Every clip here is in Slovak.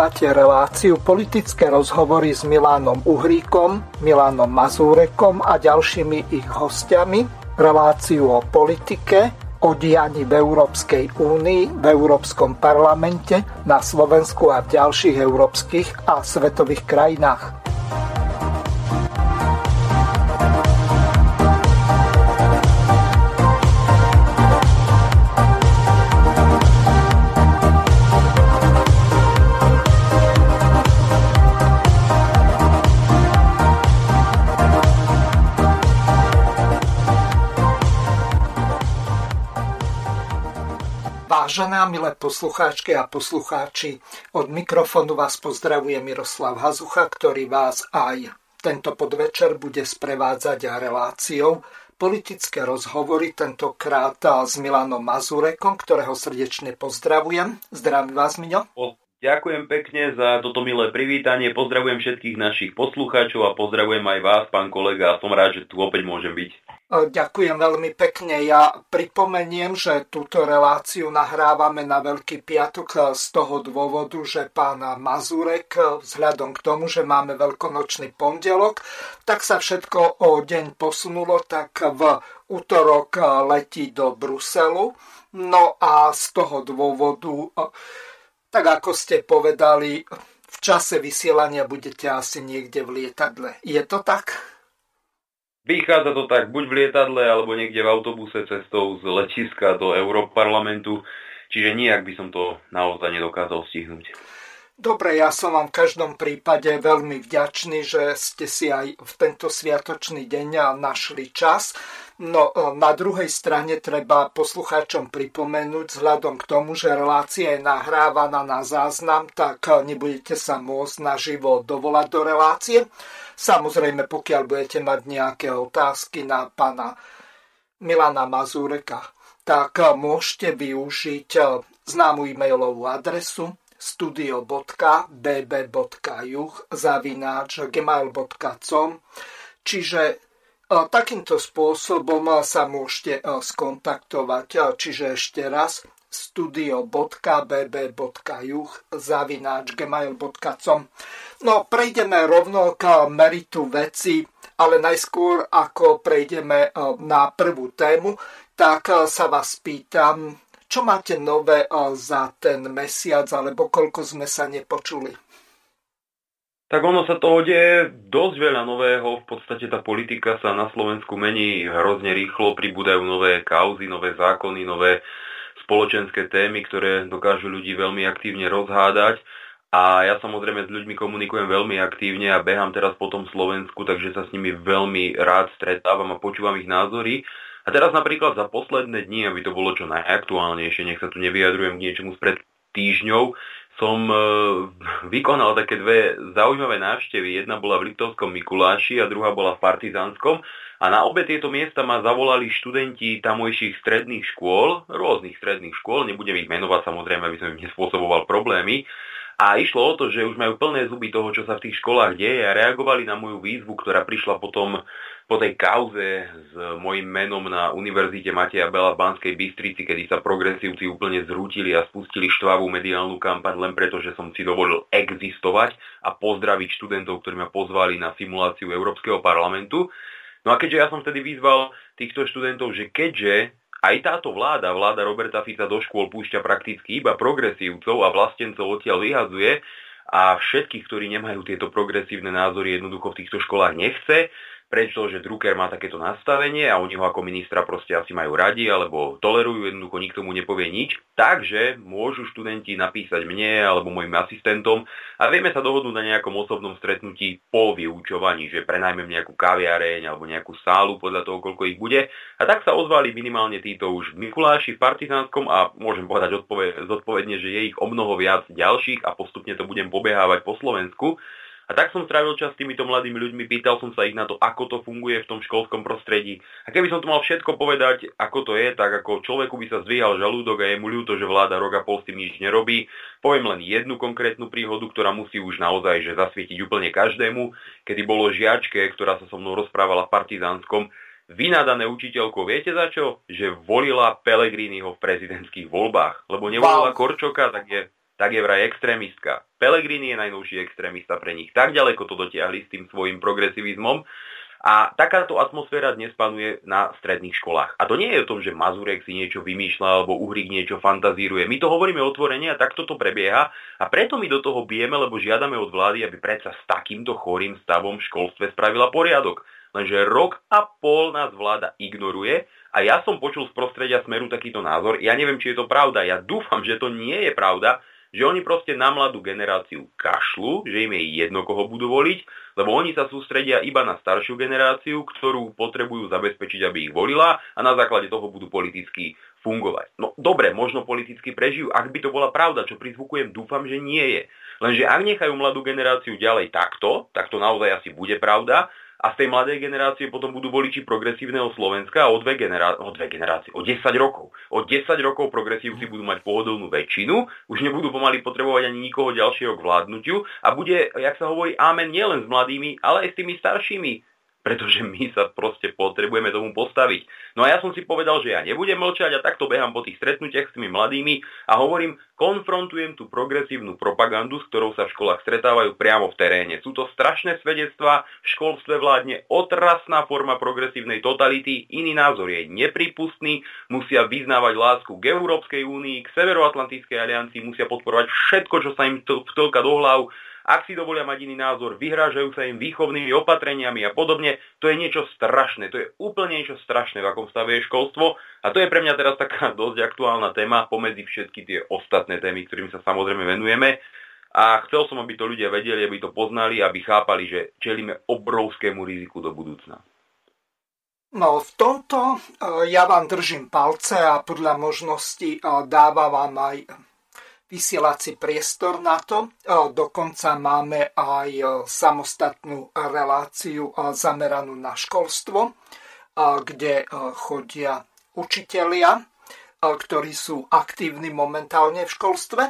Počúvate reláciu politické rozhovory s Milánom Uhríkom, Milánom Mazúrekom a ďalšími ich hostiami. Reláciu o politike, o dianí v Európskej únii, v Európskom parlamente, na Slovensku a v ďalších európskych a svetových krajinách. Vážené a milé poslucháčky a poslucháči, od mikrofónu vás pozdravuje Miroslav Hazucha, ktorý vás aj tento podvečer bude sprevádzať reláciou politické rozhovory, tentokrát s Milanom Mazurekom, ktorého srdečne pozdravujem. Zdravím vás, Miňo. Ďakujem pekne za toto milé privítanie, pozdravujem všetkých našich poslucháčov a pozdravujem aj vás, pán kolega, a som rád, že tu opäť môžem byť. Ďakujem veľmi pekne. Ja pripomeniem, že túto reláciu nahrávame na Veľký piatok z toho dôvodu, že pán Mazurek vzhľadom k tomu, že máme veľkonočný pondelok, tak sa všetko o deň posunulo, tak v útorok letí do Bruselu. No a z toho dôvodu, tak ako ste povedali, v čase vysielania budete asi niekde v lietadle. Je to tak? Vychádza to tak buď v lietadle, alebo niekde v autobuse cestou z letiska do Európarlamentu, čiže nijak by som to naozaj nedokázal stihnúť. Dobre, ja som vám v každom prípade veľmi vďačný, že ste si aj v tento sviatočný deň našli čas. No na druhej strane treba poslucháčom pripomenúť, vzhľadom k tomu, že relácia je nahrávaná na záznam, tak nebudete sa môcť naživo dovolať do relácie. Samozrejme, pokiaľ budete mať nejaké otázky na pana Milana Mazureka, tak môžete využiť známu e-mailovú adresu studio.bb.juh zavináč gmail.com Čiže e, takýmto spôsobom sa môžete skontaktovať. Čiže ešte raz studio.bb.juh zavináč gmail.com No, prejdeme rovno k meritu veci, ale najskôr, ako prejdeme e, na prvú tému, tak e, sa vás pýtam, čo máte nové za ten mesiac, alebo koľko sme sa nepočuli? Tak ono sa toho deje dosť veľa nového. V podstate tá politika sa na Slovensku mení hrozne rýchlo, pribúdajú nové kauzy, nové zákony, nové spoločenské témy, ktoré dokážu ľudí veľmi aktívne rozhádať. A ja samozrejme s ľuďmi komunikujem veľmi aktívne a behám teraz po tom Slovensku, takže sa s nimi veľmi rád stretávam a počúvam ich názory. A teraz napríklad za posledné dni, aby to bolo čo najaktuálnejšie, nech sa tu nevyjadrujem k niečomu spred týždňov, som e, vykonal také dve zaujímavé návštevy. Jedna bola v Liptovskom Mikuláši a druhá bola v Partizánskom. A na obe tieto miesta ma zavolali študenti tamojších stredných škôl, rôznych stredných škôl, nebudem ich menovať samozrejme, aby som im nespôsoboval problémy, a išlo o to, že už majú plné zuby toho, čo sa v tých školách deje a reagovali na moju výzvu, ktorá prišla potom po tej kauze s mojim menom na Univerzite Mateja Bela v Banskej Bystrici, kedy sa progresívci úplne zrútili a spustili štvavú mediálnu kampaň len preto, že som si dovolil existovať a pozdraviť študentov, ktorí ma pozvali na simuláciu Európskeho parlamentu. No a keďže ja som vtedy vyzval týchto študentov, že keďže aj táto vláda, vláda Roberta Fica do škôl púšťa prakticky iba progresívcov a vlastencov odtiaľ vyhazuje a všetkých, ktorí nemajú tieto progresívne názory, jednoducho v týchto školách nechce, prečo, že Drucker má takéto nastavenie a oni ho ako ministra proste asi majú radi alebo tolerujú, jednoducho nikto mu nepovie nič. Takže môžu študenti napísať mne alebo mojim asistentom a vieme sa dohodnúť na nejakom osobnom stretnutí po vyučovaní, že prenajmem nejakú kaviareň alebo nejakú sálu podľa toho, koľko ich bude. A tak sa ozvali minimálne títo už v Mikuláši, v Partizánskom a môžem povedať zodpovedne, že je ich o mnoho viac ďalších a postupne to budem pobehávať po Slovensku. A tak som strávil čas s týmito mladými ľuďmi, pýtal som sa ich na to, ako to funguje v tom školskom prostredí. A keby som to mal všetko povedať, ako to je, tak ako človeku by sa zvíhal žalúdok a je mu ľúto, že vláda rok a pol s tým nič nerobí. Poviem len jednu konkrétnu príhodu, ktorá musí už naozaj že zasvietiť úplne každému, kedy bolo žiačke, ktorá sa so mnou rozprávala v Partizánskom, vynadané učiteľkou, viete za čo? Že volila Pelegriniho v prezidentských voľbách. Lebo nevolila wow. Korčoka, tak je tak je vraj extrémistka. Pelegrini je najnovší extrémista pre nich. Tak ďaleko to dotiahli s tým svojim progresivizmom. A takáto atmosféra dnes panuje na stredných školách. A to nie je o tom, že Mazurek si niečo vymýšľa alebo Uhrik niečo fantazíruje. My to hovoríme otvorene a takto to prebieha a preto my do toho bijeme, lebo žiadame od vlády, aby predsa s takýmto chorým stavom v školstve spravila poriadok. Lenže rok a pol nás vláda ignoruje a ja som počul z prostredia Smeru takýto názor. Ja neviem, či je to pravda. Ja dúfam, že to nie je pravda, že oni proste na mladú generáciu kašľú, že im je jedno, koho budú voliť, lebo oni sa sústredia iba na staršiu generáciu, ktorú potrebujú zabezpečiť, aby ich volila a na základe toho budú politicky fungovať. No dobre, možno politicky prežijú, ak by to bola pravda, čo prizvukujem, dúfam, že nie je. Lenže ak nechajú mladú generáciu ďalej takto, tak to naozaj asi bude pravda a z tej mladej generácie potom budú voliči progresívneho Slovenska a o dve, generá- o dve generácie, o 10 rokov. O 10 rokov progresívci budú mať pohodlnú väčšinu, už nebudú pomaly potrebovať ani nikoho ďalšieho k vládnutiu a bude, jak sa hovorí, amen nielen s mladými, ale aj s tými staršími pretože my sa proste potrebujeme tomu postaviť. No a ja som si povedal, že ja nebudem mlčať a takto behám po tých stretnutiach s tými mladými a hovorím, konfrontujem tú progresívnu propagandu, s ktorou sa v školách stretávajú priamo v teréne. Sú to strašné svedectvá, v školstve vládne otrasná forma progresívnej totality, iný názor je nepripustný, musia vyznávať lásku k Európskej únii, k Severoatlantickej aliancii, musia podporovať všetko, čo sa im vtĺka do hlav, ak si dovolia mať iný názor, vyhrážajú sa im výchovnými opatreniami a podobne. To je niečo strašné, to je úplne niečo strašné, v akom stave je školstvo. A to je pre mňa teraz taká dosť aktuálna téma pomedzi všetky tie ostatné témy, ktorým sa samozrejme venujeme. A chcel som, aby to ľudia vedeli, aby to poznali, aby chápali, že čelíme obrovskému riziku do budúcna. No v tomto eh, ja vám držím palce a podľa možností eh, dávam vám aj vysielací priestor na to. Dokonca máme aj e, samostatnú reláciu e, zameranú na školstvo, e, kde chodia učitelia, ktorí sú aktívni momentálne v školstve.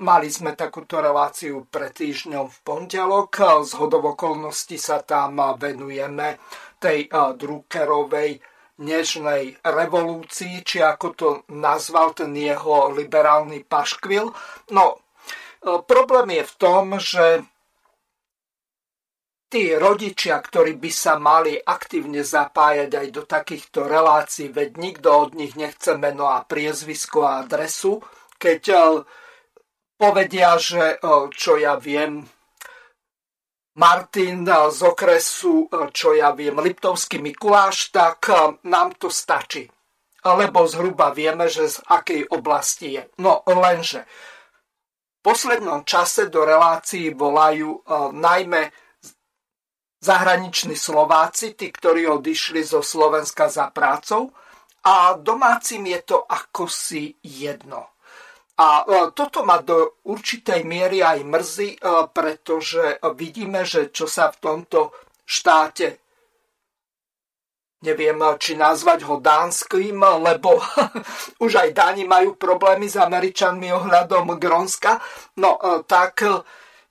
Mali sme takúto reláciu pred týždňom v pondelok. Z hodovokolností sa tam venujeme tej Druckerovej nežnej revolúcii, či ako to nazval ten jeho liberálny paškvil. No, e, problém je v tom, že tí rodičia, ktorí by sa mali aktívne zapájať aj do takýchto relácií, veď nikto od nich nechce meno a priezvisko a adresu, keď e, povedia, že e, čo ja viem, Martin z okresu, čo ja viem, Liptovský Mikuláš, tak eh, nám to stačí. Lebo zhruba vieme, že z akej oblasti je. No lenže v poslednom čase do relácií volajú najmä zahraniční Slováci, tí, ktorí odišli zo Slovenska za prácou a domácim je to ako si jedno. A e, toto ma do určitej miery aj mrzí, e, pretože vidíme, že čo sa v tomto štáte neviem, či nazvať ho dánským, lebo už aj Dáni majú problémy s Američanmi ohľadom Grónska. No e, tak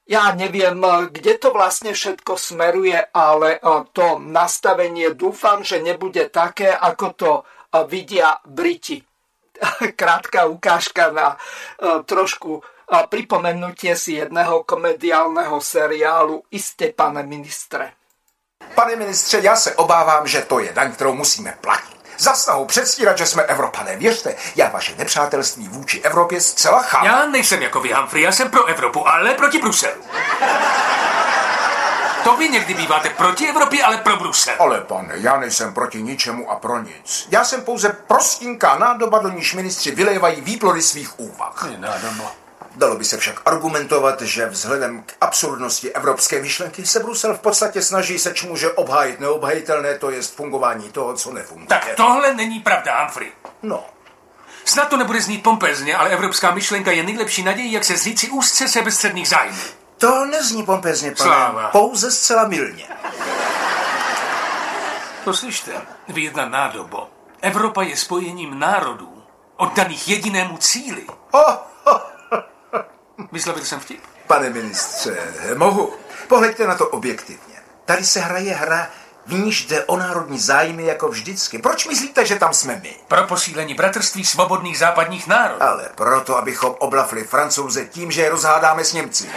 ja neviem, kde to vlastne všetko smeruje, ale to nastavenie dúfam, že nebude také, ako to vidia Briti. krátka ukážka na e, trošku e, pripomenutie si jedného komediálneho seriálu Iste, pane ministre. Pane ministře, já se obávám, že to je daň, kterou musíme platit. Za snahu předstírat, že jsme Evropané. Věřte, já vaše nepřátelství vůči Evropě zcela chápu. Já nejsem jako vy, Humphrey, já jsem pro Evropu, ale proti Bruselu. To vy někdy býváte proti Evropě, ale pro Brusel. Ale pane, já nejsem proti ničemu a pro nic. Já jsem pouze prostínká nádoba, do níž ministři vylévají výplody svých úvah. Je nádoba. Dalo by se však argumentovat, že vzhledem k absurdnosti evropské myšlenky se Brusel v podstatě snaží se může obhájit neobhajitelné, to je fungování toho, co nefunguje. Tak tohle není pravda, Humphrey. No, Snad to nebude znít pompezně, ale evropská myšlenka je nejlepší nadějí, jak se zříci úzce sebestředných zájmů. To nezní pompezně, pane. Sláva. Pouze zcela milně. Poslyšte, vy jedna nádobo. Evropa je spojením národů, oddaných jedinému cíli. Oh, oh, Vyslovil jsem vtip? pane ministře, mohu. Pohleďte na to objektivně. Tady se hraje hra V níž jde o národní zájmy jako vždycky. Proč myslíte, že tam jsme my? Pro posílení bratrství svobodných západních národů. Ale proto, abychom oblafli francouze tím, že je rozhádáme s Němci.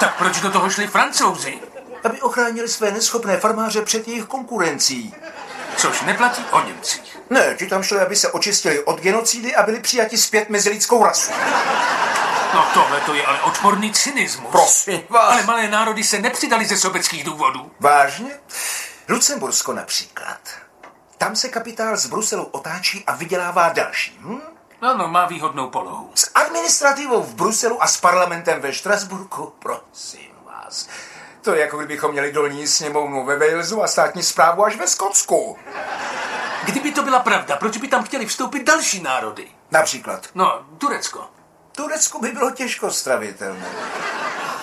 Tak proč do toho šli francouzi? Aby ochránili své neschopné farmáře před jejich konkurencí. Což neplatí o Němcích. Ne, ti tam šli, aby se očistili od genocidy a byli přijati zpět mezi lidskou rasu. No tohle to je ale odporný cynismus. Prosím vás. Ale malé národy se nepřidali ze sobeckých důvodů. Vážně? Lucembursko například. Tam se kapitál z Bruselu otáčí a vydělává další. Hm? Ano, má výhodnou polohu. S administrativou v Bruselu a s parlamentem ve Štrasburku, prosím vás. To je jako kdybychom měli dolní sněmovnu ve Walesu a státní zprávu až ve Skotsku. Kdyby to byla pravda, proč by tam chtěli vstoupit další národy? Například. No, Turecko. Turecko by bylo těžko stravitelné.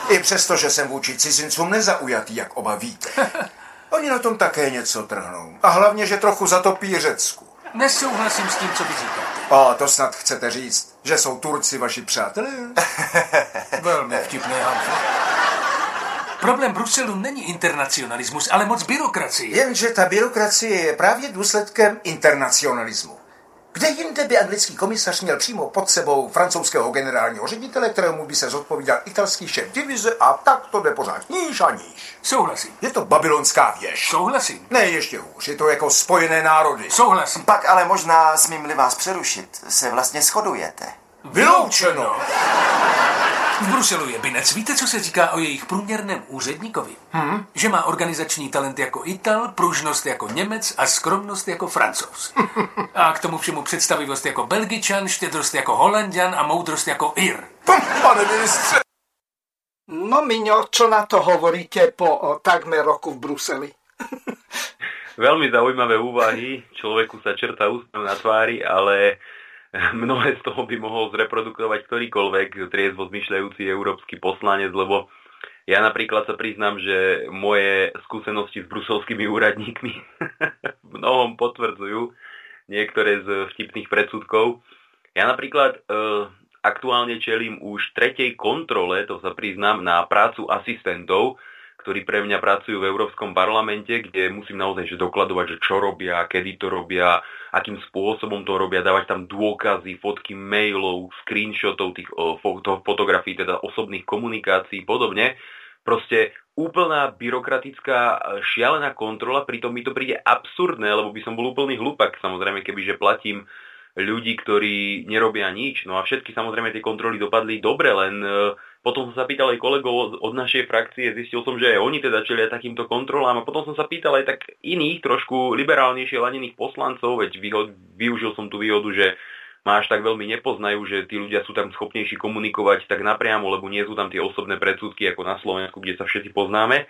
I přesto, že jsem vůči cizincům nezaujatý, jak oba víte. Oni na tom také něco trhnou. A hlavně, že trochu zatopí Řecku. Nesouhlasím s tím, co vy říkáte. A to snad chcete říct, že jsou Turci vaši přátelé? Velmi vtipné, Humphrey. Problém Bruselu není internacionalismus, ale moc byrokracie. Jenže ta byrokracie je právě důsledkem internacionalismu. Kde jinde by anglický komisař měl přímo pod sebou francouzského generálního ředitele, kterému by se zodpovídal italský šéf divize a tak to jde pořád níž a níž. Souhlasím. Je to babylonská věž. Souhlasím. Ne, ještě hůř, je to jako spojené národy. Souhlasím. Pak ale možná, smím-li vás přerušit, se vlastně shodujete. Vyloučeno. V Bruselu je binec. Víte, co se říká o jejich průměrném úředníkovi? Hmm? Že má organizační talent jako Ital, pružnost jako Němec a skromnost jako Francouz. A k tomu všemu představivost jako Belgičan, štědrost jako Holandian a moudrost jako Ir. Pane ministře. No Miňo, čo na to hovoríte po o, takmer roku v Bruseli? Veľmi zaujímavé úvahy. Človeku sa čerta úsmev na tvári, ale mnohé z toho by mohol zreprodukovať ktorýkoľvek triezvo zmyšľajúci európsky poslanec, lebo ja napríklad sa priznám, že moje skúsenosti s bruselskými úradníkmi mnohom potvrdzujú niektoré z vtipných predsudkov. Ja napríklad e, aktuálne čelím už tretej kontrole, to sa priznám, na prácu asistentov, ktorí pre mňa pracujú v Európskom parlamente, kde musím naozaj že dokladovať, že čo robia, kedy to robia, akým spôsobom to robia, dávať tam dôkazy, fotky mailov, screenshotov tých fotografií, teda osobných komunikácií, podobne. Proste úplná byrokratická šialená kontrola, pritom mi to príde absurdné, lebo by som bol úplný hlupak, samozrejme, kebyže platím ľudí, ktorí nerobia nič. No a všetky samozrejme tie kontroly dopadli dobre, len uh, potom som sa pýtal aj kolegov od našej frakcie, zistil som, že aj oni teda čelia takýmto kontrolám a potom som sa pýtal aj tak iných, trošku liberálnejšie lanených poslancov, veď využil som tú výhodu, že ma až tak veľmi nepoznajú, že tí ľudia sú tam schopnejší komunikovať tak napriamo, lebo nie sú tam tie osobné predsudky ako na Slovensku, kde sa všetci poznáme.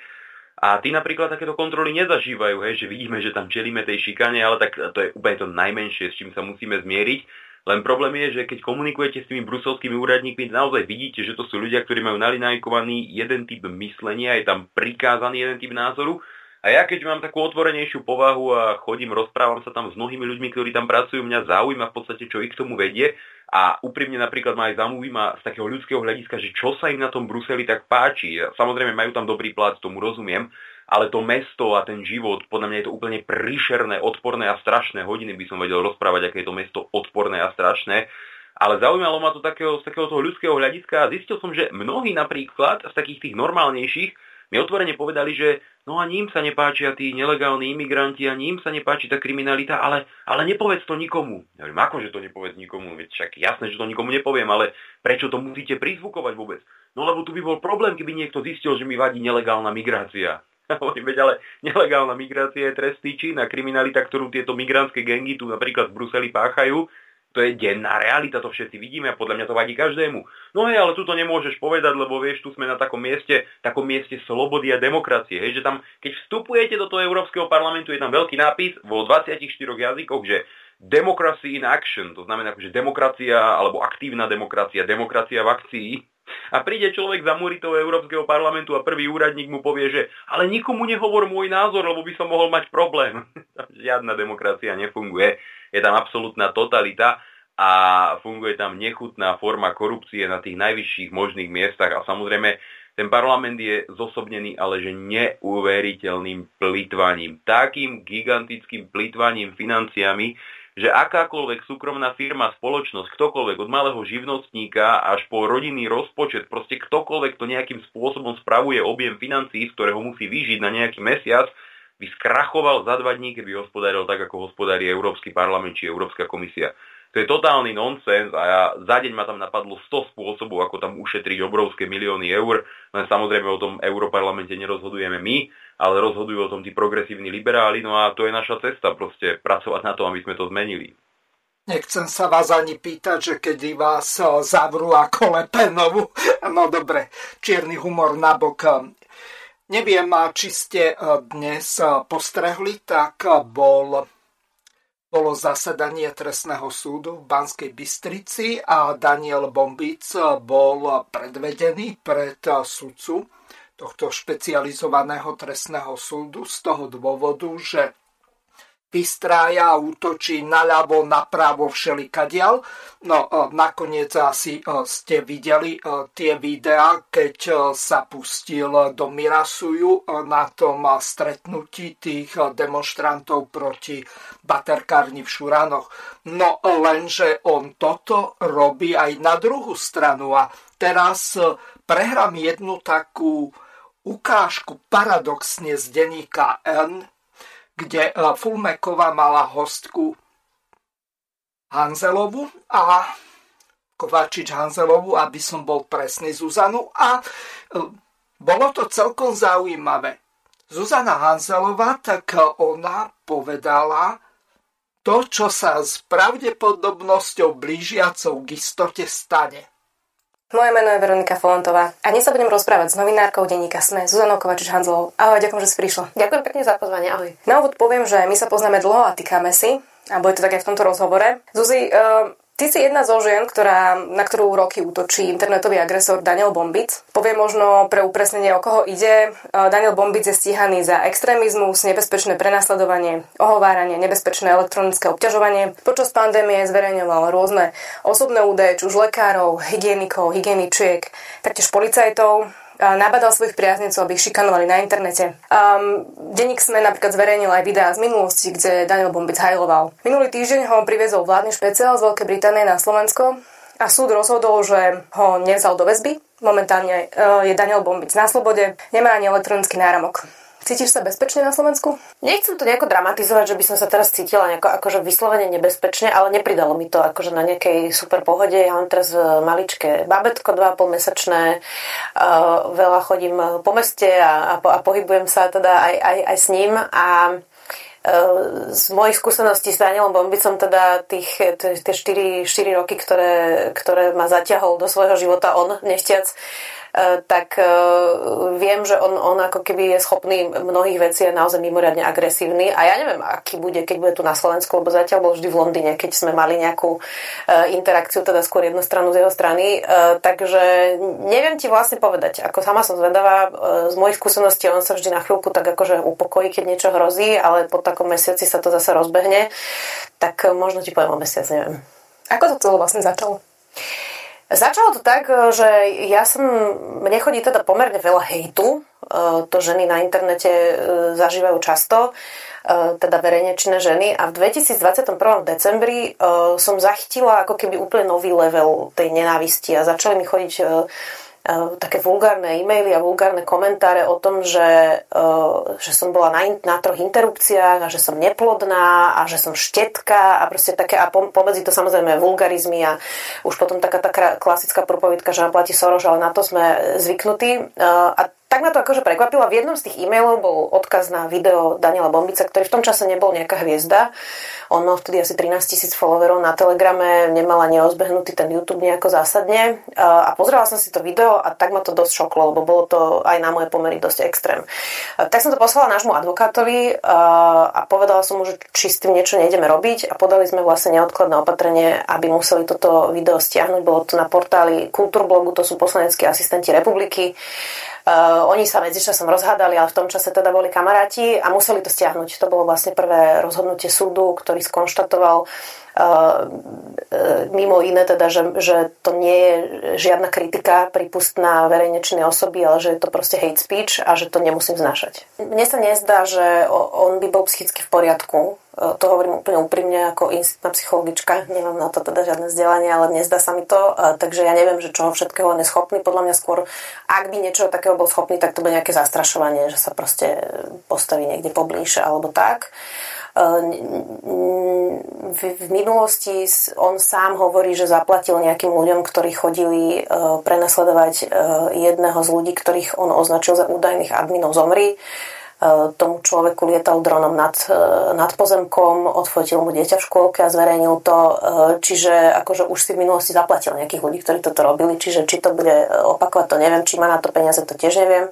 A tí napríklad takéto kontroly nezažívajú, hej, že vidíme, že tam čelíme tej šikane, ale tak to je úplne to najmenšie, s čím sa musíme zmieriť. Len problém je, že keď komunikujete s tými bruselskými úradníkmi, naozaj vidíte, že to sú ľudia, ktorí majú nalinajkovaný jeden typ myslenia, je tam prikázaný jeden typ názoru. A ja keď mám takú otvorenejšiu povahu a chodím, rozprávam sa tam s mnohými ľuďmi, ktorí tam pracujú, mňa zaujíma v podstate, čo ich k tomu vedie. A úprimne napríklad ma aj zaujíma z takého ľudského hľadiska, že čo sa im na tom Bruseli tak páči. Samozrejme majú tam dobrý plat, tomu rozumiem, ale to mesto a ten život, podľa mňa je to úplne príšerné, odporné a strašné. Hodiny by som vedel rozprávať, aké je to mesto odporné a strašné. Ale zaujímalo ma to takého, z takého toho ľudského hľadiska a zistil som, že mnohí napríklad z takých tých normálnejších mi otvorene povedali, že no a ním sa nepáčia tí nelegálni imigranti a ním sa nepáči tá kriminalita, ale, ale nepovedz to nikomu. Ja hovorím, ako že to nepovedz nikomu? Veď však jasné, že to nikomu nepoviem, ale prečo to musíte prizvukovať vôbec? No lebo tu by bol problém, keby niekto zistil, že mi vadí nelegálna migrácia. Hovorím, veď ale nelegálna migrácia je trestný čin a kriminalita, ktorú tieto migrantské gengy tu napríklad v Bruseli páchajú, to je denná realita, to všetci vidíme a podľa mňa to vadí každému. No hej, ale tu to nemôžeš povedať, lebo vieš, tu sme na takom mieste, takom mieste slobody a demokracie. Hej, že tam, keď vstupujete do toho Európskeho parlamentu, je tam veľký nápis vo 24 jazykoch, že democracy in action, to znamená, že demokracia alebo aktívna demokracia, demokracia v akcii. A príde človek za múry toho Európskeho parlamentu a prvý úradník mu povie, že ale nikomu nehovor môj názor, lebo by som mohol mať problém. Žiadna demokracia nefunguje. Je tam absolútna totalita a funguje tam nechutná forma korupcie na tých najvyšších možných miestach a samozrejme ten parlament je zosobnený, ale že neuveriteľným plýtvaním. Takým gigantickým plýtvaním financiami, že akákoľvek súkromná firma, spoločnosť, ktokoľvek od malého živnostníka až po rodinný rozpočet, proste ktokoľvek to nejakým spôsobom spravuje objem financií, z ktorého musí vyžiť na nejaký mesiac, by skrachoval za dva dní, keby hospodáril tak, ako hospodári Európsky parlament či Európska komisia. To je totálny nonsens a ja za deň ma tam napadlo 100 spôsobov, ako tam ušetriť obrovské milióny eur. Len samozrejme o tom Európarlamente nerozhodujeme my, ale rozhodujú o tom tí progresívni liberáli. No a to je naša cesta, proste pracovať na to, aby sme to zmenili. Nechcem sa vás ani pýtať, že kedy vás eh, zavrú ako Lepenovu. No dobre, čierny humor nabok. Neviem, či ste eh, dnes eh, postrehli, tak bol bolo zasadanie trestného súdu v Banskej Bystrici a Daniel Bombic bol predvedený pred sudcu tohto špecializovaného trestného súdu z toho dôvodu, že vystrája a útočí naľavo, napravo, všelikadiaľ. No nakoniec asi ste videli tie videá, keď sa pustil do Mirasuju na tom stretnutí tých demonstrantov proti baterkárni v Šuranoch. No lenže on toto robí aj na druhú stranu a teraz prehrám jednu takú ukážku paradoxne z denníka N, kde eh, Fulmeková mala hostku Hanzelovu a Kováčič Hanzelovu, aby som bol presný Zuzanu a eh, bolo to celkom zaujímavé. Zuzana Hanzelová, tak eh, ona povedala to, čo sa s pravdepodobnosťou blížiacou k istote stane. Moje meno je Veronika Folantová a dnes sa budem rozprávať s novinárkou denníka SME Zuzanou Kovačič Hanzlovou. Ahoj, ďakujem, že si prišla. Ďakujem pekne za pozvanie, ahoj. Na úvod poviem, že my sa poznáme dlho a týkame si, a bude to tak aj v tomto rozhovore. Zuzi, uh, Ty si jedna zo žien, ktorá, na ktorú roky útočí internetový agresor Daniel Bombic. Poviem možno pre upresnenie, o koho ide. Daniel Bombic je stíhaný za extrémizmus, nebezpečné prenasledovanie, ohováranie, nebezpečné elektronické obťažovanie. Počas pandémie zverejňoval rôzne osobné údaje, či už lekárov, hygienikov, hygieničiek, taktiež policajtov, nabadal svojich priaznicov, aby ich šikanovali na internete. Um, Denník sme napríklad zverejnil aj videá z minulosti, kde Daniel Bombic hajloval. Minulý týždeň ho priviezol vládny špeciál z Veľkej Británie na Slovensko a súd rozhodol, že ho nevzal do väzby. Momentálne uh, je Daniel Bombic na slobode, nemá ani elektronický náramok. Cítiš sa bezpečne na Slovensku? Nechcem to nejako dramatizovať, že by som sa teraz cítila nejako akože vyslovene nebezpečne, ale nepridalo mi to akože na nejakej super pohode. Ja mám teraz e, maličké babetko, 2,5 mesačné, uh, veľa chodím po meste a, a, a pohybujem sa teda aj, aj, aj s ním a e, z mojich skúseností s Danielom Bombicom, teda tých, tie 4, 4 roky, ktoré, ktoré ma zaťahol do svojho života on, nechtiac, E, tak e, viem, že on, on ako keby je schopný mnohých vecí a naozaj mimoriadne agresívny a ja neviem, aký bude, keď bude tu na Slovensku, lebo zatiaľ bol vždy v Londýne, keď sme mali nejakú e, interakciu, teda skôr jednu stranu z jeho strany, takže neviem ti vlastne povedať, ako sama som zvedavá, z mojich skúseností on sa vždy na chvíľku tak akože upokojí, keď niečo hrozí, ale po takom mesiaci sa to zase rozbehne, tak možno ti poviem o mesiac, neviem. Ako to celé vlastne začalo? Začalo to tak, že ja som, mne chodí teda pomerne veľa hejtu, e, to ženy na internete e, zažívajú často, e, teda verejne činné ženy. A v 2021 decembri som zachytila ako keby úplne nový level tej nenávisti a začali mi chodiť také vulgárne e-maily a vulgárne komentáre o tom, že, eh, že som bola na, na troch interrupciách a že som neplodná a že som štetka a proste také a pomedzi to samozrejme vulgarizmy a už potom taká tá klasická propovedka, že nám platí Soros, ale na to sme zvyknutí. Eh, a tak ma to akože prekvapilo. V jednom z tých e-mailov bol odkaz na video Daniela Bombica, ktorý v tom čase nebol nejaká hviezda. On mal vtedy asi 13 tisíc followerov na Telegrame, nemal ani rozbehnutý ten YouTube nejako zásadne. A pozrela som si to video a tak ma to dosť šoklo, lebo bolo to aj na moje pomery dosť extrém. Tak som to poslala nášmu advokátovi a povedala som mu, že či s tým niečo nejdeme robiť a podali sme vlastne neodkladné opatrenie, aby museli toto video stiahnuť. Bolo to na portáli Kultúrblogu, to sú poslaneckí asistenti republiky. Uh, oni sa medzičasom rozhádali, ale v tom čase teda boli kamaráti a museli to stiahnuť. To bolo vlastne prvé rozhodnutie súdu, ktorý skonštatoval, mimo iné teda, že, že to nie je žiadna kritika prípustná verejnečnej osoby, ale že je to proste hate speech a že to nemusím znášať. Mne sa nezdá, že on by bol psychicky v poriadku. E, to hovorím úplne úprimne ako institútna psychologička. Nemám na to teda žiadne vzdelanie, ale nezdá sa mi to. E, takže ja neviem, že čoho všetkého on je schopný. Podľa mňa skôr, ak by niečo takého bol schopný, tak to bude nejaké zastrašovanie, že sa proste postaví niekde poblíž alebo tak. V, v minulosti on sám hovorí, že zaplatil nejakým ľuďom, ktorí chodili prenasledovať jedného z ľudí, ktorých on označil za údajných adminov zomri tomu človeku lietal dronom nad, e, nad pozemkom, odfotil mu dieťa v škôlke a zverejnil to. E, čiže akože už si v minulosti zaplatil nejakých ľudí, ktorí toto robili, čiže či to bude opakovať, to neviem, či má na to peniaze, to tiež neviem.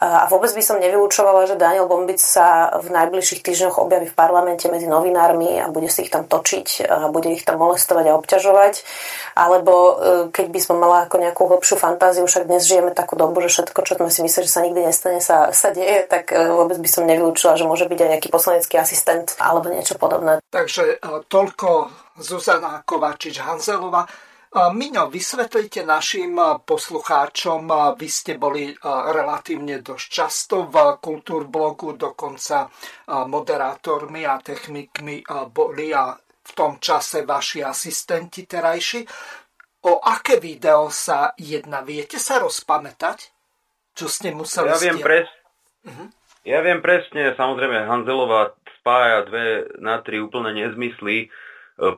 A vôbec by som nevylúčovala, že Daniel Bombic sa v najbližších týždňoch objaví v parlamente medzi novinármi a bude si ich tam točiť a bude ich tam molestovať a obťažovať. Alebo keď by som mala ako nejakú hlbšiu fantáziu, však dnes žijeme takú dobu, že všetko, čo sme si mysleli, že sa nikdy nestane, sa, sa deje, tak vôbec by som nevylúčila, že môže byť aj nejaký poslanecký asistent alebo niečo podobné. Takže e, toľko Zuzana Kovačič-Hanzelová. E, Miňo, vysvetlite našim e, poslucháčom, vy ste boli relatívne dosť často v kultúrblogu, dokonca moderátormi a technikmi boli a v tom čase vaši asistenti terajší. O aké video sa jedna? Viete sa rozpamätať? Čo ste museli Ja viem pres... Uh-huh. Ja viem presne, samozrejme Hanzelová spája dve na tri úplne nezmysly. E,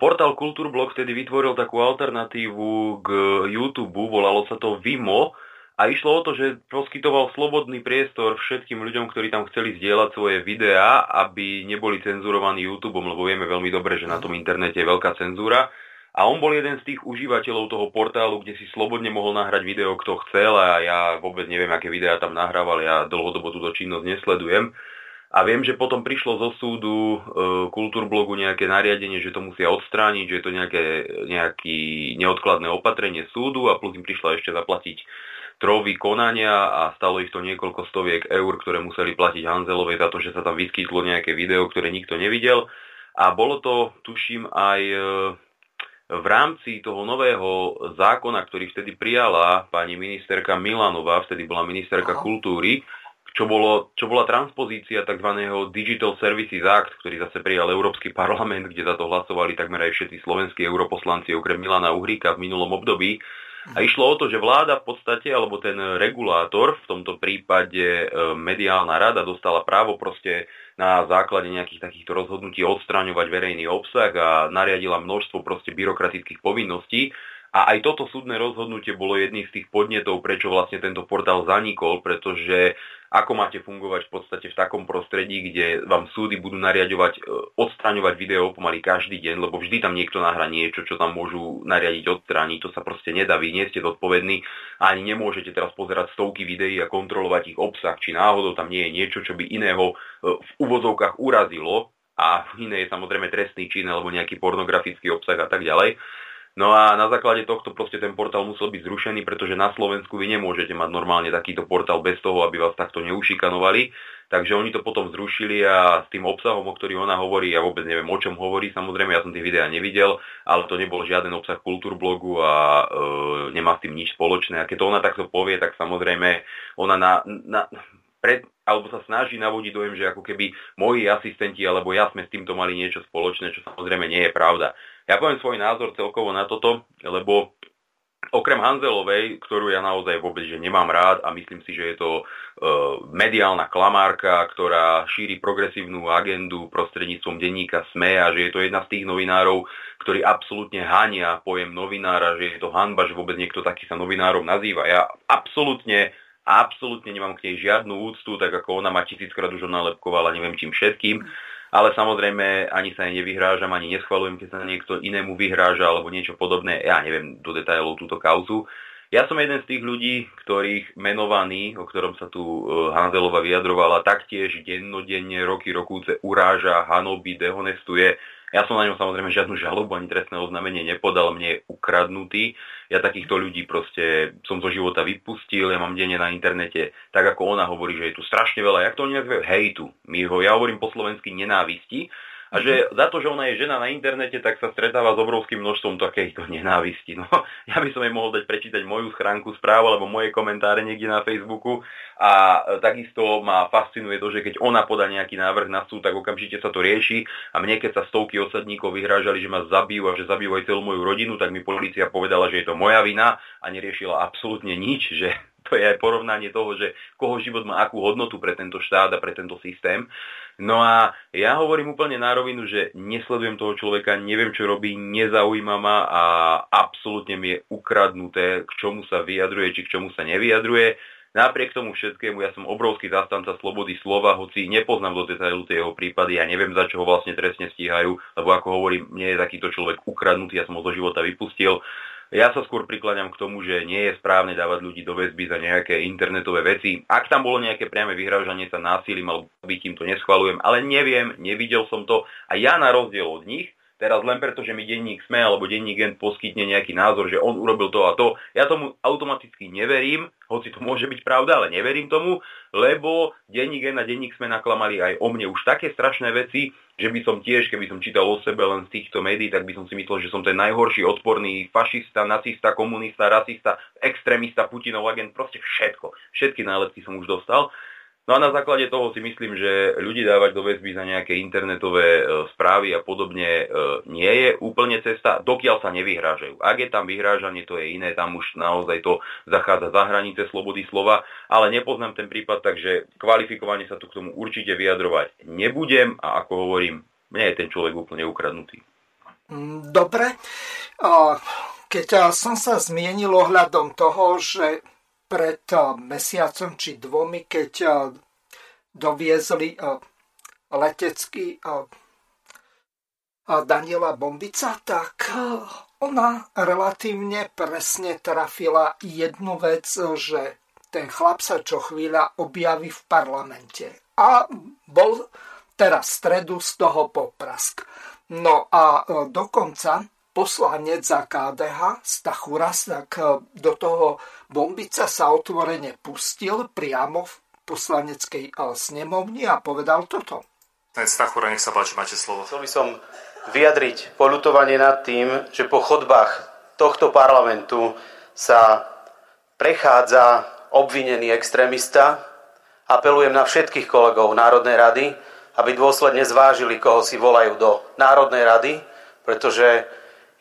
portál Kultúrblog vtedy vytvoril takú alternatívu k YouTube, volalo sa to Vimo a išlo o to, že poskytoval slobodný priestor všetkým ľuďom, ktorí tam chceli zdieľať svoje videá, aby neboli cenzurovaní YouTubeom, lebo vieme veľmi dobre, že na tom internete je veľká cenzúra. A on bol jeden z tých užívateľov toho portálu, kde si slobodne mohol nahrať video, kto chcel a ja vôbec neviem, aké videá tam nahrával, ja dlhodobo túto činnosť nesledujem. A viem, že potom prišlo zo súdu e, Kultúrblogu nejaké nariadenie, že to musia odstrániť, že je to nejaké, nejaké neodkladné opatrenie súdu a plus im prišlo ešte zaplatiť trovy konania a stalo ich to niekoľko stoviek eur, ktoré museli platiť Hanzelovej za to, že sa tam vyskytlo nejaké video, ktoré nikto nevidel. A bolo to, tuším, aj e, v rámci toho nového zákona, ktorý vtedy prijala pani ministerka Milanová, vtedy bola ministerka Aha. kultúry, čo, bolo, čo bola transpozícia tzv. Digital Services Act, ktorý zase prijal Európsky parlament, kde za to hlasovali takmer aj všetci slovenskí europoslanci, okrem Milana Uhríka v minulom období. A išlo o to, že vláda v podstate, alebo ten regulátor, v tomto prípade e, mediálna rada, dostala právo proste na základe nejakých takýchto rozhodnutí odstraňovať verejný obsah a nariadila množstvo proste byrokratických povinností. A aj toto súdne rozhodnutie bolo jedným z tých podnetov, prečo vlastne tento portál zanikol, pretože ako máte fungovať v podstate v takom prostredí, kde vám súdy budú nariadovať, e, odstraňovať video pomaly každý deň, lebo vždy tam niekto nahrá niečo, čo tam môžu nariadiť odstrániť, to sa proste nedá, vy nie ste zodpovední a ani nemôžete teraz pozerať stovky videí a kontrolovať ich obsah, či náhodou tam nie je niečo, čo by iného e, v úvozovkách urazilo a iné je samozrejme trestný čin alebo nejaký pornografický obsah a tak ďalej. No a na základe tohto proste ten portál musel byť zrušený, pretože na Slovensku vy nemôžete mať normálne takýto portál bez toho, aby vás takto neušikanovali. Takže oni to potom zrušili a s tým obsahom, o ktorý ona hovorí, ja vôbec neviem, o čom hovorí, samozrejme, ja som tie videá nevidel, ale to nebol žiaden obsah kultúrblogu a e, nemá s tým nič spoločné. A keď to ona takto povie, tak samozrejme ona na, na, pred, alebo sa snaží navodiť dojem, že ako keby moji asistenti alebo ja sme s týmto mali niečo spoločné, čo samozrejme nie je pravda. Ja poviem svoj názor celkovo na toto, lebo okrem Hanzelovej, ktorú ja naozaj vôbec že nemám rád a myslím si, že je to e, mediálna klamárka, ktorá šíri progresívnu agendu prostredníctvom denníka SME a že je to jedna z tých novinárov, ktorí absolútne hania pojem novinára, že je to hanba, že vôbec niekto taký sa novinárom nazýva. Ja absolútne absolútne nemám k nej žiadnu úctu, tak ako ona ma tisíckrát už nalepkovala neviem čím všetkým ale samozrejme ani sa nevyhrážam, ani neschvalujem, keď sa niekto inému vyhráža alebo niečo podobné. Ja neviem do detailov túto kauzu. Ja som jeden z tých ľudí, ktorých menovaný, o ktorom sa tu e, Hanzelova vyjadrovala, taktiež dennodenne, roky, rokúce uráža, hanobí, dehonestuje ja som na ňom samozrejme žiadnu žalobu ani trestné oznámenie nepodal, mne je ukradnutý. Ja takýchto ľudí proste som zo života vypustil, ja mám denne na internete, tak ako ona hovorí, že je tu strašne veľa, jak to oni nazývajú, hejtu. My ho, ja hovorím po slovensky nenávisti, A že za to, že ona je žena na internete, tak sa stretáva s obrovským množstvom takejto nenávisti. No, ja by som jej mohol dať prečítať moju schránku správ alebo moje komentáre niekde na Facebooku a takisto ma fascinuje to, že keď ona podá nejaký návrh na súd, tak okamžite sa to rieši a mne keď sa stovky osadníkov vyhrážali, že ma zabijú a že zabijú aj celú moju rodinu, tak mi policia povedala, že je to moja vina a neriešila absolútne nič, že to je aj porovnanie toho, že koho život má akú hodnotu pre tento štát a pre tento systém. No a ja hovorím úplne na rovinu, že nesledujem toho človeka, neviem čo robí, nezaujíma ma a absolútne mi je ukradnuté, k čomu sa vyjadruje, či k čomu sa nevyjadruje. Napriek tomu všetkému ja som obrovský zastanca slobody slova, hoci nepoznám do detailu tie jeho prípady, ja neviem, za čo ho vlastne trestne stíhajú, lebo ako hovorím, mne je takýto človek ukradnutý, ja som ho do života vypustil. Ja sa skôr prikladám k tomu, že nie je správne dávať ľudí do väzby za nejaké internetové veci. Ak tam bolo nejaké priame vyhrážanie sa násilím alebo bytím, to neschvalujem, ale neviem, nevidel som to a ja na rozdiel od nich Teraz len preto, že mi denník SME alebo denník GENT poskytne nejaký názor, že on urobil to a to, ja tomu automaticky neverím, hoci to môže byť pravda, ale neverím tomu, lebo denník GENT a denník SME naklamali aj o mne už také strašné veci, že by som tiež, keby som čítal o sebe len z týchto médií, tak by som si myslel, že som ten najhorší odporný fašista, nacista, komunista, rasista, extrémista, Putinov agent, proste všetko. Všetky nálepky som už dostal. No a na základe toho si myslím, že ľudí dávať do väzby za nejaké internetové e, správy a podobne e, nie je úplne cesta, dokiaľ sa nevyhrážajú. Ak je tam vyhrážanie, to je iné, tam už naozaj to zachádza za hranice slobody slova, ale nepoznám ten prípad, takže kvalifikovane sa tu k tomu určite vyjadrovať nebudem a ako hovorím, mne je ten človek úplne ukradnutý. Mm, dobre. Keď som sa zmienil ohľadom toho, že pred eh, mesiacom či dvomi, keď eh, doviezli eh, letecký Daniela Bombica, tak ona relatívne presne trafila jednu vec, že ten chlap sa čo chvíľa objaví v parlamente. A bol teraz stredu z toho poprask. No a dokonca poslanec za KDH Stachuras, tak do toho Bombica sa otvorene pustil priamo v poslaneckej eh, snemovni a povedal toto. Stachura, nech sa páči, máte slovo. Chcel by som vyjadriť polutovanie nad tým, že po chodbách tohto parlamentu sa prechádza obvinený extrémista. Apelujem na všetkých kolegov Národnej rady, aby dôsledne zvážili, koho si volajú do Národnej rady, pretože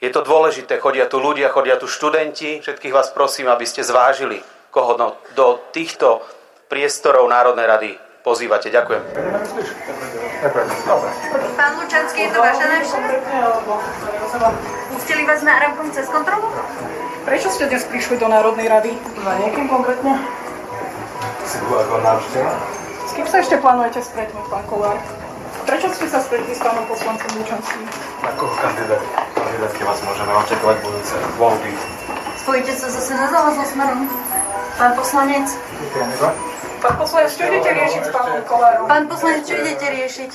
je to dôležité, chodia tu ľudia, chodia tu študenti. Všetkých vás prosím, aby ste zvážili, koho no, do týchto priestorov Národnej rady pozývate. Ďakujem. Pán Lučanský, je to vaša návšteva? Pustili vás náramkom cez kontrolu? Prečo ste dnes prišli do Národnej rady? Za niekým konkrétne? Si tu ako návšteva? S kým sa ešte plánujete stretnúť, pán Kolár? Prečo ste sa stretli s pánom poslancom Lučanským? Ako kandidát, kandidátky vás môžeme očakávať budúce voľby. Spojíte sa zase na so smerom? Pán poslanec? Pán poslanec, čo idete riešiť s pánom Kolárom? Pán poslanec, čo idete riešiť?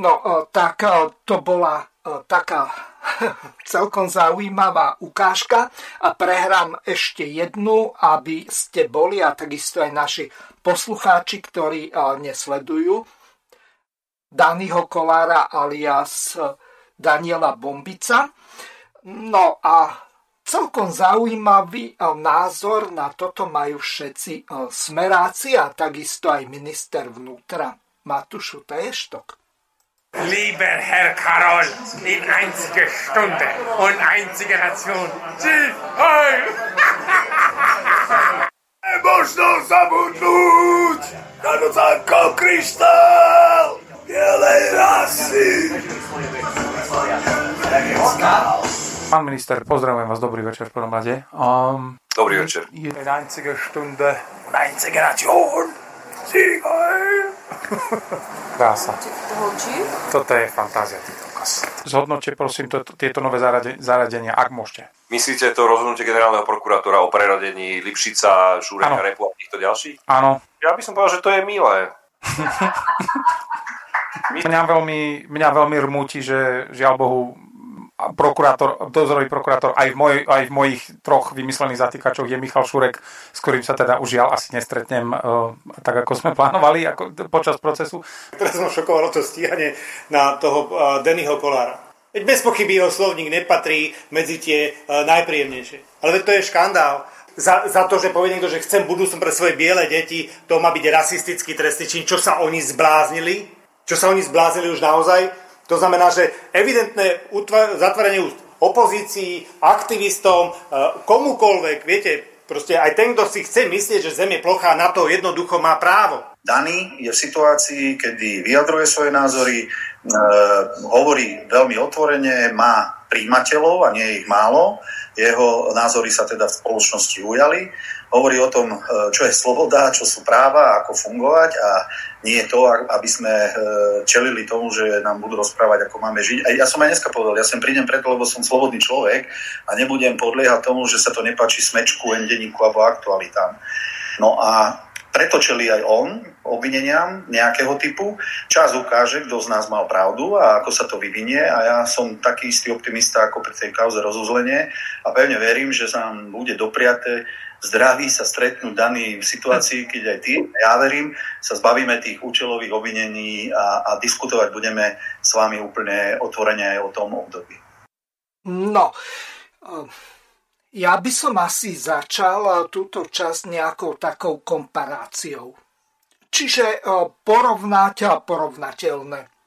No, tak to bola taká celkom zaujímavá ukážka a prehrám ešte jednu, aby ste boli a takisto aj naši poslucháči, ktorí nesledujú Daniho Kolára alias Daniela Bombica. No a celkom zaujímavý e, názor na toto majú všetci e, smeráci a takisto aj minister vnútra Matušu Teještok. Lieber Herr Karol, in einzige Stunde und einzige Nation. Možno zabudnúť na noc ako kryštál! bielej rasy. Pán minister, pozdravujem vás, dobrý večer v prvom rade. Um, dobrý večer. Je einzige Stunde, einzige Nation. Krása. Toto je fantázia týchto Zhodnote prosím to, tieto nové zaradenia, ak môžete. Myslíte to rozhodnutie generálneho prokurátora o preradení Lipšica, Šúreka, Repu a týchto ďalších? Áno. Ja by som povedal, že to je milé. Mňa veľmi, mňa veľmi rmúti, že žiaľ Bohu prokurátor, dozorový prokurátor aj v, moj, aj v mojich troch vymyslených zatýkačoch je Michal Šurek, s ktorým sa teda už žiaľ asi nestretnem uh, tak, ako sme plánovali ako, počas procesu. Teraz ma šokovalo to stíhanie na toho uh, Dennyho Kolára. Veď bez pochyby jeho slovník nepatrí medzi tie uh, najpríjemnejšie. Ale to je škandál. Za, za to, že povie niekto, že chcem budúcnosť pre svoje biele deti, to má byť rasistický trestný čin. Čo sa oni zbláznili? Čo sa oni zbláznili už naozaj? To znamená, že evidentné zatváranie úst opozícii, aktivistom, e, komukolvek, viete, proste aj ten, kto si chce myslieť, že Zem je plochá, na to jednoducho má právo. Daný je v situácii, kedy vyjadruje svoje názory, e, hovorí veľmi otvorene, má príjimateľov a nie ich málo. Jeho názory sa teda v spoločnosti ujali hovorí o tom, e, čo je sloboda, čo sú práva, ako fungovať a nie je to, aby sme e, čelili tomu, že nám budú rozprávať, ako máme žiť. A ja som aj dneska povedal, ja sem prídem preto, lebo som slobodný človek a nebudem podliehať tomu, že sa to nepáči smečku, endeníku alebo aktualitám. No a preto čeli aj on obvineniam nejakého typu. Čas ukáže, kto z nás mal pravdu a ako sa to vyvinie a ja som taký istý optimista ako pri tej kauze rozuzlenie a pevne verím, že sa nám bude dopriate zdraví sa stretnú daný v situácii, keď aj ty, ja verím, sa zbavíme tých účelových obvinení a, a diskutovať budeme s vami úplne otvorene aj o tom období. No, ja by som asi začal túto časť nejakou takou komparáciou. Čiže porovnať a porovnateľné.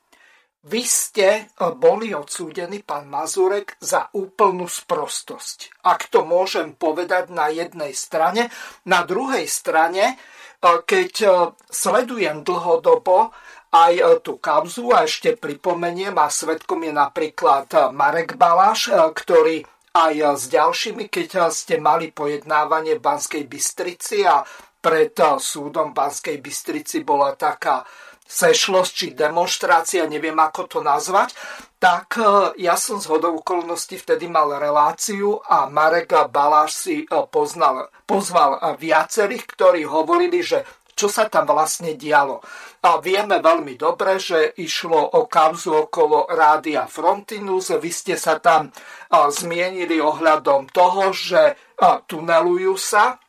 Vy ste e, boli odsúdení, pán Mazurek, za úplnú sprostosť. Ak to môžem povedať na jednej strane. Na druhej strane, e, keď e, sledujem dlhodobo aj tú kauzu a ešte pripomeniem a svetkom je napríklad Marek Baláš, ktorý aj s ďalšími, keď ste mali pojednávanie v Banskej Bystrici a pred súdom v Banskej Bystrici bola taká sešlosť či demonstrácia, neviem ako to nazvať, tak e, ja som z hodou okolností vtedy mal reláciu a Marek Baláš si e, poznal, pozval viacerých, ktorí hovorili, že čo sa tam vlastne dialo. A vieme veľmi dobre, že išlo o kauzu okolo Rádia Frontinus. Vy ste sa tam e, zmienili ohľadom toho, že tunelujú sa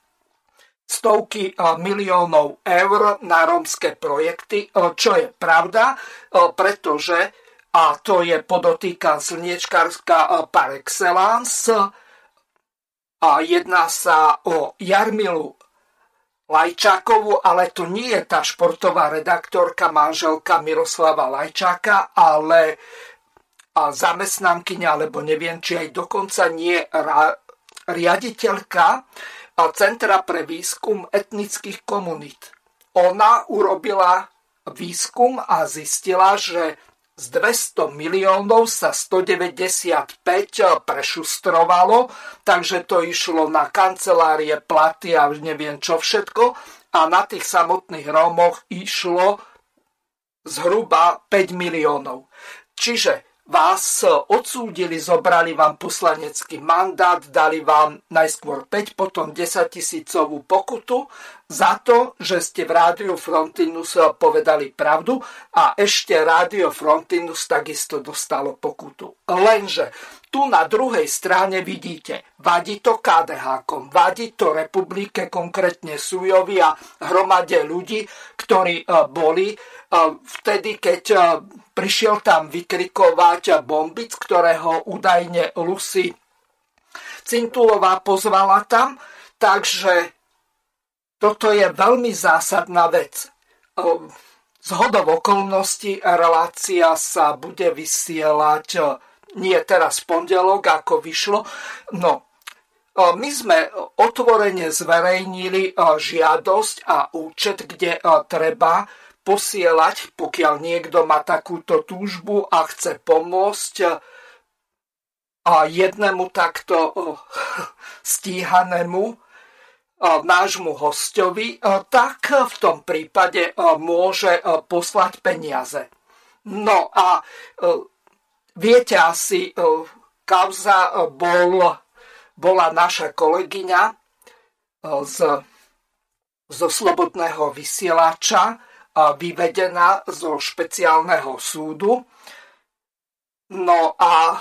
stovky miliónov eur na rómske projekty, čo je pravda, pretože, a to je podotýka slniečkárska par excellence, a jedná sa o Jarmilu Lajčákovú, ale to nie je tá športová redaktorka, manželka Miroslava Lajčáka, ale zamestnankyňa, alebo neviem, či aj dokonca nie riaditeľka Centra pre výskum etnických komunít. Ona urobila výskum a zistila, že z 200 miliónov sa 195 prešustrovalo, takže to išlo na kancelárie, platy a neviem čo všetko. A na tých samotných Rómoch išlo zhruba 5 miliónov. Čiže vás odsúdili, zobrali vám poslanecký mandát, dali vám najskôr 5, potom 10 tisícovú pokutu za to, že ste v Rádiu Frontinus povedali pravdu a ešte Rádio Frontinus takisto dostalo pokutu. Lenže tu na druhej strane vidíte, vadí to KDH, vadí to republike, konkrétne Sujovi a hromade ľudí, ktorí e, boli e, vtedy, keď e, prišiel tam vykrikovať bombic, ktorého údajne Lucy Cintulová pozvala tam. Takže toto je veľmi zásadná vec. Z hodov okolností relácia sa bude vysielať nie teraz pondelok, ako vyšlo. No, my sme otvorene zverejnili žiadosť a účet, kde treba posielať, pokiaľ niekto má takúto túžbu a chce pomôcť a jednému takto stíhanému nášmu hostovi, tak v tom prípade môže poslať peniaze. No a viete asi, kauza bol, bola naša kolegyňa z, zo Slobodného vysielača, vyvedená zo špeciálneho súdu. No a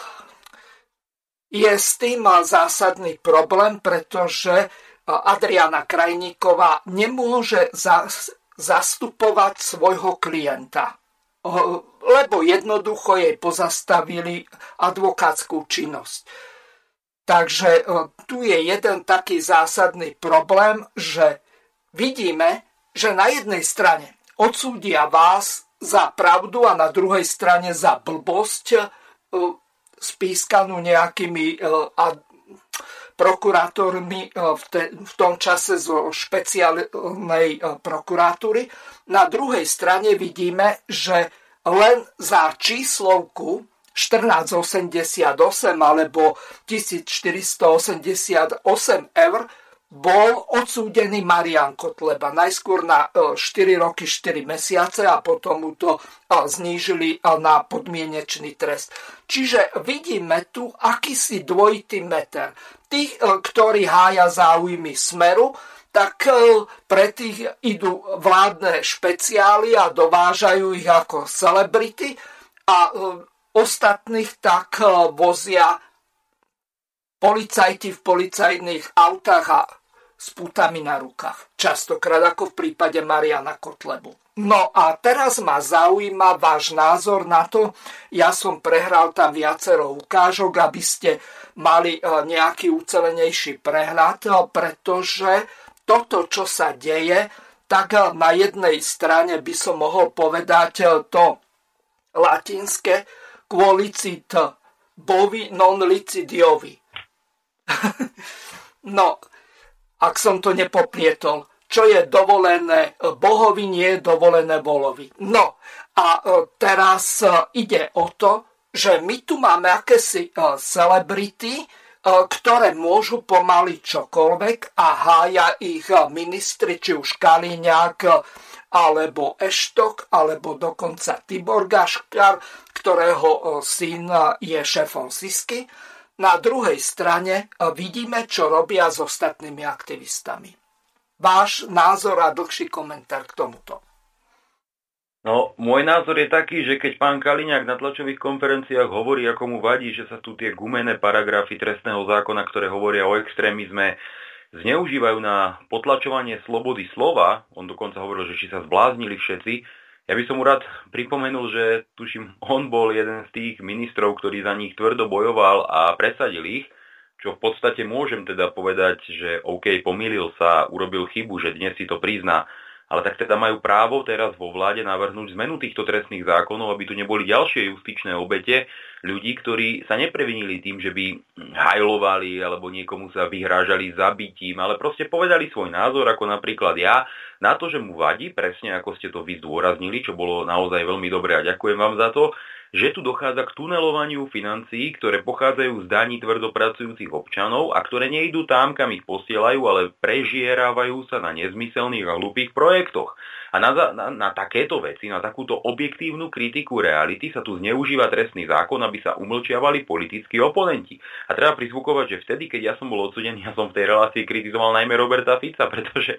je s tým zásadný problém, pretože Adriana Krajníková nemôže zastupovať svojho klienta, lebo jednoducho jej pozastavili advokátskú činnosť. Takže tu je jeden taký zásadný problém, že vidíme, že na jednej strane odsúdia vás za pravdu a na druhej strane za blbosť spískanú nejakými e, prokurátormi e, v, tom čase zo špeciálnej e, prokuratúry. Na druhej strane vidíme, že len za číslovku 1488 alebo 1488 eur bol odsúdený Marian Kotleba. Najskôr na 4 e, roky 4 mesiace a potom mu to e, znížili e, na podmienečný trest. Čiže vidíme tu akýsi dvojitý meter. Tých, ktorí hája záujmy smeru, tak pre tých idú vládne špeciály a dovážajú ich ako celebrity a ostatných tak vozia policajti v policajných autách a s putami na rukách. Častokrát ako v prípade Mariana Kotlebu. No a teraz ma zaujíma váš názor na to. Ja som prehral tam viacero ukážok, aby ste mali e, nejaký ucelenejší prehľad, e, pretože toto, čo sa deje, tak e, na jednej strane by som mohol povedať to latinské quolicit bovi non licidiovi. no, ak som to nepoplietol. Čo je dovolené bohovi, nie je dovolené volovi. No a e, teraz e, ide o to, že my tu máme akési e, celebrity, ktoré môžu pomaliť čokoľvek a hája ich ministri, či už Kaliňák, alebo Eštok, alebo dokonca Tibor Gaškar, ktorého syn je šéfom Sisky. Na druhej strane e, vidíme, čo robia s ostatnými aktivistami. Váš názor a dlhší komentár k tomuto. No, môj názor je taký, že keď pán Kaliňák na tlačových konferenciách hovorí, ako mu vadí, že sa tu tie gumené paragrafy trestného zákona, ktoré hovoria o extrémizme, zneužívajú na potlačovanie slobody slova, on dokonca hovoril, že či sa zbláznili všetci, ja by som mu rád pripomenul, že tuším, on bol jeden z tých ministrov, ktorý za nich tvrdo bojoval a presadil ich, čo v podstate môžem teda povedať, že OK, pomýlil sa, urobil chybu, že dnes si to prizná, ale tak teda majú právo teraz vo vláde navrhnúť zmenu týchto trestných zákonov, aby tu neboli ďalšie justičné obete ľudí, ktorí sa neprevinili tým, že by hajlovali alebo niekomu sa vyhrážali zabitím, ale proste povedali svoj názor, ako napríklad ja, na to, že mu vadí, presne ako ste to vy zdôraznili, čo bolo naozaj veľmi dobré a ďakujem vám za to, že tu dochádza k tunelovaniu financií, ktoré pochádzajú z daní tvrdopracujúcich občanov a ktoré nejdú tam, kam ich posielajú, ale prežierávajú sa na nezmyselných a hlupých projektoch. A na, na, na takéto veci, na takúto objektívnu kritiku reality sa tu zneužíva trestný zákon, aby sa umlčiavali politickí oponenti. A treba prizvukovať, že vtedy, keď ja som bol odsudený, ja som v tej relácii kritizoval najmä Roberta Fica, pretože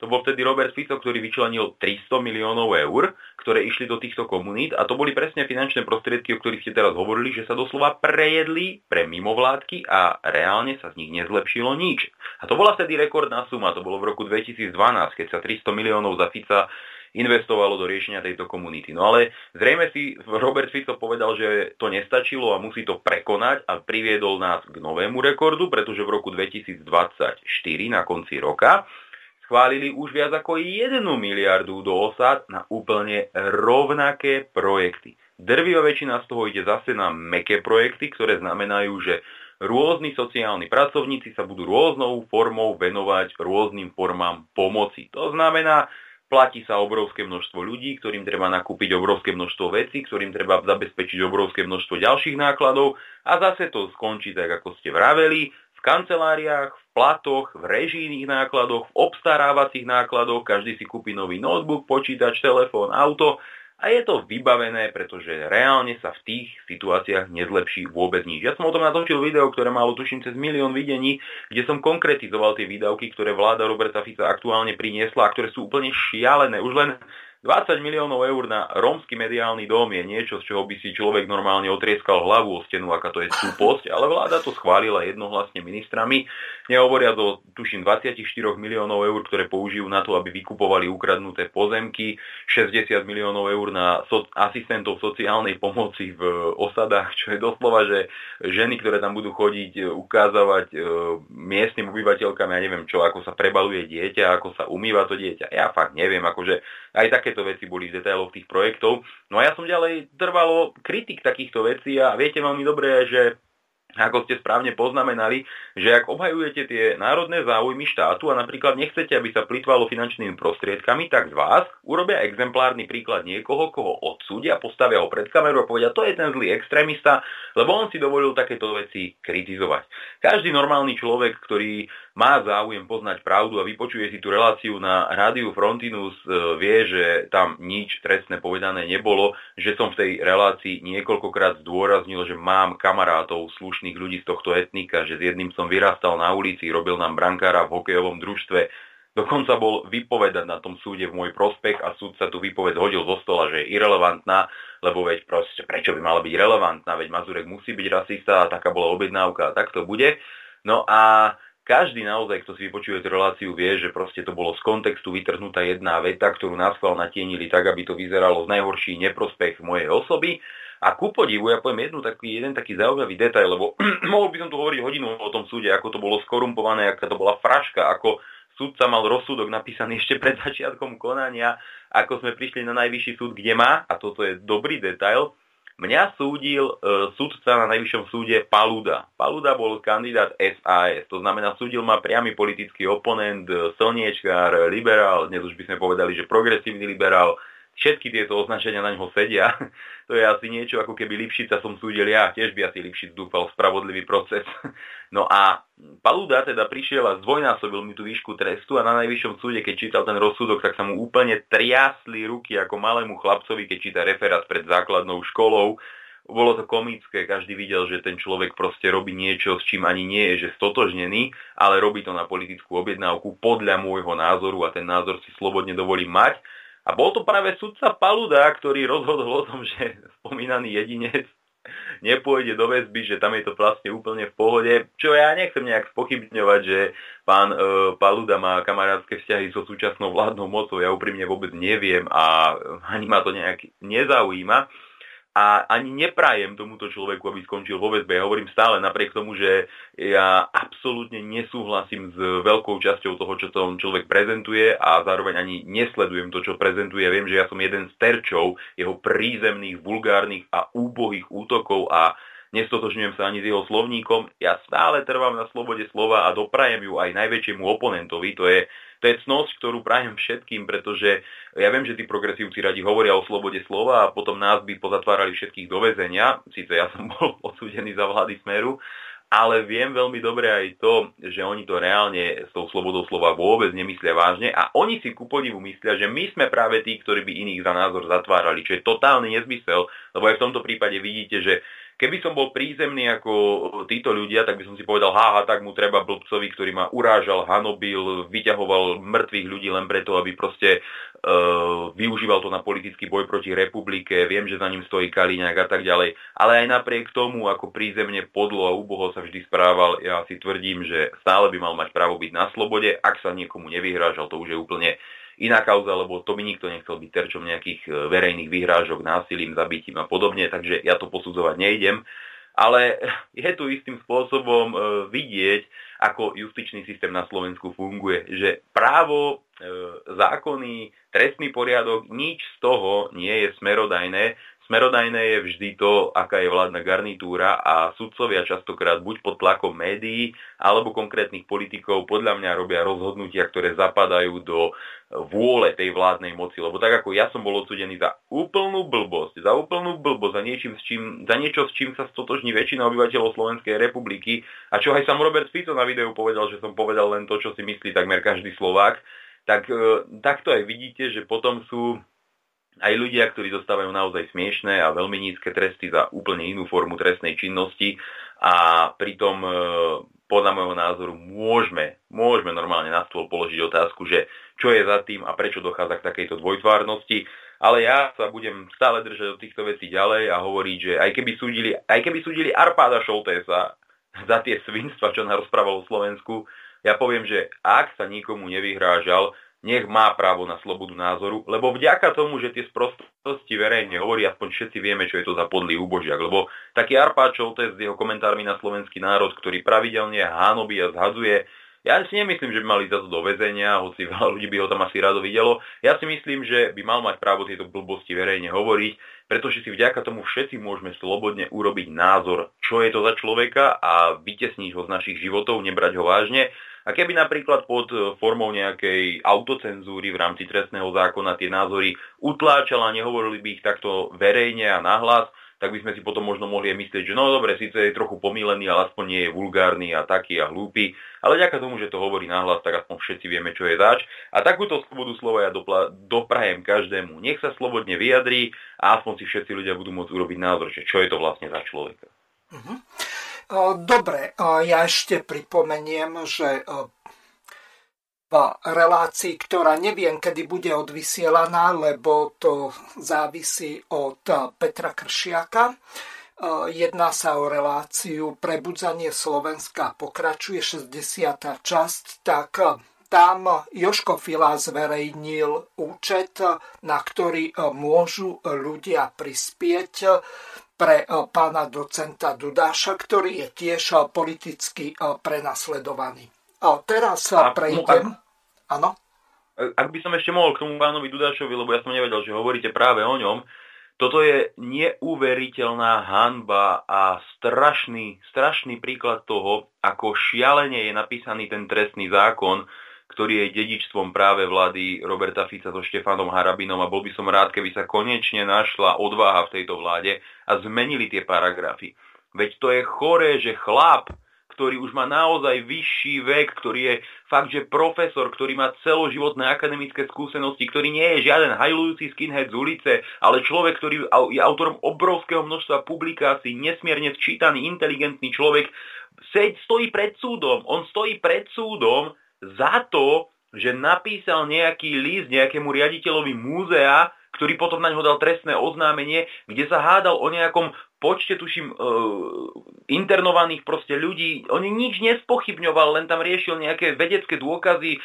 to bol vtedy Robert Fico, ktorý vyčlenil 300 miliónov eur, ktoré išli do týchto komunít a to boli presne finančné prostriedky, o ktorých ste teraz hovorili, že sa doslova prejedli pre mimovládky a reálne sa z nich nezlepšilo nič. A to bola vtedy rekordná suma, to bolo v roku 2012, keď sa 300 miliónov za Fica investovalo do riešenia tejto komunity. No ale zrejme si Robert Fico povedal, že to nestačilo a musí to prekonať a priviedol nás k novému rekordu, pretože v roku 2024 na konci roka schválili už viac ako 1 miliardu do osad na úplne rovnaké projekty. Drvivá väčšina z toho ide zase na meké projekty, ktoré znamenajú, že rôzni sociálni pracovníci sa budú rôznou formou venovať rôznym formám pomoci. To znamená, platí sa obrovské množstvo ľudí, ktorým treba nakúpiť obrovské množstvo vecí, ktorým treba zabezpečiť obrovské množstvo ďalších nákladov a zase to skončí tak, ako ste vraveli, v kanceláriách, platoch, v režijných nákladoch, v obstarávacích nákladoch, každý si kúpi nový notebook, počítač, telefón, auto a je to vybavené, pretože reálne sa v tých situáciách nezlepší vôbec nič. Ja som o tom natočil video, ktoré malo tuším cez milión videní, kde som konkretizoval tie výdavky, ktoré vláda Roberta Fica aktuálne priniesla a ktoré sú úplne šialené. Už len 20 miliónov eur na rómsky mediálny dom je niečo, z čoho by si človek normálne otrieskal hlavu o stenu, aká to je súposť, ale vláda to schválila jednohlasne ministrami. Nehovoria do, tuším, 24 miliónov eur, ktoré použijú na to, aby vykupovali ukradnuté pozemky, 60 miliónov eur na so, asistentov sociálnej pomoci v osadách, čo je doslova, že ženy, ktoré tam budú chodiť, ukázavať e, miestnym obyvateľkám, ja neviem čo, ako sa prebaluje dieťa, ako sa umýva to dieťa. Ja fakt neviem, akože aj takéto veci boli v detailoch tých projektov. No a ja som ďalej trvalo kritik takýchto vecí a viete veľmi dobre, že ako ste správne poznamenali, že ak obhajujete tie národné záujmy štátu a napríklad nechcete, aby sa plitvalo finančnými prostriedkami, tak z vás urobia exemplárny príklad niekoho, koho odsúdia, postavia ho pred kameru a povedia, to je ten zlý extrémista, lebo on si dovolil takéto veci kritizovať. Každý normálny človek, ktorý má záujem poznať pravdu a vypočuje si tú reláciu na rádiu Frontinus, e, vie, že tam nič trestné povedané nebolo, že som v tej relácii niekoľkokrát zdôraznil, že mám kamarátov, slušných ľudí z tohto etnika, že s jedným som vyrastal na ulici, robil nám brankára v hokejovom družstve, Dokonca bol vypovedať na tom súde v môj prospech a súd sa tu výpoved hodil zo stola, že je irrelevantná, lebo veď proste, prečo by mala byť relevantná, veď Mazurek musí byť rasista a taká bola objednávka a tak to bude. No a každý naozaj, kto si vypočuje tú reláciu, vie, že proste to bolo z kontextu vytrhnutá jedna veta, ktorú nás natienili tak, aby to vyzeralo z najhorší neprospech mojej osoby. A ku podivu, ja poviem jednu taký, jeden taký zaujímavý detail, lebo mohol by som tu hovoriť hodinu o tom súde, ako to bolo skorumpované, aká to bola fraška, ako súdca mal rozsudok napísaný ešte pred začiatkom konania, ako sme prišli na najvyšší súd, kde má, a toto je dobrý detail, Mňa súdil e, súdca na najvyššom súde Paluda. Paluda bol kandidát SAS, to znamená súdil ma priamy politický oponent, e, slniečkár, liberál, dnes už by sme povedali, že progresívny liberál, všetky tieto označenia na ňo sedia. To je asi niečo, ako keby Lipšica som súdil ja, tiež by asi Lipšic dúfal spravodlivý proces. No a Paluda teda prišiel a zdvojnásobil mi tú výšku trestu a na najvyššom súde, keď čítal ten rozsudok, tak sa mu úplne triasli ruky ako malému chlapcovi, keď číta referát pred základnou školou. Bolo to komické, každý videl, že ten človek proste robí niečo, s čím ani nie je, že stotožnený, ale robí to na politickú objednávku podľa môjho názoru a ten názor si slobodne dovolí mať. A bol to práve sudca Paluda, ktorý rozhodol o tom, že spomínaný jedinec nepôjde do väzby, že tam je to vlastne úplne v pohode. Čo ja nechcem nejak spochybňovať, že pán e, Paluda má kamarátske vzťahy so súčasnou vládnou mocou, ja úprimne vôbec neviem a ani ma to nejak nezaujíma a ani neprajem tomuto človeku, aby skončil vo väzbe. Ja hovorím stále napriek tomu, že ja absolútne nesúhlasím s veľkou časťou toho, čo tom človek prezentuje a zároveň ani nesledujem to, čo prezentuje. Viem, že ja som jeden z terčov jeho prízemných, vulgárnych a úbohých útokov a nestotožňujem sa ani s jeho slovníkom. Ja stále trvám na slobode slova a doprajem ju aj najväčšiemu oponentovi. To je to je cnosť, ktorú prajem všetkým, pretože ja viem, že tí progresívci radi hovoria o slobode slova a potom nás by pozatvárali všetkých do väzenia. Síce ja som bol odsúdený za vlády Smeru, ale viem veľmi dobre aj to, že oni to reálne s tou slobodou slova vôbec nemyslia vážne a oni si ku podivu myslia, že my sme práve tí, ktorí by iných za názor zatvárali, čo je totálny nezmysel, lebo aj v tomto prípade vidíte, že Keby som bol prízemný ako títo ľudia, tak by som si povedal, háha, tak mu treba blbcovi, ktorý ma urážal, hanobil, vyťahoval mŕtvych ľudí len preto, aby proste uh, využíval to na politický boj proti republike, viem, že za ním stojí Kaliňák a tak ďalej. Ale aj napriek tomu, ako prízemne podlo a úboho sa vždy správal, ja si tvrdím, že stále by mal mať právo byť na slobode, ak sa niekomu nevyhrážal, to už je úplne iná kauza, lebo to by nikto nechcel byť terčom nejakých e, verejných vyhrážok, násilím, zabitím a podobne, takže ja to posudzovať nejdem. Ale je tu istým spôsobom e, vidieť, ako justičný systém na Slovensku funguje, že právo, e, zákony, trestný poriadok, nič z toho nie je smerodajné Smerodajné je vždy to, aká je vládna garnitúra a sudcovia častokrát buď pod tlakom médií alebo konkrétnych politikov podľa mňa robia rozhodnutia, ktoré zapadajú do vôle tej vládnej moci. Lebo tak ako ja som bol odsudený za úplnú blbosť, za úplnú blbosť, za, niečím, s čím, za niečo, s čím sa stotožní väčšina obyvateľov Slovenskej republiky a čo aj sam Robert Fico na videu povedal, že som povedal len to, čo si myslí takmer každý Slovák, tak e, takto aj vidíte, že potom sú aj ľudia, ktorí dostávajú naozaj smiešné a veľmi nízke tresty za úplne inú formu trestnej činnosti a pritom e, podľa môjho názoru môžeme, môžeme normálne na stôl položiť otázku, že čo je za tým a prečo dochádza k takejto dvojtvárnosti. Ale ja sa budem stále držať do týchto vecí ďalej a hovoriť, že aj keby súdili, aj keby súdili Arpáda Šoltésa za tie svinstva, čo nám rozprával o Slovensku, ja poviem, že ak sa nikomu nevyhrážal, nech má právo na slobodu názoru, lebo vďaka tomu, že tie sprostosti verejne hovorí, aspoň všetci vieme, čo je to za podlý úbožiak, lebo taký Arpáčov, je s jeho komentármi na slovenský národ, ktorý pravidelne hánobí a zhadzuje, ja si nemyslím, že by mali to do väzenia, hoci veľa ľudí by ho tam asi rado videlo. Ja si myslím, že by mal mať právo tieto blbosti verejne hovoriť, pretože si vďaka tomu všetci môžeme slobodne urobiť názor, čo je to za človeka a vytesniť ho z našich životov, nebrať ho vážne a keby napríklad pod e, formou nejakej autocenzúry v rámci trestného zákona tie názory utláčala, nehovorili by ich takto verejne a nahlas, tak by sme si potom možno mohli myslieť, že no dobre, síce je trochu pomílený, ale aspoň nie je vulgárny a taký a hlúpy, ale ďaká tomu, že to hovorí nahlas, tak aspoň všetci vieme, čo je zač. A takúto slobodu slova ja dopla- doprajem každému. Nech sa slobodne vyjadrí a aspoň si všetci ľudia budú môcť urobiť názor, že čo je to vlastne za človeka. Uh-huh. Dobre, ja ešte pripomeniem, že v relácii, ktorá neviem, kedy bude odvysielaná, lebo to závisí od Petra Kršiaka. Jedná sa o reláciu Prebudzanie Slovenska, pokračuje 60. časť, tak tam Joško Fila zverejnil účet, na ktorý môžu ľudia prispieť pre e, pána docenta Dudáša, ktorý je tiež e, politicky e, prenasledovaný. A teraz sa prejdem... Áno? Ak by som ešte mohol k tomu pánovi Dudášovi, lebo ja som nevedel, že hovoríte práve o ňom, toto je neuveriteľná hanba a strašný, strašný príklad toho, ako šialene je napísaný ten trestný zákon, ktorý je dedičstvom práve vlády Roberta Fica so Štefanom Harabinom a bol by som rád, keby sa konečne našla odvaha v tejto vláde a zmenili tie paragrafy. Veď to je choré, že chlap, ktorý už má naozaj vyšší vek, ktorý je fakt, že profesor, ktorý má celoživotné akademické skúsenosti, ktorý nie je žiaden hajlujúci skinhead z ulice, ale človek, ktorý je autorom obrovského množstva publikácií, nesmierne sčítaný, inteligentný človek, stojí pred súdom. On stojí pred súdom za to, že napísal nejaký list nejakému riaditeľovi múzea, ktorý potom na ňo dal trestné oznámenie, kde sa hádal o nejakom počte, tuším, e, internovaných proste ľudí. On nič nespochybňoval, len tam riešil nejaké vedecké dôkazy, e,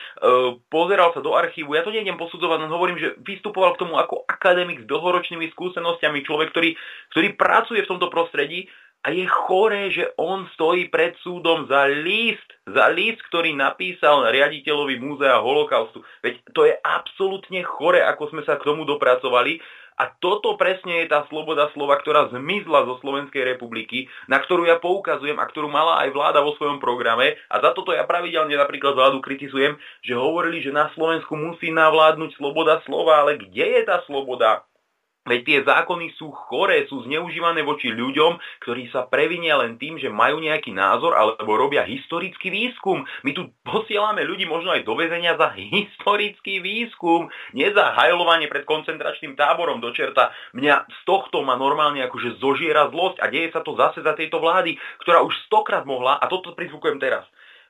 pozeral sa do archívu. Ja to nejdem posudzovať, len hovorím, že vystupoval k tomu ako akademik s dlhoročnými skúsenostiami, človek, ktorý, ktorý pracuje v tomto prostredí a je choré, že on stojí pred súdom za list, za list, ktorý napísal riaditeľovi múzea holokaustu. Veď to je absolútne chore, ako sme sa k tomu dopracovali. A toto presne je tá sloboda slova, ktorá zmizla zo Slovenskej republiky, na ktorú ja poukazujem a ktorú mala aj vláda vo svojom programe. A za toto ja pravidelne napríklad vládu kritizujem, že hovorili, že na Slovensku musí navládnuť sloboda slova, ale kde je tá sloboda? Veď tie zákony sú choré, sú zneužívané voči ľuďom, ktorí sa previnia len tým, že majú nejaký názor alebo robia historický výskum. My tu posielame ľudí možno aj do väzenia za historický výskum, nie za hajlovanie pred koncentračným táborom do čerta. Mňa z tohto ma normálne akože zožiera zlosť a deje sa to zase za tejto vlády, ktorá už stokrát mohla, a toto prizvukujem teraz,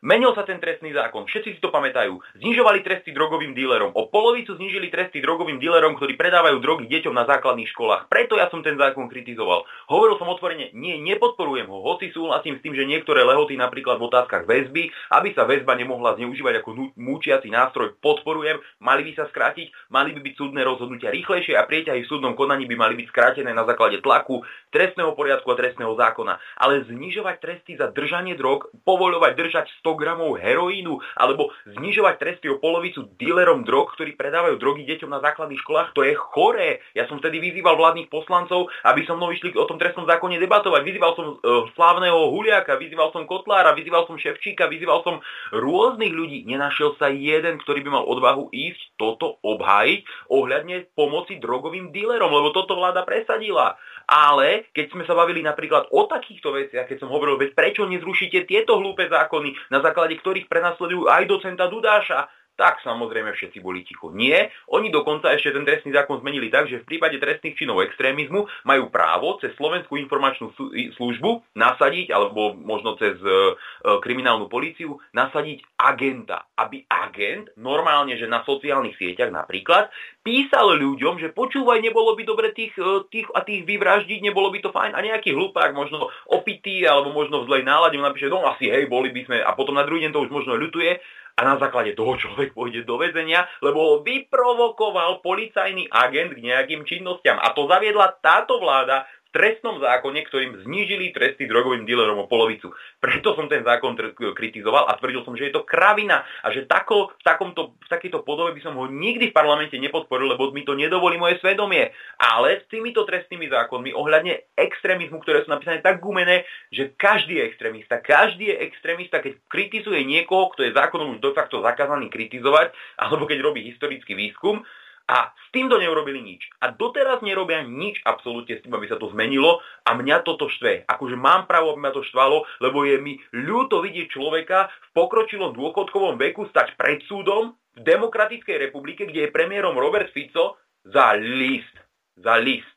Menil sa ten trestný zákon, všetci si to pamätajú. Znižovali tresty drogovým dílerom. O polovicu znižili tresty drogovým dílerom, ktorí predávajú drogy deťom na základných školách. Preto ja som ten zákon kritizoval. Hovoril som otvorene, nie, nepodporujem ho, hoci súhlasím s tým, že niektoré lehoty napríklad v otázkach väzby, aby sa väzba nemohla zneužívať ako múčiaci nástroj, podporujem, mali by sa skrátiť, mali by byť súdne rozhodnutia rýchlejšie a prieťahy v súdnom konaní by mali byť skrátené na základe tlaku, trestného poriadku a trestného zákona. Ale znižovať tresty za držanie drog, povoľovať držať 100 gramov heroínu alebo znižovať tresty o polovicu dílerom drog, ktorí predávajú drogy deťom na základných školách, to je choré. Ja som vtedy vyzýval vládnych poslancov, aby so mnou išli o tom trestnom zákone debatovať. Vyzýval som uh, slávneho Huliaka, vyzýval som Kotlára, vyzýval som Ševčíka, vyzýval som rôznych ľudí. Nenašiel sa jeden, ktorý by mal odvahu ísť toto obhájiť ohľadne pomoci drogovým dílerom, lebo toto vláda presadila. Ale keď sme sa bavili napríklad o takýchto veciach, keď som hovoril, veď prečo nezrušíte tieto hlúpe zákony, na základe ktorých prenasledujú aj docenta Dudáša, tak samozrejme všetci boli ticho. Nie, oni dokonca ešte ten trestný zákon zmenili tak, že v prípade trestných činov extrémizmu majú právo cez Slovenskú informačnú službu nasadiť, alebo možno cez e, e, kriminálnu políciu, nasadiť agenta. Aby agent, normálne, že na sociálnych sieťach napríklad, písal ľuďom, že počúvaj, nebolo by dobre tých, e, tých a tých vyvraždiť, nebolo by to fajn. A nejaký hlupák, možno opitý, alebo možno v zlej nálade napíše, no asi hej, boli by sme, a potom na druhý deň to už možno ľutuje a na základe toho človek pôjde do väzenia, lebo ho vyprovokoval policajný agent k nejakým činnostiam. A to zaviedla táto vláda trestnom zákone, ktorým znížili tresty drogovým dealerom o polovicu. Preto som ten zákon kritizoval a tvrdil som, že je to kravina a že tako, v, takomto, v takejto podobe by som ho nikdy v parlamente nepodporil, lebo mi to nedovolí moje svedomie. Ale s týmito trestnými zákonmi ohľadne extrémizmu, ktoré sú napísané tak gumené, že každý je extrémista, každý je extrémista, keď kritizuje niekoho, kto je zákonom už de facto zakázaný kritizovať, alebo keď robí historický výskum, a s týmto neurobili nič. A doteraz nerobia nič absolútne s tým, aby sa to zmenilo a mňa toto štve. Akože mám právo, aby ma to štvalo, lebo je mi ľúto vidieť človeka v pokročilom dôchodkovom veku stať pred súdom v Demokratickej republike, kde je premiérom Robert Fico za list. Za list.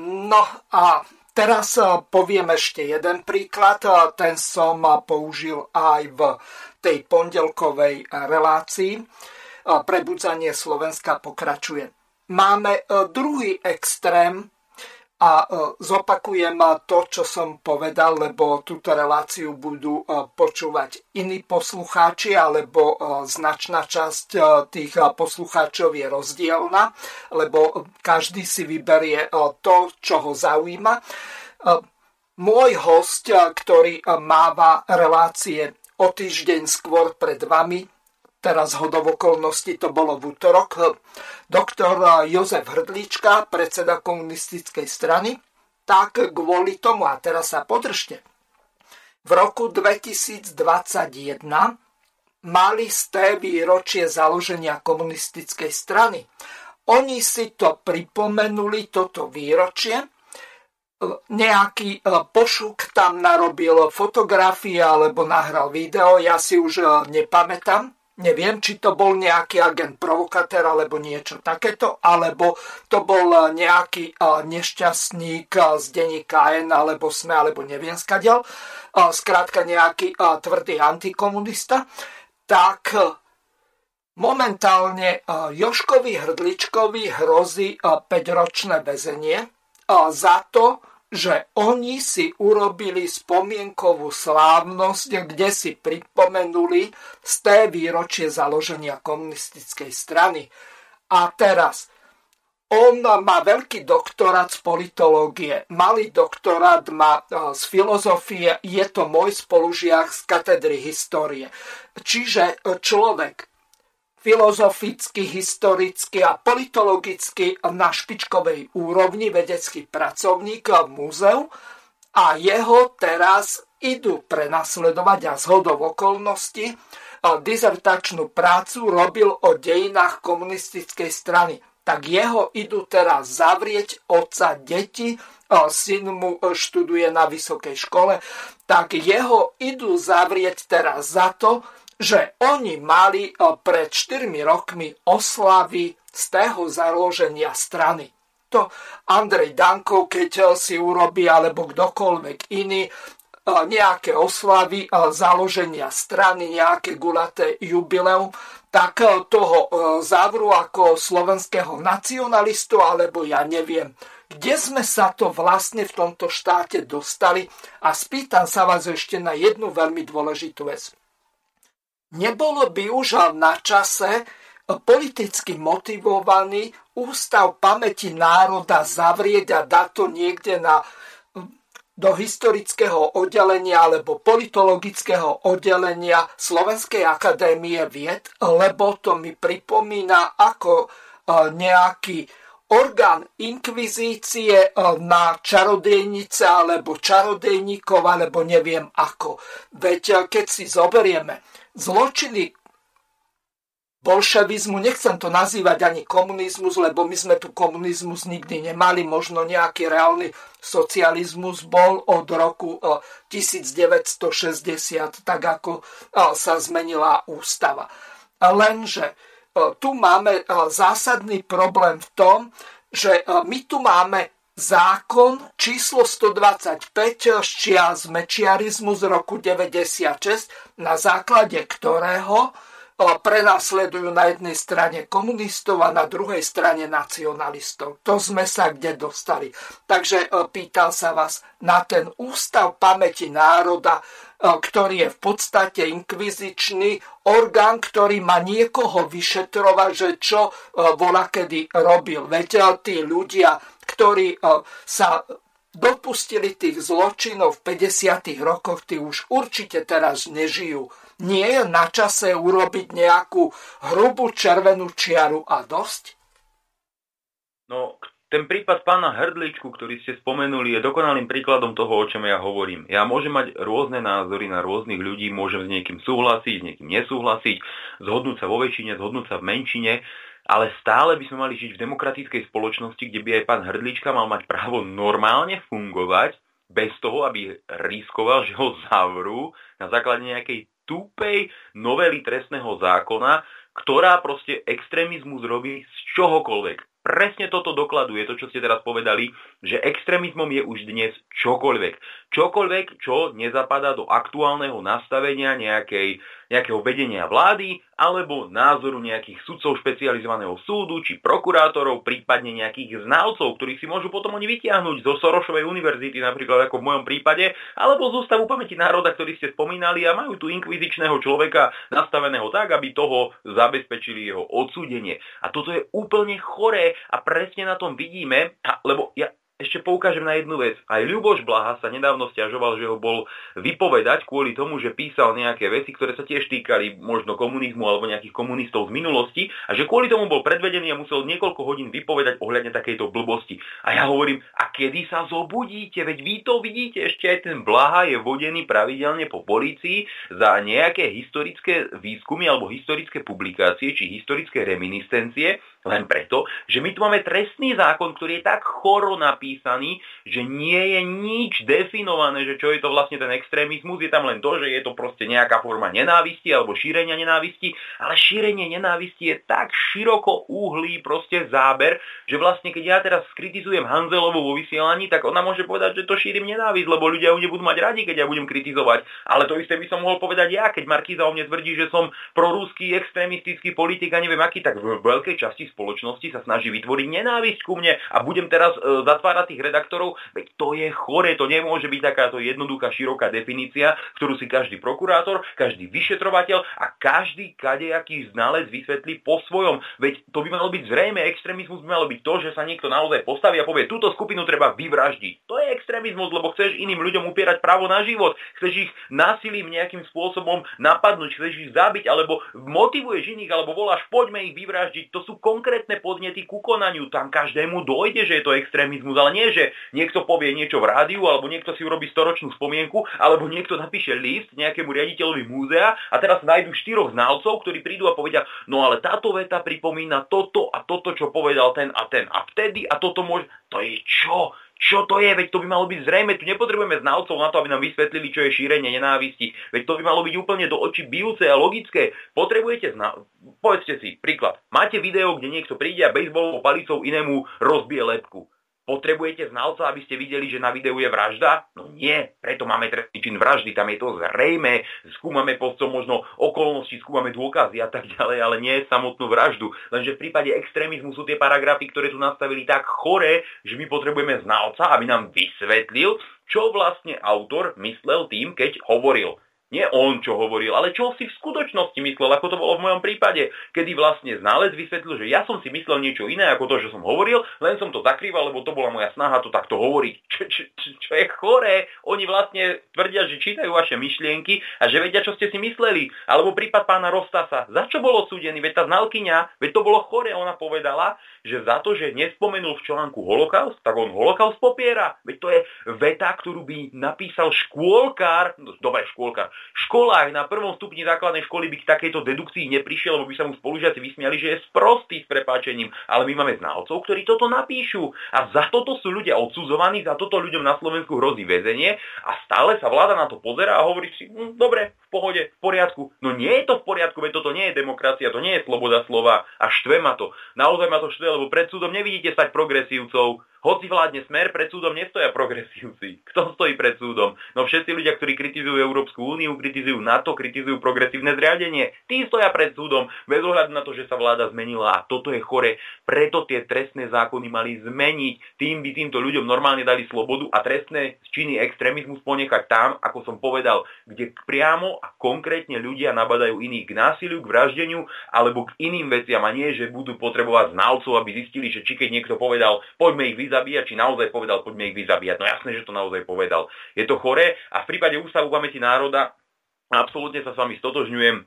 No a teraz eh, poviem ešte jeden príklad. Eh, ten som eh, použil aj v tej pondelkovej relácii prebudzanie Slovenska pokračuje. Máme e, druhý extrém a e, zopakujem to, čo som povedal, lebo túto reláciu budú e, počúvať iní poslucháči, alebo značná časť tých poslucháčov je rozdielna, lebo každý si vyberie to, čo ho zaujíma. Môj host, ktorý máva relácie o týždeň skôr pred vami, teraz hodov okolností to bolo v útorok, doktor Jozef Hrdlička, predseda komunistickej strany, tak kvôli tomu, a teraz sa podržte, v roku 2021 mali sté výročie založenia komunistickej strany. Oni si to pripomenuli, toto výročie, nejaký e, pošuk tam narobil fotografie alebo nahral video, ja si už e, nepamätám, Neviem, či to bol nejaký agent provokatér alebo niečo takéto, alebo to bol nejaký nešťastník z denníka N alebo SME, alebo neviem skadiaľ, skrátka nejaký tvrdý antikomunista, tak momentálne Joškovi Hrdličkovi hrozí 5-ročné väzenie za to, že oni si urobili spomienkovú slávnosť, kde si pripomenuli z té výročie založenia komunistickej strany. A teraz, on má veľký doktorát z politológie, malý doktorát má e, z filozofie, je to môj spolužiak z katedry histórie. Čiže človek filozoficky, historicky a politologicky na špičkovej úrovni vedecký pracovník v múzeu a jeho teraz idú prenasledovať a zhodov okolností dizertačnú prácu robil o dejinách komunistickej strany. Tak jeho idú teraz zavrieť oca deti, syn mu študuje na vysokej škole, tak jeho idú zavrieť teraz za to, že oni mali e, pred 4 rokmi oslavy z tého založenia strany. To Andrej Danko, keď e, si urobí, alebo kdokoľvek iný, e, nejaké oslavy založenia strany, nejaké gulaté jubileum, tak toho zavru ako slovenského nacionalistu, alebo ja neviem, kde sme sa to vlastne v tomto štáte dostali. A spýtam sa vás ešte na jednu veľmi dôležitú vec. Nebolo by už na čase politicky motivovaný ústav pamäti národa zavrieť a dať to niekde na, do historického oddelenia alebo politologického oddelenia Slovenskej akadémie vied, lebo to mi pripomína ako e, nejaký orgán inkvizície e, na čarodejnice alebo čarodejníkov, alebo neviem ako. Veď e, keď si zoberieme, zločiny bolševizmu, nechcem to nazývať ani komunizmus, lebo my sme tu komunizmus nikdy nemali, možno nejaký reálny socializmus bol od roku 1960, eh, tak ako eh, sa zmenila ústava. Lenže tu máme zásadný problém v tom, že my tu máme zákon číslo 125 z čias mečiarizmu z roku 96, na základe ktorého prenasledujú na jednej strane komunistov a na druhej strane nacionalistov. To sme sa kde dostali. Takže pýtal sa vás na ten ústav pamäti národa, ktorý je v podstate inkvizičný orgán, ktorý má niekoho vyšetrovať, že čo vola kedy robil. Veď tí ľudia, ktorí sa dopustili tých zločinov v 50. rokoch, tí už určite teraz nežijú nie je na čase urobiť nejakú hrubú červenú čiaru a dosť? No, ten prípad pána Hrdličku, ktorý ste spomenuli, je dokonalým príkladom toho, o čom ja hovorím. Ja môžem mať rôzne názory na rôznych ľudí, môžem s niekým súhlasiť, s niekým nesúhlasiť, zhodnúť sa vo väčšine, zhodnúť sa v menšine, ale stále by sme mali žiť v demokratickej spoločnosti, kde by aj pán Hrdlička mal mať právo normálne fungovať, bez toho, aby riskoval, že ho zavrú na základe nejakej tupej novely trestného zákona, ktorá proste extrémizmus robí z čohokoľvek. Presne toto dokladuje to, čo ste teraz povedali, že extrémizmom je už dnes čokoľvek. Čokoľvek, čo nezapadá do aktuálneho nastavenia nejakej nejakého vedenia vlády alebo názoru nejakých sudcov špecializovaného súdu či prokurátorov, prípadne nejakých znalcov, ktorých si môžu potom oni vytiahnuť zo Sorošovej univerzity, napríklad ako v mojom prípade, alebo z Ústavu pamäti národa, ktorý ste spomínali a majú tu inkvizičného človeka nastaveného tak, aby toho zabezpečili jeho odsúdenie. A toto je úplne choré a presne na tom vidíme, lebo ja, ešte poukážem na jednu vec. Aj Ľuboš Blaha sa nedávno stiažoval, že ho bol vypovedať kvôli tomu, že písal nejaké veci, ktoré sa tiež týkali možno komunizmu alebo nejakých komunistov z minulosti a že kvôli tomu bol predvedený a musel niekoľko hodín vypovedať ohľadne takejto blbosti. A ja hovorím, a kedy sa zobudíte? Veď vy to vidíte, ešte aj ten Blaha je vodený pravidelne po polícii za nejaké historické výskumy alebo historické publikácie či historické reminiscencie len preto, že my tu máme trestný zákon, ktorý je tak choro napísaný, že nie je nič definované, že čo je to vlastne ten extrémizmus. Je tam len to, že je to proste nejaká forma nenávisti alebo šírenia nenávisti, ale šírenie nenávisti je tak široko uhlý proste záber, že vlastne keď ja teraz skritizujem Hanzelovu vo vysielaní, tak ona môže povedať, že to šírim nenávisť, lebo ľudia ju nebudú mať radi, keď ja budem kritizovať. Ale to isté by som mohol povedať ja, keď Markíza o mne tvrdí, že som prorúský extrémistický politik a neviem aký, tak v veľkej časti spoločnosti sa snaží vytvoriť nenávisť ku mne a budem teraz e, zatvárať tých redaktorov, veď to je chore, to nemôže byť takáto jednoduchá, široká definícia, ktorú si každý prokurátor, každý vyšetrovateľ a každý kadejaký znalec vysvetlí po svojom. Veď to by malo byť zrejme, extrémizmus by malo byť to, že sa niekto naozaj postaví a povie, túto skupinu treba vyvraždiť. To je extrémizmus, lebo chceš iným ľuďom upierať právo na život, chceš ich násilím nejakým spôsobom napadnúť, chceš ich zabiť, alebo motivuješ iných, alebo voláš, poďme ich vyvraždiť. To sú konkrétne podnety ku konaniu. Tam každému dojde, že je to extrémizmus, ale nie, že niekto povie niečo v rádiu, alebo niekto si urobí storočnú spomienku, alebo niekto napíše list nejakému riaditeľovi múzea a teraz nájdu štyroch znalcov, ktorí prídu a povedia, no ale táto veta pripomína toto a toto, čo povedal ten a ten a vtedy a toto môže... To je čo? Čo to je? Veď to by malo byť zrejme. Tu nepotrebujeme znalcov na to, aby nám vysvetlili, čo je šírenie nenávisti. Veď to by malo byť úplne do očí bijúce a logické. Potrebujete zna... Povedzte si, príklad. Máte video, kde niekto príde a bejsbolovou palicou inému rozbije lepku. Potrebujete znalca, aby ste videli, že na videu je vražda? No nie, preto máme trestný čin vraždy, tam je to zrejme, skúmame potom možno okolnosti, skúmame dôkazy a tak ďalej, ale nie samotnú vraždu. Lenže v prípade extrémizmu sú tie paragrafy, ktoré tu nastavili tak chore, že my potrebujeme znalca, aby nám vysvetlil, čo vlastne autor myslel tým, keď hovoril. Nie on, čo hovoril, ale čo si v skutočnosti myslel, ako to bolo v mojom prípade, kedy vlastne znalec vysvetlil, že ja som si myslel niečo iné ako to, čo som hovoril, len som to zakrýval, lebo to bola moja snaha to takto hovoriť. Čo, čo, čo, čo je choré, oni vlastne tvrdia, že čítajú vaše myšlienky a že vedia, čo ste si mysleli. Alebo prípad pána Rostasa. Za čo bol odsúdený? Veď tá znalkyňa, veď to bolo choré, ona povedala, že za to, že nespomenul v článku holokaust, tak on holokaust popiera. Veď to je veta, ktorú by napísal škôlkár, no, dobre škôlkár, školách na prvom stupni základnej školy by k takejto dedukcii neprišiel, lebo by sa mu spolužiaci vysmiali, že je sprostý s prepáčením. Ale my máme znalcov, ktorí toto napíšu. A za toto sú ľudia odsudzovaní, za toto ľuďom na Slovensku hrozí väzenie a stále sa vláda na to pozera a hovorí si, hm, dobre, v pohode, v poriadku. No nie je to v poriadku, veď toto nie je demokracia, to nie je sloboda slova a štve ma to. Naozaj ma to štve, lebo pred súdom nevidíte stať progresívcov, hoci vládne smer, pred súdom nestoja progresívci. Kto stojí pred súdom? No všetci ľudia, ktorí kritizujú Európsku úniu, kritizujú NATO, kritizujú progresívne zriadenie, tí stoja pred súdom, bez ohľadu na to, že sa vláda zmenila. A toto je chore. Preto tie trestné zákony mali zmeniť. Tým by týmto ľuďom normálne dali slobodu a trestné činy extrémizmus ponechať tam, ako som povedal, kde priamo a konkrétne ľudia nabadajú iných k násiliu, k vraždeniu alebo k iným veciam a nie, že budú potrebovať znalcov, aby zistili, že či keď niekto povedal, poďme ich vyzabíjať, či naozaj povedal, poďme ich vyzabíjať. No jasné, že to naozaj povedal. Je to chore a v prípade Ústavu pamäti národa absolútne sa s vami stotožňujem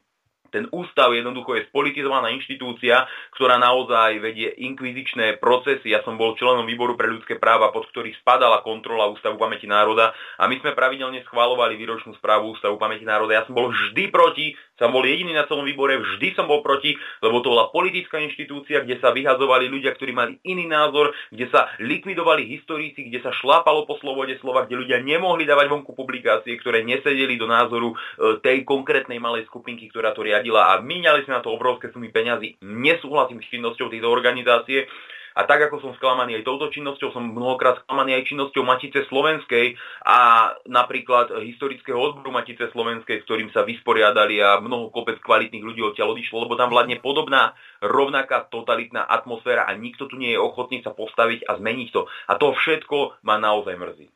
ten ústav jednoducho je spolitizovaná inštitúcia, ktorá naozaj vedie inkvizičné procesy. Ja som bol členom výboru pre ľudské práva, pod ktorý spadala kontrola Ústavu pamäti národa a my sme pravidelne schválovali výročnú správu Ústavu pamäti národa. Ja som bol vždy proti, som bol jediný na celom výbore, vždy som bol proti, lebo to bola politická inštitúcia, kde sa vyhazovali ľudia, ktorí mali iný názor, kde sa likvidovali historici, kde sa šlápalo po slobode slova, kde ľudia nemohli dávať vonku publikácie, ktoré nesedeli do názoru e, tej konkrétnej malej skupinky, ktorá to riadi riadila a míňali sme na to obrovské sumy peňazí. Nesúhlasím s činnosťou tejto organizácie. A tak ako som sklamaný aj touto činnosťou, som mnohokrát sklamaný aj činnosťou Matice Slovenskej a napríklad historického odboru Matice Slovenskej, s ktorým sa vysporiadali a mnoho kopec kvalitných ľudí odtiaľ odišlo, lebo tam vládne podobná rovnaká totalitná atmosféra a nikto tu nie je ochotný sa postaviť a zmeniť to. A to všetko ma naozaj mrzí.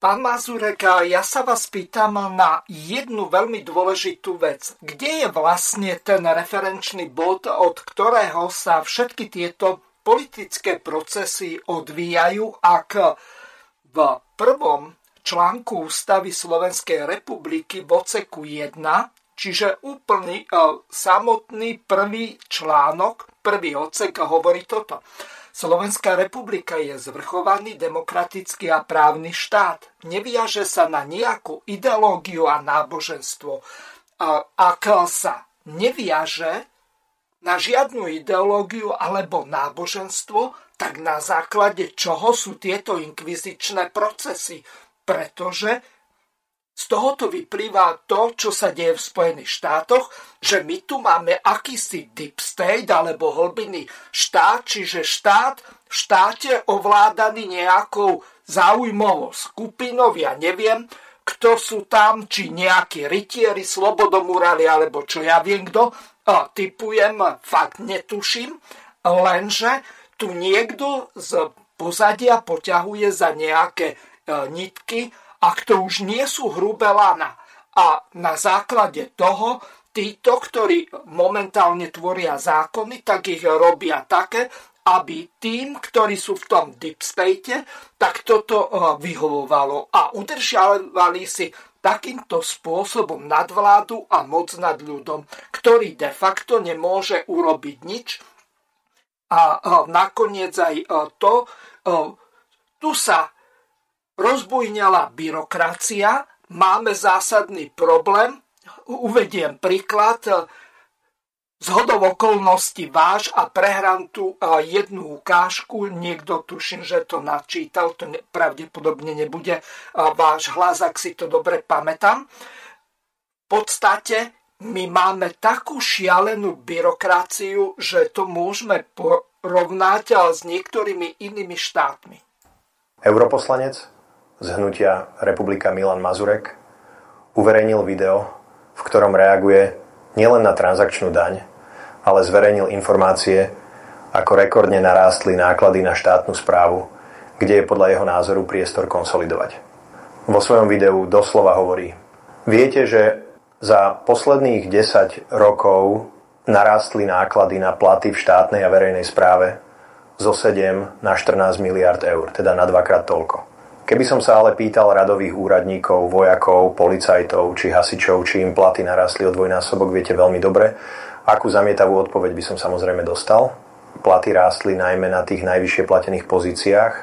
Pán Mazurek, ja sa vás pýtam na jednu veľmi dôležitú vec. Kde je vlastne ten referenčný bod, od ktorého sa všetky tieto politické procesy odvíjajú, ak v prvom článku Ústavy Slovenskej republiky v oceku 1, čiže úplný e, samotný prvý článok, prvý ocek hovorí toto. Slovenská republika je zvrchovaný demokratický a právny štát. Neviaže sa na nejakú ideológiu a náboženstvo. Ak sa neviaže na žiadnu ideológiu alebo náboženstvo, tak na základe čoho sú tieto inkvizičné procesy? Pretože z tohoto vyplýva to, čo sa deje v Spojených štátoch, že my tu máme akýsi deep state alebo hlbiny štát, čiže štát v štáte ovládaný nejakou záujmovou skupinou, ja neviem, kto sú tam, či nejakí rytieri, slobodomurali, alebo čo ja viem kto, typujem, fakt netuším, lenže tu niekto z pozadia poťahuje za nejaké e, nitky ak to už nie sú hrubé lana. A na základe toho títo, ktorí momentálne tvoria zákony, tak ich robia také, aby tým, ktorí sú v tom deep state, tak toto eh, vyhovovalo a udržiavali si takýmto spôsobom nadvládu a moc nad ľudom, ktorý de facto nemôže urobiť nič. A nakoniec aj eh, to, tu sa rozbujňala byrokracia, máme zásadný problém. Uvediem príklad. Z hodov okolností váš a prehrám tu jednu ukážku. Niekto tuším, že to načítal, to pravdepodobne nebude váš hlas, ak si to dobre pamätám. V podstate my máme takú šialenú byrokraciu, že to môžeme porovnať s niektorými inými štátmi. Europoslanec z hnutia Republika Milan Mazurek uverejnil video, v ktorom reaguje nielen na transakčnú daň, ale zverejnil informácie, ako rekordne narástli náklady na štátnu správu, kde je podľa jeho názoru priestor konsolidovať. Vo svojom videu doslova hovorí Viete, že za posledných 10 rokov narástli náklady na platy v štátnej a verejnej správe zo 7 na 14 miliard eur, teda na dvakrát toľko. Keby som sa ale pýtal radových úradníkov, vojakov, policajtov či hasičov, či im platy narastli o dvojnásobok, viete veľmi dobre, akú zamietavú odpoveď by som samozrejme dostal. Platy rástli najmä na tých najvyššie platených pozíciách.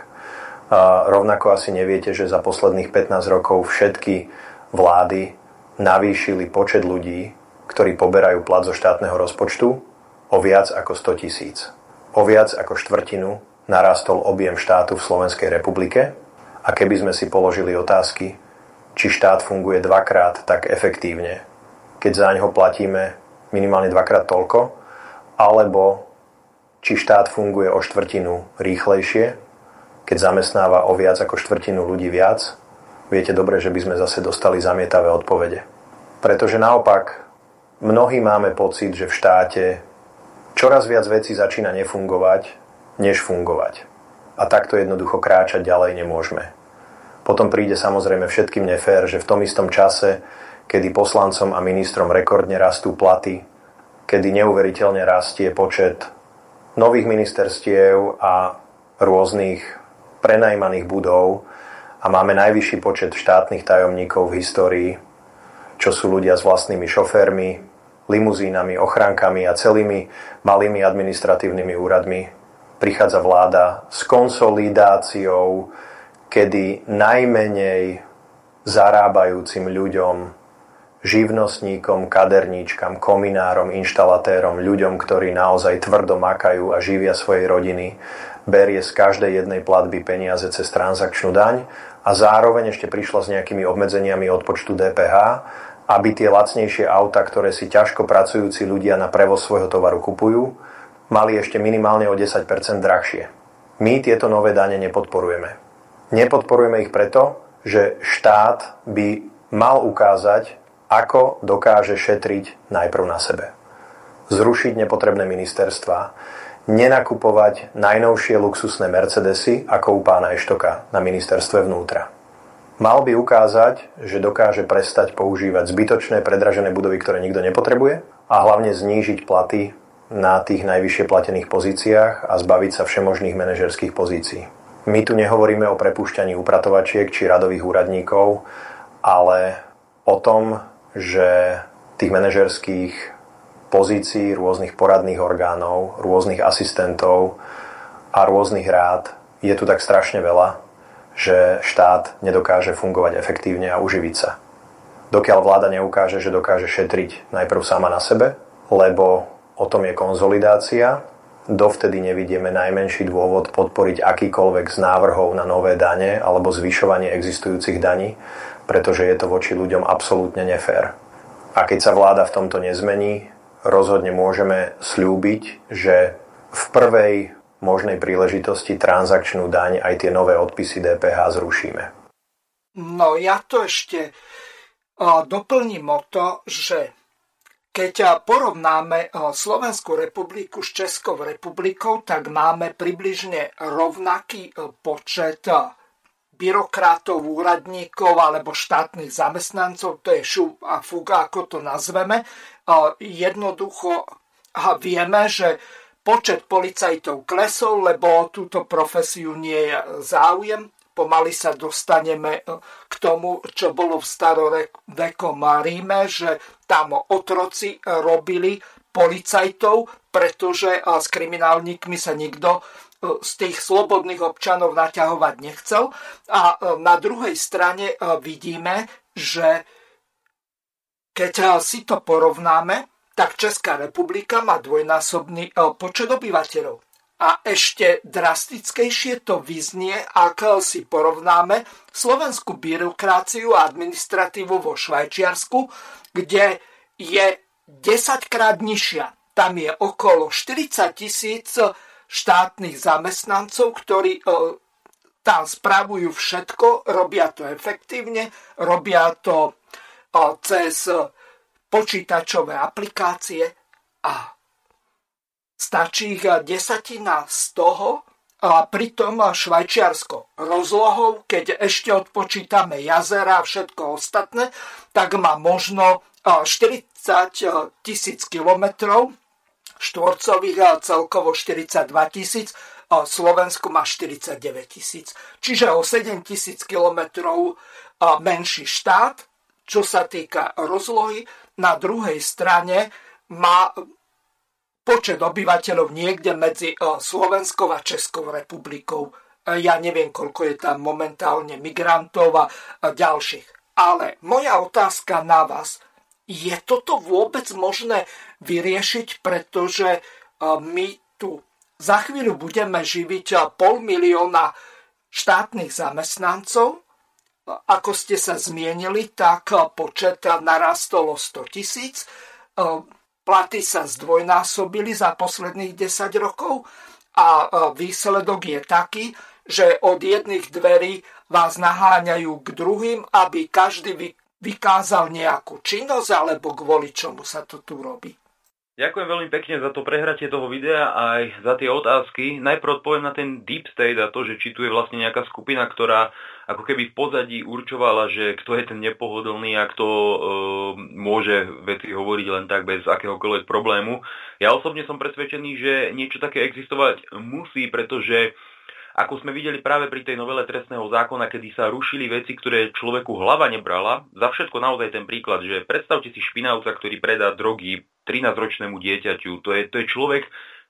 A rovnako asi neviete, že za posledných 15 rokov všetky vlády navýšili počet ľudí, ktorí poberajú plat zo štátneho rozpočtu o viac ako 100 tisíc. O viac ako štvrtinu narastol objem štátu v Slovenskej republike a keby sme si položili otázky, či štát funguje dvakrát tak efektívne, keď za ňoho platíme minimálne dvakrát toľko, alebo či štát funguje o štvrtinu rýchlejšie, keď zamestnáva o viac ako štvrtinu ľudí viac, viete dobre, že by sme zase dostali zamietavé odpovede. Pretože naopak, mnohí máme pocit, že v štáte čoraz viac vecí začína nefungovať, než fungovať. A takto jednoducho kráčať ďalej nemôžeme. Potom príde samozrejme všetkým nefér, že v tom istom čase, kedy poslancom a ministrom rekordne rastú platy, kedy neuveriteľne rastie počet nových ministerstiev a rôznych prenajmaných budov, a máme najvyšší počet štátnych tajomníkov v histórii, čo sú ľudia s vlastnými šoférmi, limuzínami, ochránkami a celými malými administratívnymi úradmi. Prichádza vláda s konsolidáciou, kedy najmenej zarábajúcim ľuďom, živnostníkom, kaderníčkam, kominárom, inštalatérom, ľuďom, ktorí naozaj tvrdo makajú a živia svojej rodiny, berie z každej jednej platby peniaze cez transakčnú daň a zároveň ešte prišla s nejakými obmedzeniami odpočtu DPH, aby tie lacnejšie auta, ktoré si ťažko pracujúci ľudia na prevoz svojho tovaru kupujú, mali ešte minimálne o 10% drahšie. My tieto nové dane nepodporujeme. Nepodporujeme ich preto, že štát by mal ukázať, ako dokáže šetriť najprv na sebe. Zrušiť nepotrebné ministerstva, nenakupovať najnovšie luxusné Mercedesy ako u pána Eštoka na ministerstve vnútra. Mal by ukázať, že dokáže prestať používať zbytočné predražené budovy, ktoré nikto nepotrebuje a hlavne znížiť platy na tých najvyššie platených pozíciách a zbaviť sa všemožných manažerských pozícií. My tu nehovoríme o prepúšťaní upratovačiek či radových úradníkov, ale o tom, že tých manažerských pozícií rôznych poradných orgánov, rôznych asistentov a rôznych rád je tu tak strašne veľa, že štát nedokáže fungovať efektívne a uživiť sa. Dokiaľ vláda neukáže, že dokáže šetriť najprv sama na sebe, lebo o tom je konzolidácia, dovtedy nevidíme najmenší dôvod podporiť akýkoľvek z návrhov na nové dane alebo zvyšovanie existujúcich daní, pretože je to voči ľuďom absolútne nefér. A keď sa vláda v tomto nezmení, rozhodne môžeme slúbiť, že v prvej možnej príležitosti transakčnú daň aj tie nové odpisy DPH zrušíme. No ja to ešte doplním o to, že keď porovnáme Slovenskú republiku s Českou republikou, tak máme približne rovnaký počet byrokratov, úradníkov alebo štátnych zamestnancov, to je šup a fuga, ako to nazveme. Jednoducho vieme, že počet policajtov klesol, lebo túto profesiu nie je záujem. Pomaly sa dostaneme e, k tomu, čo bolo v starovekom Ríme, že tam otroci robili policajtov, pretože s kriminálnikmi sa nikto z tých slobodných občanov naťahovať nechcel. A e, na druhej strane e, vidíme, že keď e, si to porovnáme, tak Česká republika má dvojnásobný počet obyvateľov. A ešte drastickejšie to vyznie, ak si porovnáme slovenskú byrokraciu a administratívu vo Švajčiarsku, kde je 10 krát nižšia. Tam je okolo 40 tisíc štátnych zamestnancov, ktorí e, tam spravujú všetko, robia to efektívne, robia to e, cez počítačové aplikácie a stačí ich desatina z toho, a pritom Švajčiarsko rozlohou, keď ešte odpočítame jazera a všetko ostatné, tak má možno 40 tisíc kilometrov štvorcových a celkovo 42 tisíc, Slovensko má 49 tisíc. Čiže o 7 tisíc kilometrov menší štát, čo sa týka rozlohy. Na druhej strane má počet obyvateľov niekde medzi Slovenskou a Českou republikou. Ja neviem, koľko je tam momentálne migrantov a ďalších. Ale moja otázka na vás, je toto vôbec možné vyriešiť, pretože my tu za chvíľu budeme živiť pol milióna štátnych zamestnancov. Ako ste sa zmienili, tak počet narastol o 100 tisíc. Platy sa zdvojnásobili za posledných 10 rokov a výsledok je taký, že od jedných dverí vás naháňajú k druhým, aby každý vykázal nejakú činnosť, alebo kvôli čomu sa to tu robí. Ďakujem veľmi pekne za to prehratie toho videa aj za tie otázky. Najprv odpoviem na ten deep state a to, že či tu je vlastne nejaká skupina, ktorá ako keby v pozadí určovala, že kto je ten nepohodlný a kto e, môže veci hovoriť len tak bez akéhokoľvek problému. Ja osobne som presvedčený, že niečo také existovať musí, pretože ako sme videli práve pri tej novele trestného zákona, kedy sa rušili veci, ktoré človeku hlava nebrala, za všetko naozaj ten príklad, že predstavte si špinavca, ktorý predá drogy 13-ročnému dieťaťu. To je, to je človek,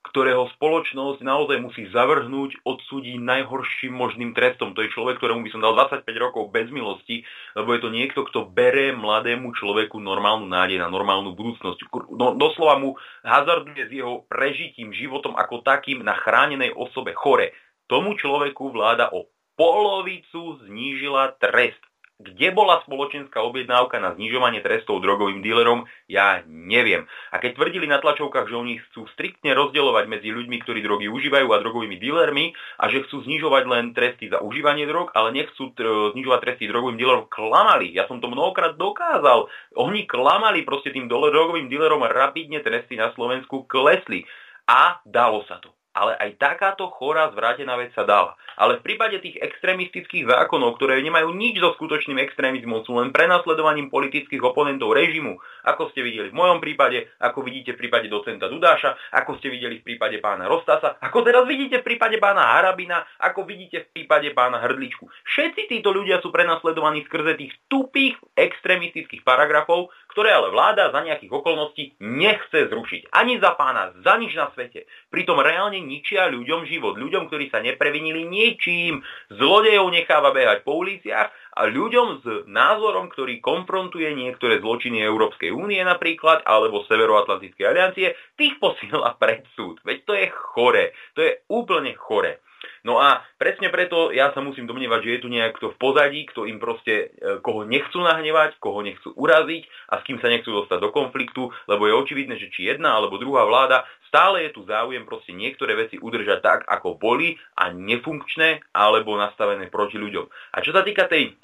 ktorého spoločnosť naozaj musí zavrhnúť, odsúdiť najhorším možným trestom. To je človek, ktorému by som dal 25 rokov bez milosti, lebo je to niekto, kto bere mladému človeku normálnu nádej na normálnu budúcnosť. No, doslova mu hazarduje s jeho prežitím, životom ako takým na chránenej osobe chore tomu človeku vláda o polovicu znížila trest. Kde bola spoločenská objednávka na znižovanie trestov drogovým dílerom, ja neviem. A keď tvrdili na tlačovkách, že oni chcú striktne rozdeľovať medzi ľuďmi, ktorí drogy užívajú a drogovými dílermi a že chcú znižovať len tresty za užívanie drog, ale nechcú znižovať tresty drogovým dílerom, klamali. Ja som to mnohokrát dokázal. Oni klamali proste tým drogovým dílerom rapidne tresty na Slovensku klesli. A dalo sa to ale aj takáto chorá zvrátená vec sa dala. Ale v prípade tých extrémistických zákonov, ktoré nemajú nič so skutočným extrémizmom, sú len prenasledovaním politických oponentov režimu, ako ste videli v mojom prípade, ako vidíte v prípade docenta Dudáša, ako ste videli v prípade pána Rostasa, ako teraz vidíte v prípade pána Harabina, ako vidíte v prípade pána Hrdličku. Všetci títo ľudia sú prenasledovaní skrze tých tupých extrémistických paragrafov, ktoré ale vláda za nejakých okolností nechce zrušiť. Ani za pána, za nič na svete. Pritom reálne ničia ľuďom život. Ľuďom, ktorí sa neprevinili ničím. Zlodejov necháva behať po uliciach a ľuďom s názorom, ktorý konfrontuje niektoré zločiny Európskej únie napríklad, alebo Severoatlantickej aliancie, tých posiela pred súd. Veď to je chore. To je úplne chore. No a presne preto ja sa musím domnievať, že je tu niekto v pozadí, kto im proste, e, koho nechcú nahnevať, koho nechcú uraziť a s kým sa nechcú dostať do konfliktu, lebo je očividné, že či jedna alebo druhá vláda, stále je tu záujem proste niektoré veci udržať tak, ako boli a nefunkčné alebo nastavené proti ľuďom. A čo sa týka tej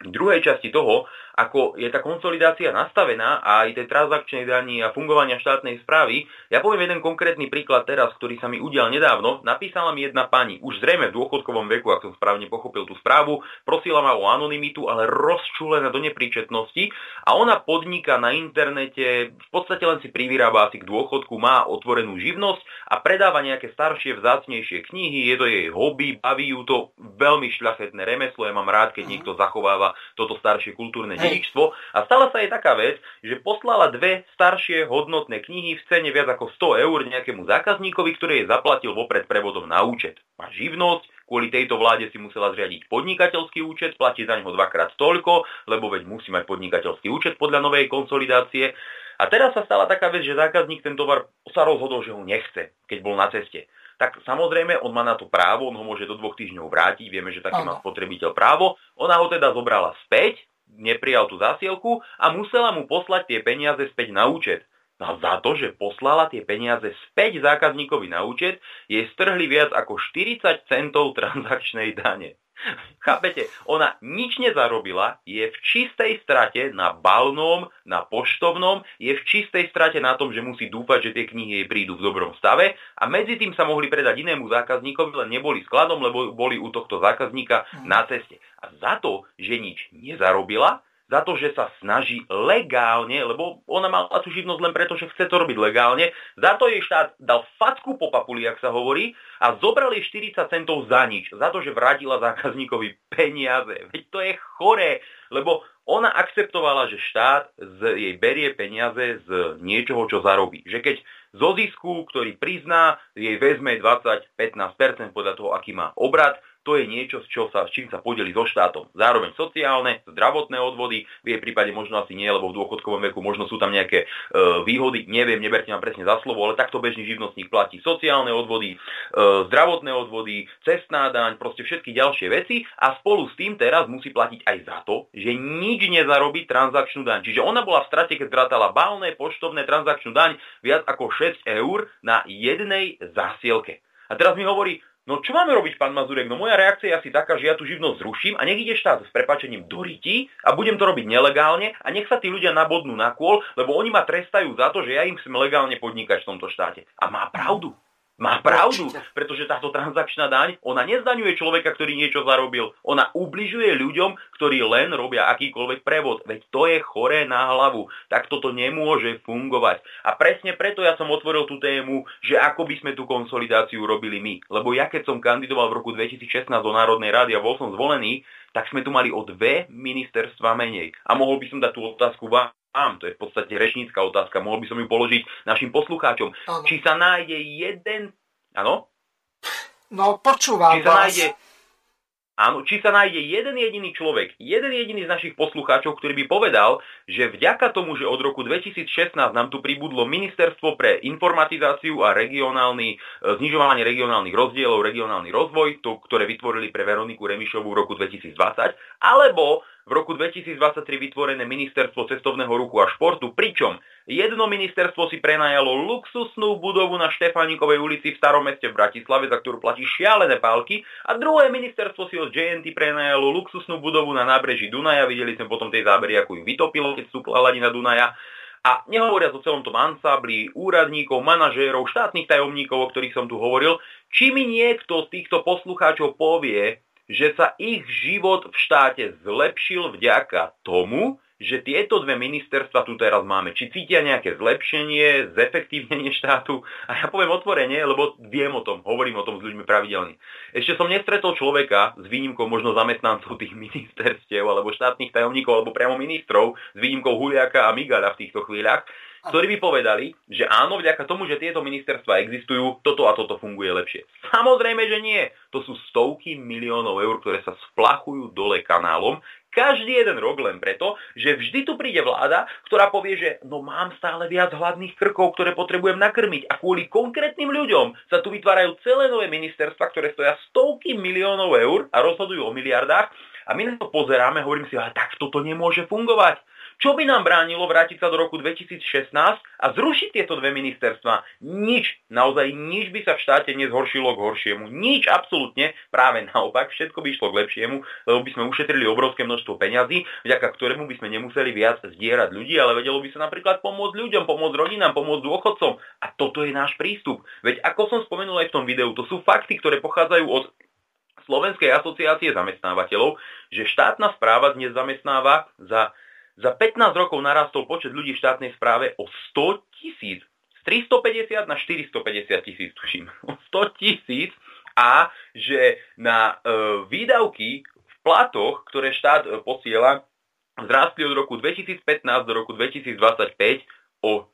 druhej časti toho, ako je tá konsolidácia nastavená a aj tej transakčnej daní a fungovania štátnej správy, ja poviem jeden konkrétny príklad teraz, ktorý sa mi udial nedávno. Napísala mi jedna pani, už zrejme v dôchodkovom veku, ak som správne pochopil tú správu, prosila ma o anonymitu, ale rozčúlená do nepríčetnosti a ona podniká na internete, v podstate len si privyrába asi k dôchodku, má otvorenú živnosť a predáva nejaké staršie, vzácnejšie knihy, je to jej hobby, baví ju to veľmi šľachetné remeslo, ja mám rád, keď niekto zachováva toto staršie kultúrne dedičstvo. A stala sa jej taká vec, že poslala dve staršie hodnotné knihy v cene viac ako 100 eur nejakému zákazníkovi, ktorý jej zaplatil vopred prevodom na účet. Má živnosť, kvôli tejto vláde si musela zriadiť podnikateľský účet, platí za neho dvakrát toľko, lebo veď musí mať podnikateľský účet podľa novej konsolidácie. A teraz sa stala taká vec, že zákazník ten tovar sa rozhodol, že ho nechce, keď bol na ceste tak samozrejme on má na to právo, on ho môže do dvoch týždňov vrátiť, vieme, že taký má spotrebiteľ právo. Ona ho teda zobrala späť, neprijal tú zásielku a musela mu poslať tie peniaze späť na účet. No a za to, že poslala tie peniaze späť zákazníkovi na účet, jej strhli viac ako 40 centov transakčnej dane. Chápete? Ona nič nezarobila, je v čistej strate na balnom, na poštovnom, je v čistej strate na tom, že musí dúfať, že tie knihy jej prídu v dobrom stave a medzi tým sa mohli predať inému zákazníkovi, len neboli skladom, lebo boli u tohto zákazníka na ceste. A za to, že nič nezarobila, za to, že sa snaží legálne, lebo ona mala tú živnosť len preto, že chce to robiť legálne, za to jej štát dal facku po papuli, ak sa hovorí, a zobral jej 40 centov za nič, za to, že vrátila zákazníkovi peniaze. Veď to je choré, lebo ona akceptovala, že štát z jej berie peniaze z niečoho, čo zarobí. Že keď zo zisku, ktorý prizná, jej vezme 20-15% podľa toho, aký má obrad, to je niečo, čo sa, s čím sa podeli so štátom. Zároveň sociálne, zdravotné odvody, v jej prípade možno asi nie, lebo v dôchodkovom veku možno sú tam nejaké e, výhody, neviem, neberte ma presne za slovo, ale takto bežný živnostník platí sociálne odvody, e, zdravotné odvody, cestná daň, proste všetky ďalšie veci a spolu s tým teraz musí platiť aj za to, že nič nezarobí transakčnú daň. Čiže ona bola v strate, keď zrátala balné, poštovné transakčnú daň viac ako 6 eur na jednej zásielke. A teraz mi hovorí, No čo máme robiť, pán Mazurek? No moja reakcia je asi taká, že ja tú živnosť zruším a nech ide štát s prepačením do ryti a budem to robiť nelegálne a nech sa tí ľudia nabodnú na kôl, lebo oni ma trestajú za to, že ja im chcem legálne podnikať v tomto štáte. A má pravdu. Má pravdu, pretože táto transakčná daň, ona nezdaňuje človeka, ktorý niečo zarobil. Ona ubližuje ľuďom, ktorí len robia akýkoľvek prevod. Veď to je choré na hlavu. Tak toto nemôže fungovať. A presne preto ja som otvoril tú tému, že ako by sme tú konsolidáciu robili my. Lebo ja keď som kandidoval v roku 2016 do Národnej rady a bol som zvolený, tak sme tu mali o dve ministerstva menej. A mohol by som dať tú otázku vám, Mám, to je v podstate rečnícka otázka, mohol by som ju položiť našim poslucháčom. Ano. Či sa nájde jeden... Áno? No, počúvam či sa vás. Nájde... Áno, či sa nájde jeden jediný človek, jeden jediný z našich poslucháčov, ktorý by povedal, že vďaka tomu, že od roku 2016 nám tu pribudlo Ministerstvo pre informatizáciu a regionálny, e, znižovanie regionálnych rozdielov, regionálny rozvoj, to, ktoré vytvorili pre Veroniku Remišovú v roku 2020, alebo v roku 2023 vytvorené ministerstvo cestovného ruchu a športu, pričom jedno ministerstvo si prenajalo luxusnú budovu na Štefánikovej ulici v starom meste v Bratislave, za ktorú platí šialené pálky, a druhé ministerstvo si od JNT prenajalo luxusnú budovu na nábreží Dunaja, videli sme potom tej zábery, ako ju vytopilo, keď vstúpla hladina Dunaja, a nehovoriac o celom tom ansábli úradníkov, manažérov, štátnych tajomníkov, o ktorých som tu hovoril, či mi niekto z týchto poslucháčov povie, že sa ich život v štáte zlepšil vďaka tomu, že tieto dve ministerstva tu teraz máme. Či cítia nejaké zlepšenie, zefektívnenie štátu? A ja poviem otvorene, lebo viem o tom, hovorím o tom s ľuďmi pravidelne. Ešte som nestretol človeka s výnimkou možno zamestnancov tých ministerstiev, alebo štátnych tajomníkov, alebo priamo ministrov, s výnimkou Huliaka a Migara v týchto chvíľach, ktorí by povedali, že áno, vďaka tomu, že tieto ministerstva existujú, toto a toto funguje lepšie. Samozrejme, že nie. To sú stovky miliónov eur, ktoré sa splachujú dole kanálom, každý jeden rok len preto, že vždy tu príde vláda, ktorá povie, že no mám stále viac hladných krkov, ktoré potrebujem nakrmiť a kvôli konkrétnym ľuďom sa tu vytvárajú celé nové ministerstva, ktoré stoja stovky miliónov eur a rozhodujú o miliardách a my na to pozeráme, hovorím si, ale tak toto nemôže fungovať. Čo by nám bránilo vrátiť sa do roku 2016 a zrušiť tieto dve ministerstva? Nič, naozaj nič by sa v štáte nezhoršilo k horšiemu. Nič, absolútne, práve naopak, všetko by išlo k lepšiemu, lebo by sme ušetrili obrovské množstvo peňazí, vďaka ktorému by sme nemuseli viac zdierať ľudí, ale vedelo by sa napríklad pomôcť ľuďom, pomôcť rodinám, pomôcť dôchodcom. A toto je náš prístup. Veď ako som spomenul aj v tom videu, to sú fakty, ktoré pochádzajú od Slovenskej asociácie zamestnávateľov, že štátna správa dnes zamestnáva za za 15 rokov narastol počet ľudí v štátnej správe o 100 tisíc. Z 350 na 450 tisíc, tuším. O 100 tisíc. A že na e, výdavky v platoch, ktoré štát e, posiela, zrástli od roku 2015 do roku 2025 o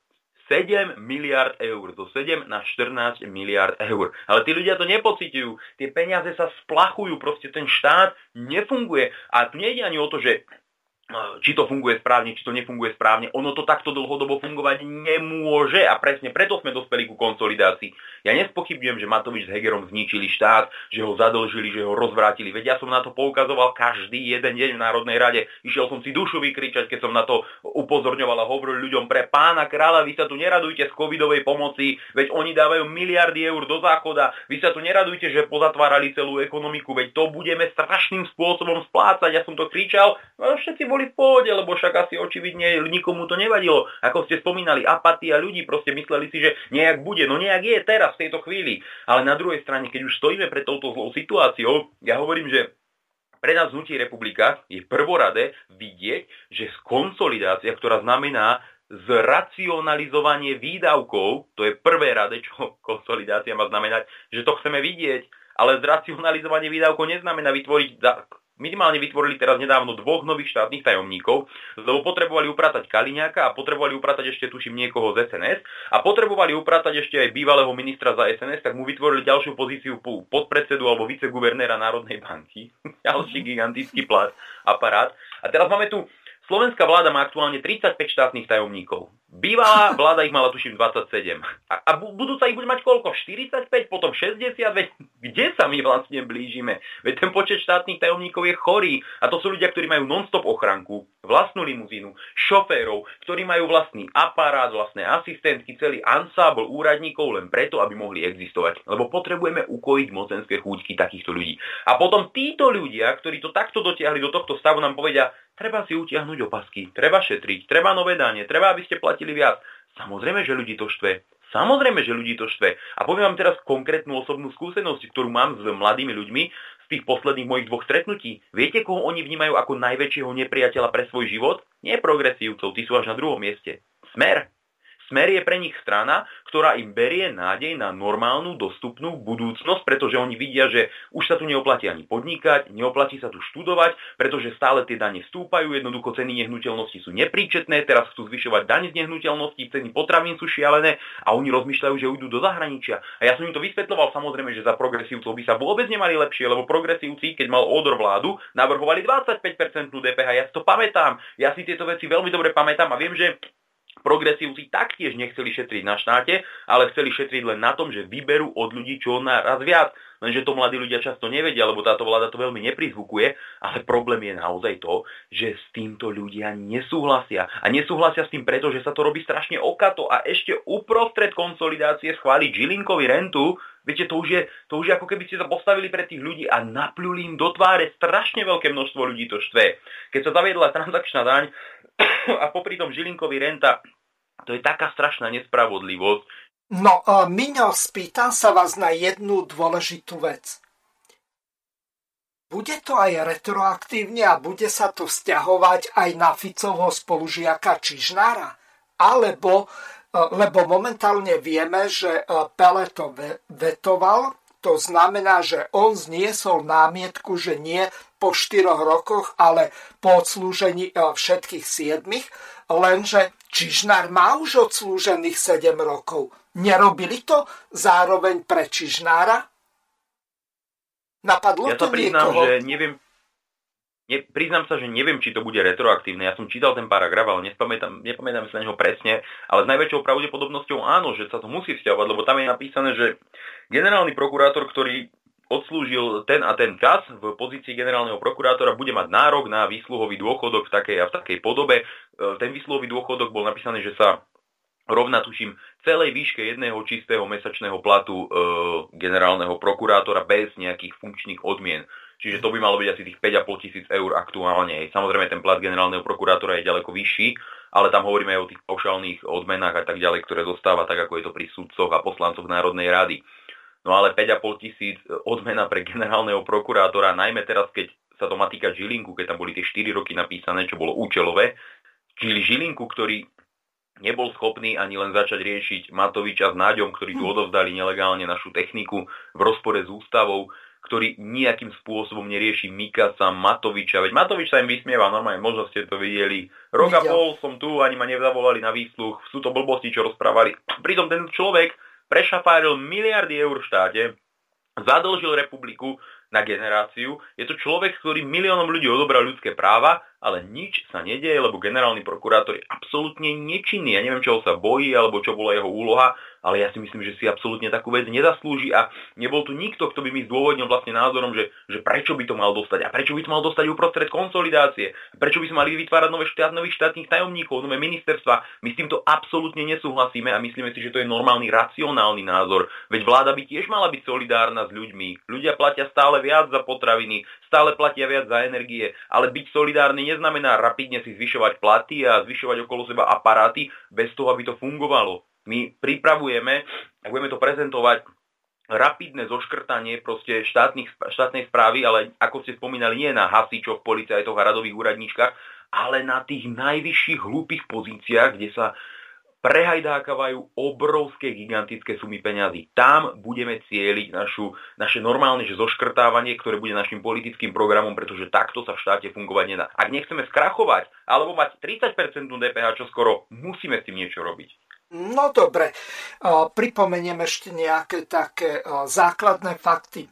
7 miliard eur. Do 7 na 14 miliard eur. Ale tí ľudia to nepocitujú. Tie peniaze sa splachujú. Proste ten štát nefunguje. A tu nejde ani o to, že či to funguje správne, či to nefunguje správne. Ono to takto dlhodobo fungovať nemôže a presne preto sme dospeli ku konsolidácii. Ja nespochybňujem, že Matovič s Hegerom zničili štát, že ho zadlžili, že ho rozvrátili. Veď ja som na to poukazoval každý jeden deň v Národnej rade. Išiel som si dušu vykričať, keď som na to upozorňoval a hovoril ľuďom pre pána kráľa, vy sa tu neradujte z covidovej pomoci, veď oni dávajú miliardy eur do záchoda, vy sa tu neradujte, že pozatvárali celú ekonomiku, veď to budeme strašným spôsobom splácať. Ja som to kričal, no všetci boli v pohode, lebo však asi očividne nikomu to nevadilo. Ako ste spomínali, apatia ľudí, proste mysleli si, že nejak bude. No nejak je teraz, v tejto chvíli. Ale na druhej strane, keď už stojíme pred touto zlou situáciou, ja hovorím, že pre nás hnutí republika je prvorade vidieť, že konsolidácia, ktorá znamená zracionalizovanie výdavkov, to je prvé rade, čo konsolidácia má znamenať, že to chceme vidieť, ale zracionalizovanie výdavkov neznamená vytvoriť minimálne vytvorili teraz nedávno dvoch nových štátnych tajomníkov, lebo potrebovali upratať Kaliňáka a potrebovali upratať ešte, tuším, niekoho z SNS a potrebovali upratať ešte aj bývalého ministra za SNS, tak mu vytvorili ďalšiu pozíciu podpredsedu alebo viceguvernéra Národnej banky. Ďalší gigantický plat, aparát. A teraz máme tu Slovenská vláda má aktuálne 35 štátnych tajomníkov. Bývalá vláda ich mala tuším 27. A, a budúca ich bude mať koľko? 45, potom 60? Veď kde sa my vlastne blížime? Veď ten počet štátnych tajomníkov je chorý. A to sú ľudia, ktorí majú non-stop ochranku, vlastnú limuzínu, šoférov, ktorí majú vlastný aparát, vlastné asistentky, celý ansábl úradníkov len preto, aby mohli existovať. Lebo potrebujeme ukojiť mocenské chúťky takýchto ľudí. A potom títo ľudia, ktorí to takto dotiahli do tohto stavu, nám povedia, Treba si utiahnuť opasky, treba šetriť, treba nové dane, treba, aby ste platili viac. Samozrejme, že ľudí to štve. Samozrejme, že ľudí to štve. A poviem vám teraz konkrétnu osobnú skúsenosť, ktorú mám s mladými ľuďmi z tých posledných mojich dvoch stretnutí. Viete, koho oni vnímajú ako najväčšieho nepriateľa pre svoj život? Nie progresívcov, tí sú až na druhom mieste. Smer. Smer je pre nich strana, ktorá im berie nádej na normálnu, dostupnú budúcnosť, pretože oni vidia, že už sa tu neoplatí ani podnikať, neoplatí sa tu študovať, pretože stále tie dane stúpajú, jednoducho ceny nehnuteľnosti sú nepríčetné, teraz chcú zvyšovať dane z nehnuteľnosti, ceny potravín sú šialené a oni rozmýšľajú, že idú do zahraničia. A ja som im to vysvetľoval samozrejme, že za progresívcov by sa vôbec nemali lepšie, lebo progresívci, keď mal odor vládu, navrhovali 25% DPH. Ja si to pamätám. Ja si tieto veci veľmi dobre pamätám a viem, že Progresívci taktiež nechceli šetriť na štáte, ale chceli šetriť len na tom, že vyberú od ľudí čo naraz viac. Lenže to mladí ľudia často nevedia, lebo táto vláda to veľmi neprizvukuje, ale problém je naozaj to, že s týmto ľudia nesúhlasia. A nesúhlasia s tým preto, že sa to robí strašne okato a ešte uprostred konsolidácie schváliť Žilinkovi rentu, Viete, to už, je, to už je ako keby ste sa postavili pre tých ľudí a napľuli im do tváre strašne veľké množstvo ľudí to štve. Keď sa zaviedla transakčná daň a popri tom Žilinkovi renta, to je taká strašná nespravodlivosť. No, uh, Miňo, spýtam sa vás na jednu dôležitú vec. Bude to aj retroaktívne a bude sa to vzťahovať aj na Ficovho spolužiaka Čižnára? Alebo, uh, lebo momentálne vieme, že uh, Pele to vetoval, to znamená, že on zniesol námietku, že nie po 4 rokoch, ale po odslúžení všetkých siedmich, lenže Čižnár má už odslúžených 7 rokov. Nerobili to zároveň pre Čižnára? Napadlo ja to priznám, niekoho? že neviem, ne, priznám sa, že neviem, či to bude retroaktívne. Ja som čítal ten paragraf, ale nespamätám, nepamätám sa na neho presne, ale s najväčšou pravdepodobnosťou áno, že sa to musí vzťahovať, lebo tam je napísané, že generálny prokurátor, ktorý odslúžil ten a ten čas v pozícii generálneho prokurátora, bude mať nárok na výsluhový dôchodok v takej a v takej podobe. E, ten výsluhový dôchodok bol napísaný, že sa rovna, tuším, celej výške jedného čistého mesačného platu e, generálneho prokurátora bez nejakých funkčných odmien. Čiže to by malo byť asi tých 5,5 tisíc eur aktuálne. Samozrejme, ten plat generálneho prokurátora je ďaleko vyšší, ale tam hovoríme aj o tých paušálnych odmenách a tak ďalej, ktoré dostáva tak, ako je to pri sudcoch a poslancoch Národnej rady. No ale 5,5 tisíc odmena pre generálneho prokurátora, najmä teraz, keď sa to má týkať Žilinku, keď tam boli tie 4 roky napísané, čo bolo účelové, Čili Žilinku, ktorý nebol schopný ani len začať riešiť Matoviča s Náďom, ktorí tu hm. odovzdali nelegálne našu techniku v rozpore s ústavou, ktorý nejakým spôsobom nerieši Mikasa, Matoviča. Veď Matovič sa im vysmieva, normálne, možno ste to videli. Rok a pol som tu, ani ma nezavolali na výsluch, sú to blbosti, čo rozprávali. Pritom ten človek prešafáril miliardy eur v štáte, zadlžil republiku na generáciu. Je to človek, ktorý miliónom ľudí odobral ľudské práva ale nič sa nedieje, lebo generálny prokurátor je absolútne nečinný. Ja neviem, čo sa bojí, alebo čo bola jeho úloha, ale ja si myslím, že si absolútne takú vec nezaslúži a nebol tu nikto, kto by mi zdôvodnil vlastne názorom, že, že prečo by to mal dostať a prečo by to mal dostať uprostred konsolidácie, prečo by sme mali vytvárať nové štát, nových štátnych tajomníkov, nové ministerstva. My s týmto absolútne nesúhlasíme a myslíme si, že to je normálny, racionálny názor. Veď vláda by tiež mala byť solidárna s ľuďmi. Ľudia platia stále viac za potraviny, stále platia viac za energie, ale byť solidárny neznamená rapidne si zvyšovať platy a zvyšovať okolo seba aparáty bez toho, aby to fungovalo. My pripravujeme, ak budeme to prezentovať, rapidné zoškrtanie proste štátnych, štátnej správy, ale ako ste spomínali, nie na hasičoch, policajtoch a radových úradníčkach, ale na tých najvyšších hlúpých pozíciách, kde sa prehajdákavajú obrovské gigantické sumy peňazí. Tam budeme cieliť našu, naše normálne že zoškrtávanie, ktoré bude našim politickým programom, pretože takto sa v štáte fungovať nedá. Ak nechceme skrachovať alebo mať 30% DPH čo skoro, musíme s tým niečo robiť. No dobre, pripomeniem ešte nejaké také základné fakty.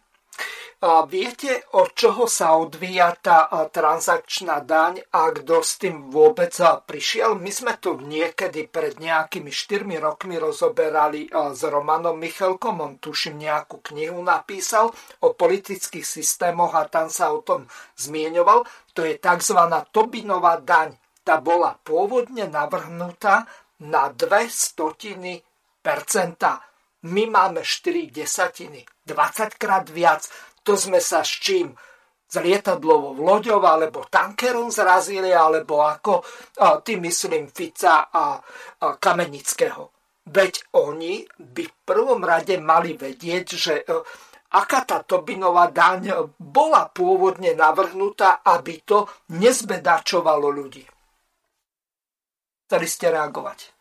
Viete, od čoho sa odvíja tá transakčná daň a kto s tým vôbec prišiel? My sme tu niekedy pred nejakými 4 rokmi rozoberali s Romanom Michalkom, on tuším nejakú knihu napísal o politických systémoch a tam sa o tom zmieňoval. To je tzv. Tobinová daň. Tá bola pôvodne navrhnutá na 2 stotiny percenta. My máme 4 desatiny, 20 krát viac to sme sa s čím? S lietadlovou loďou alebo tankerom zrazili, alebo ako tým myslím Fica a, a Kamenického. Veď oni by v prvom rade mali vedieť, že e, aká tá Tobinová daň bola pôvodne navrhnutá, aby to nezbedačovalo ľudí. Chceli ste reagovať?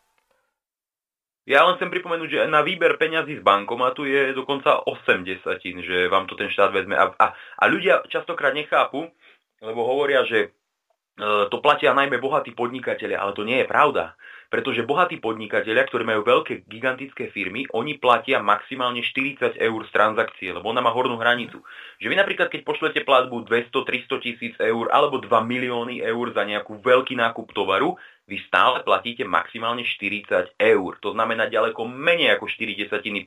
Ja len chcem pripomenúť, že na výber peňazí z bankomatu je dokonca 8 desatín, že vám to ten štát vezme. A, a, a ľudia častokrát nechápu, lebo hovoria, že e, to platia najmä bohatí podnikatelia, ale to nie je pravda. Pretože bohatí podnikatelia, ktorí majú veľké gigantické firmy, oni platia maximálne 40 eur z transakcie, lebo ona má hornú hranicu. Že vy napríklad, keď pošlete platbu 200-300 tisíc eur alebo 2 milióny eur za nejakú veľký nákup tovaru, vy stále platíte maximálne 40 eur. To znamená ďaleko menej ako 4 desatiny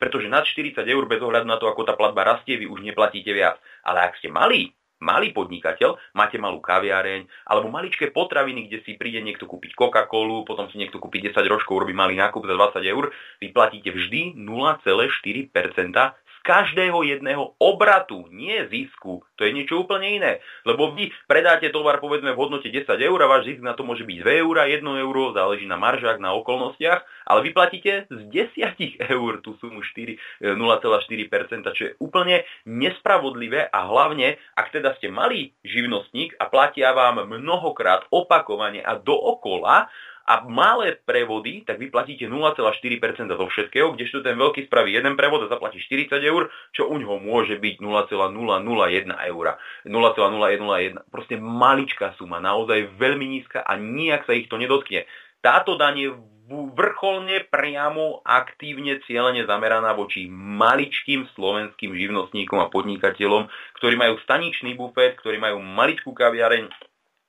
pretože nad 40 eur bez ohľadu na to, ako tá platba rastie, vy už neplatíte viac. Ale ak ste malí, malý podnikateľ, máte malú kaviareň alebo maličké potraviny, kde si príde niekto kúpiť Coca-Colu, potom si niekto kúpi 10 rožkov, robí malý nákup za 20 eur, vy platíte vždy 0,4% každého jedného obratu, nie zisku. To je niečo úplne iné. Lebo vy predáte tovar povedzme v hodnote 10 eur a váš zisk na to môže byť 2 eur, 1 euro, záleží na maržách, na okolnostiach, ale vy platíte z 10 eur tú sumu 4, 0,4%, čo je úplne nespravodlivé a hlavne, ak teda ste malý živnostník a platia vám mnohokrát opakovane a dookola, a malé prevody, tak vy platíte 0,4% zo všetkého, kdežto ten veľký spraví jeden prevod a zaplatí 40 eur, čo u ňoho môže byť 0,001 eur. 0,0101. Proste maličká suma, naozaj veľmi nízka a nijak sa ich to nedotkne. Táto daň je vrcholne priamo aktívne cieľene zameraná voči maličkým slovenským živnostníkom a podnikateľom, ktorí majú staničný bufet, ktorí majú maličkú kaviareň,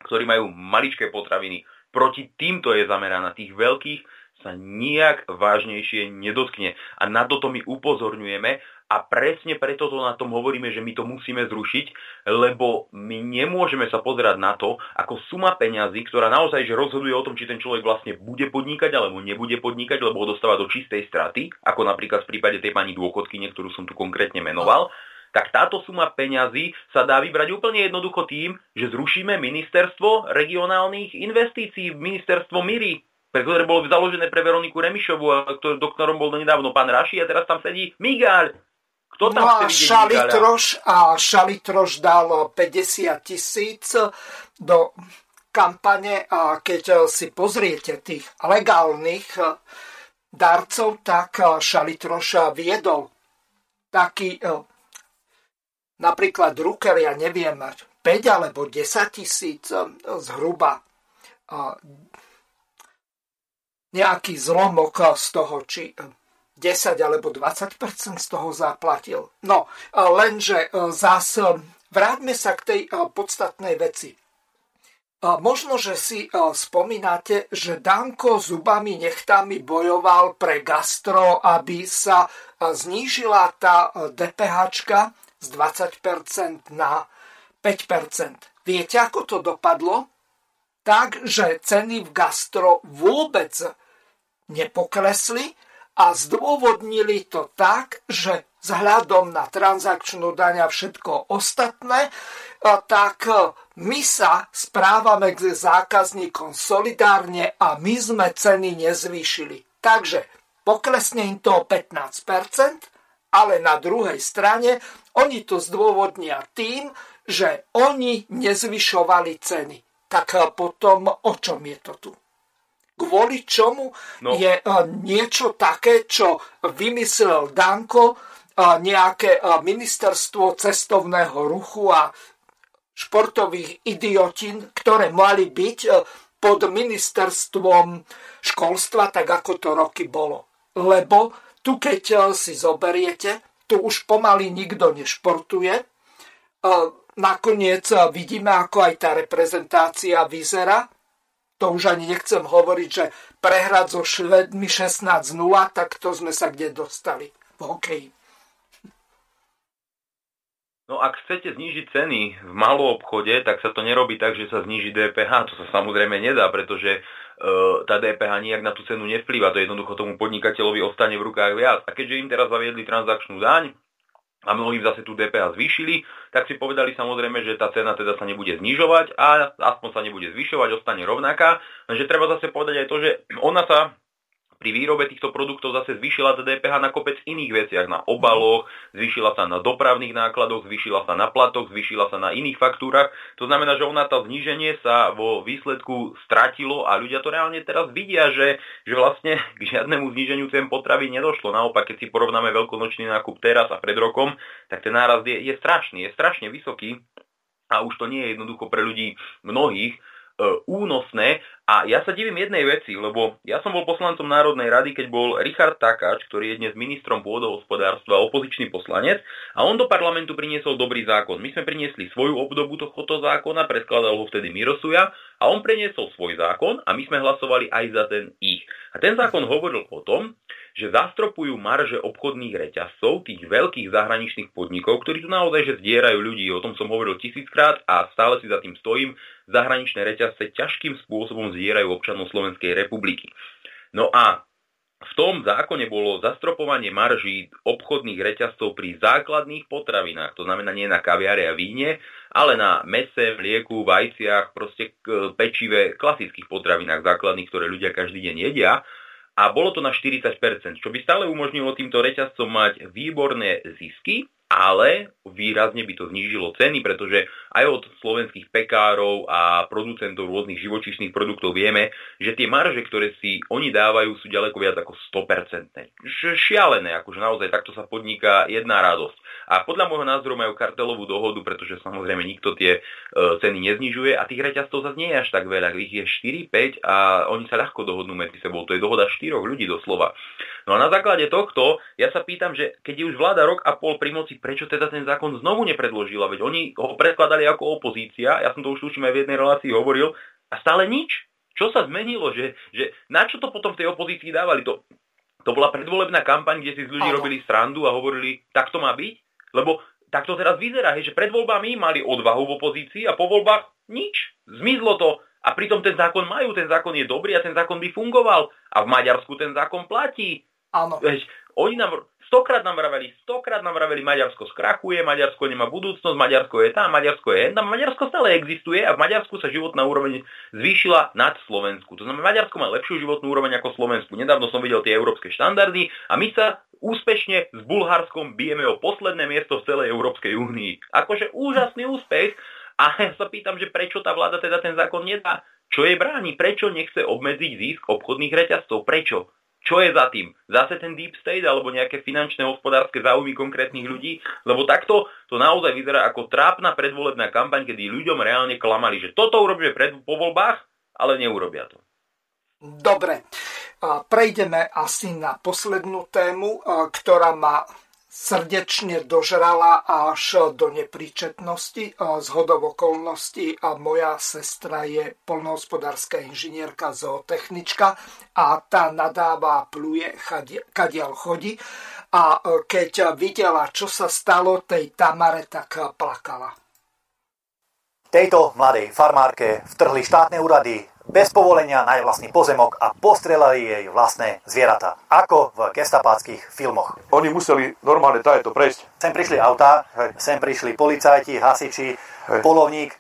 ktorí majú maličké potraviny proti týmto je zameraná. Tých veľkých sa nijak vážnejšie nedotkne. A na toto my upozorňujeme a presne preto to na tom hovoríme, že my to musíme zrušiť, lebo my nemôžeme sa pozerať na to, ako suma peňazí, ktorá naozaj že rozhoduje o tom, či ten človek vlastne bude podnikať alebo nebude podnikať, lebo ho dostáva do čistej straty, ako napríklad v prípade tej pani dôchodky, ktorú som tu konkrétne menoval tak táto suma peňazí sa dá vybrať úplne jednoducho tým, že zrušíme ministerstvo regionálnych investícií, ministerstvo Miry, ktoré bolo založené pre Veroniku Remišovu, do ktorom bol nedávno pán Raši a teraz tam sedí Migáľ. Kto tam no a Šalitroš, a Šalitroš dal 50 tisíc do kampane a keď si pozriete tých legálnych darcov, tak Šalitroš viedol taký napríklad Drucker, ja neviem, 5 alebo 10 tisíc e, zhruba nejaký zlomok z toho, či 10 alebo 20% z toho zaplatil. No, lenže zás vráťme sa k tej podstatnej veci. Možno, že si spomínate, že Danko zubami nechtami bojoval pre gastro, aby sa znížila tá DPH z 20% na 5%. Viete, ako to dopadlo? Tak, že ceny v gastro vôbec nepoklesli a zdôvodnili to tak, že vzhľadom na transakčnú daň a všetko ostatné, tak my sa správame k zákazníkom solidárne a my sme ceny nezvýšili. Takže poklesne im to o 15%, ale na druhej strane oni to zdôvodnia tým, že oni nezvyšovali ceny. Tak potom o čom je to tu? kvôli čomu no. je niečo také, čo vymyslel Danko, nejaké ministerstvo cestovného ruchu a športových idiotín, ktoré mali byť pod ministerstvom školstva, tak ako to roky bolo. Lebo tu, keď si zoberiete, tu už pomaly nikto nešportuje. Nakoniec vidíme, ako aj tá reprezentácia vyzerá to už ani nechcem hovoriť, že prehrať so Švedmi 16-0, tak to sme sa kde dostali v hokeji. No ak chcete znížiť ceny v malom obchode, tak sa to nerobí tak, že sa zníži DPH. To sa samozrejme nedá, pretože e, tá DPH nijak na tú cenu nevplýva. To jednoducho tomu podnikateľovi ostane v rukách viac. A keďže im teraz zaviedli transakčnú daň, a mnohí zase tú DPH zvýšili, tak si povedali samozrejme, že tá cena teda sa nebude znižovať a aspoň sa nebude zvyšovať, ostane rovnaká. Lenže treba zase povedať aj to, že ona sa pri výrobe týchto produktov zase zvýšila tá DPH na kopec iných veciach, na obaloch, zvýšila sa na dopravných nákladoch, zvýšila sa na platoch, zvýšila sa na iných faktúrach. To znamená, že ona tá zníženie sa vo výsledku stratilo a ľudia to reálne teraz vidia, že, že vlastne k žiadnemu zníženiu cien potravy nedošlo. Naopak, keď si porovnáme veľkonočný nákup teraz a pred rokom, tak ten náraz je, je strašný, je strašne vysoký a už to nie je jednoducho pre ľudí mnohých E, únosné. A ja sa divím jednej veci, lebo ja som bol poslancom Národnej rady, keď bol Richard Takáč, ktorý je dnes ministrom pôdohospodárstva, opozičný poslanec, a on do parlamentu priniesol dobrý zákon. My sme priniesli svoju obdobu tohto zákona, predkladal ho vtedy Mirosuja, a on priniesol svoj zákon a my sme hlasovali aj za ten ich. A ten zákon hovoril o tom, že zastropujú marže obchodných reťazcov, tých veľkých zahraničných podnikov, ktorí tu naozaj že zdierajú ľudí. O tom som hovoril tisíckrát a stále si za tým stojím. Zahraničné reťazce ťažkým spôsobom zdierajú občanov Slovenskej republiky. No a v tom zákone bolo zastropovanie marží obchodných reťazcov pri základných potravinách, to znamená nie na kaviare a víne, ale na mese, mlieku, vajciach, proste pečive, klasických potravinách základných, ktoré ľudia každý deň jedia a bolo to na 40%, čo by stále umožnilo týmto reťazcom mať výborné zisky, ale výrazne by to znížilo ceny, pretože aj od slovenských pekárov a producentov rôznych živočíšnych produktov vieme, že tie marže, ktoré si oni dávajú, sú ďaleko viac ako 100%. Šialené, akože naozaj takto sa podniká jedna radosť. A podľa môjho názoru majú kartelovú dohodu, pretože samozrejme nikto tie e, ceny neznižuje a tých reťazcov zase nie je až tak veľa. Ich je 4, 5 a oni sa ľahko dohodnú medzi sebou. To je dohoda štyroch ľudí doslova. No a na základe tohto ja sa pýtam, že keď je už vláda rok a pol pri moci, prečo teda ten zákon znovu nepredložila? Veď oni ho predkladali ako opozícia, ja som to už tuším aj v jednej relácii hovoril, a stále nič. Čo sa zmenilo? Že, že na čo to potom v tej opozícii dávali? To, to bola predvolebná kampaň, kde si z ľudí robili srandu a hovorili, tak to má byť? Lebo tak to teraz vyzerá, hej, že pred voľbami mali odvahu v opozícii a po voľbách nič. Zmizlo to. A pritom ten zákon majú, ten zákon je dobrý a ten zákon by fungoval. A v Maďarsku ten zákon platí. Áno. Veď, oni nám stokrát nám vraveli, stokrát nám vraveli, Maďarsko skrachuje, Maďarsko nemá budúcnosť, Maďarsko je tam, Maďarsko je tam, Maďarsko stále existuje a v Maďarsku sa životná úroveň zvýšila nad Slovensku. To znamená, Maďarsko má lepšiu životnú úroveň ako Slovensku. Nedávno som videl tie európske štandardy a my sa úspešne s Bulharskom bijeme o posledné miesto v celej Európskej únii. Akože úžasný úspech. A ja sa pýtam, že prečo tá vláda teda ten zákon nedá? Čo je bráni? Prečo nechce obmedziť zisk obchodných reťazcov? Prečo? Čo je za tým? Zase ten deep state alebo nejaké finančné hospodárske záujmy konkrétnych ľudí? Lebo takto to naozaj vyzerá ako trápna predvolebná kampaň, kedy ľuďom reálne klamali, že toto urobíme pred, po voľbách, ale neurobia to. Dobre, prejdeme asi na poslednú tému, ktorá ma srdečne dožrala až do nepríčetnosti. Z hodov okolností a moja sestra je polnohospodárska inžinierka, zootechnička a tá nadáva, pluje, kadiaľ chodí. A keď videla, čo sa stalo tej Tamare, tak plakala. Tejto mladej farmárke vtrhli štátne úrady bez povolenia na jej vlastný pozemok a postrelali jej vlastné zvieratá. Ako v gestapáckých filmoch. Oni museli normálne to prejsť. Sem prišli autá, Hej. sem prišli policajti, hasiči, Hej. polovník,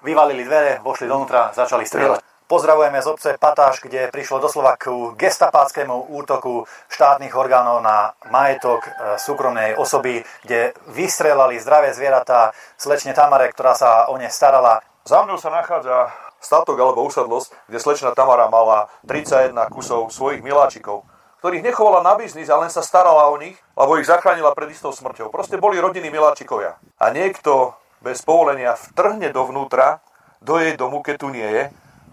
vyvalili dvere, vošli donútra, začali strieľať. Pozdravujeme z obce Patáš, kde prišlo doslova k gestapáckému útoku štátnych orgánov na majetok e, súkromnej osoby, kde vystrelali zdravé zvieratá slečne Tamare, ktorá sa o ne starala. Za mnou sa nachádza statok alebo usadlosť, kde slečna Tamara mala 31 kusov svojich miláčikov, ktorých nechovala na biznis a len sa starala o nich, lebo ich zachránila pred istou smrťou. Proste boli rodiny miláčikovia. A niekto bez povolenia vtrhne dovnútra do jej domu, keď tu nie je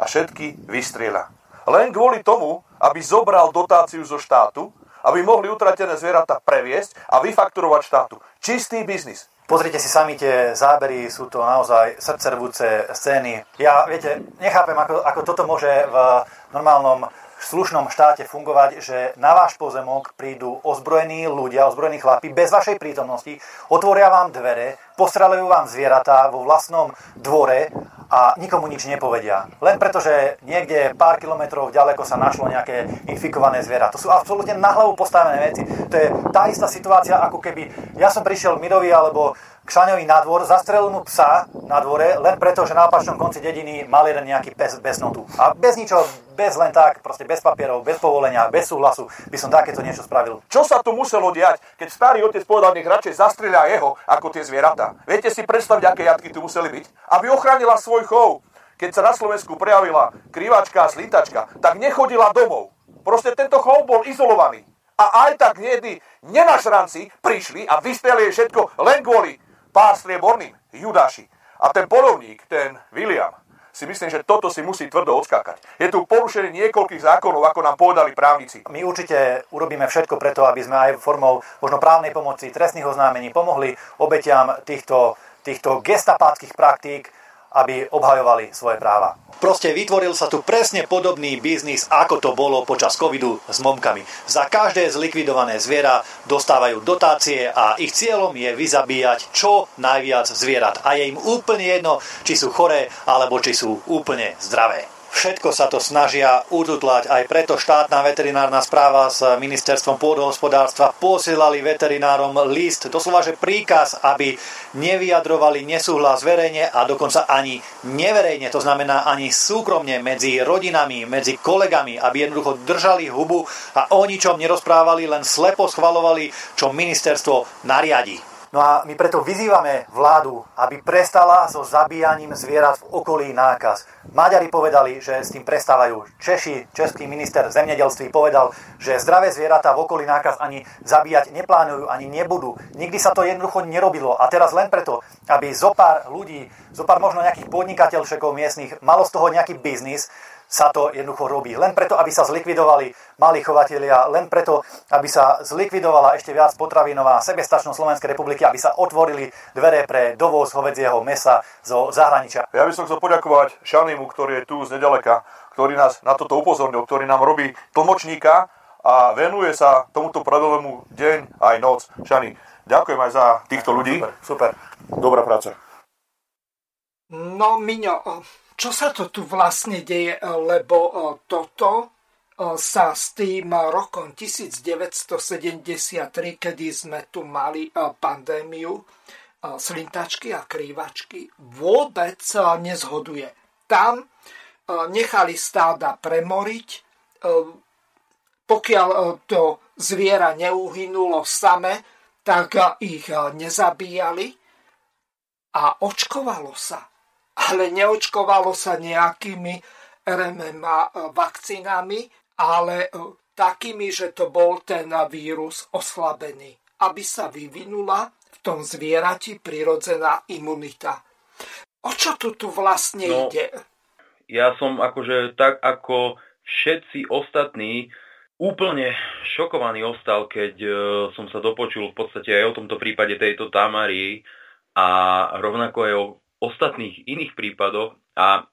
a všetky vystrieľa. Len kvôli tomu, aby zobral dotáciu zo štátu, aby mohli utratené zvieratá previesť a vyfakturovať štátu. Čistý biznis. Pozrite si sami tie zábery, sú to naozaj srdcervúce scény. Ja, viete, nechápem, ako, ako toto môže v normálnom slušnom štáte fungovať, že na váš pozemok prídu ozbrojení ľudia, ozbrojení chlapi bez vašej prítomnosti, otvoria vám dvere, postrelajú vám zvieratá vo vlastnom dvore a nikomu nič nepovedia. Len preto, že niekde pár kilometrov ďaleko sa našlo nejaké infikované zviera. To sú absolútne na hlavu postavené veci. To je tá istá situácia, ako keby ja som prišiel Mirovi alebo Kšaňovi na dvor, zastrelil mu psa na dvore, len preto, že na opačnom konci dediny mal jeden nejaký pes bez notu. A bez ničoho, bez len tak, proste bez papierov, bez povolenia, bez súhlasu by som takéto niečo spravil. Čo sa tu muselo diať, keď starý otec povedal, nech radšej zastrelia jeho ako tie zvieratá? Viete si predstaviť, aké jatky tu museli byť? Aby ochránila svoj chov. Keď sa na Slovensku prejavila kriváčka a slintačka, tak nechodila domov. Proste tento chov bol izolovaný. A aj tak jedni nenašranci prišli a vystrelili všetko len kvôli pár strieborným, Judáši. A ten polovník, ten William, si myslím, že toto si musí tvrdo odskákať. Je tu porušenie niekoľkých zákonov, ako nám povedali právnici. My určite urobíme všetko preto, aby sme aj formou možno právnej pomoci, trestných oznámení pomohli obetiam týchto, týchto gestapáckých praktík, aby obhajovali svoje práva. Proste vytvoril sa tu presne podobný biznis, ako to bolo počas covidu s momkami. Za každé zlikvidované zviera dostávajú dotácie a ich cieľom je vyzabíjať čo najviac zvierat. A je im úplne jedno, či sú choré alebo či sú úplne zdravé. Všetko sa to snažia ututlať, aj preto štátna veterinárna správa s ministerstvom pôdohospodárstva posielali veterinárom list, doslova, že príkaz, aby nevyjadrovali nesúhlas verejne a dokonca ani neverejne, to znamená ani súkromne medzi rodinami, medzi kolegami, aby jednoducho držali hubu a o ničom nerozprávali, len slepo schvalovali, čo ministerstvo nariadi. No a my preto vyzývame vládu, aby prestala so zabíjaním zvierat v okolí nákaz. Maďari povedali, že s tým prestávajú. Češi, český minister zemnedelství povedal, že zdravé zvieratá v okolí nákaz ani zabíjať neplánujú, ani nebudú. Nikdy sa to jednoducho nerobilo. A teraz len preto, aby zo pár ľudí, zo pár možno nejakých podnikateľšekov miestnych malo z toho nejaký biznis, sa to jednoducho robí. Len preto, aby sa zlikvidovali malí chovatelia, len preto, aby sa zlikvidovala ešte viac potravinová sebestačnosť Slovenskej republiky, aby sa otvorili dvere pre dovoz hovedzieho mesa zo zahraničia. Ja by som chcel poďakovať Šanimu, ktorý je tu z nedaleka, ktorý nás na toto upozornil, ktorý nám robí tlmočníka a venuje sa tomuto predovému deň aj noc. Šani, ďakujem aj za týchto ľudí. Super, super. Dobrá práca. No, Miňo, čo sa to tu vlastne deje, lebo e, toto e, sa s tým rokom 1973, kedy sme tu mali e, pandémiu slintačky a krývačky, vôbec nezhoduje. Tam nechali stáda premoriť, pokiaľ to zviera neuhynulo same, tak ich nezabíjali a očkovalo sa ale neočkovalo sa nejakými RMMA vakcínami, ale e, takými, že to bol ten vírus oslabený, aby sa vyvinula v tom zvierati prirodzená imunita. O čo tu, tu vlastne no, ide? Ja som akože tak ako všetci ostatní úplne šokovaný ostal, keď uh, som sa dopočul v podstate aj o tomto prípade tejto Tamary a rovnako aj o ostatných iných prípadoch a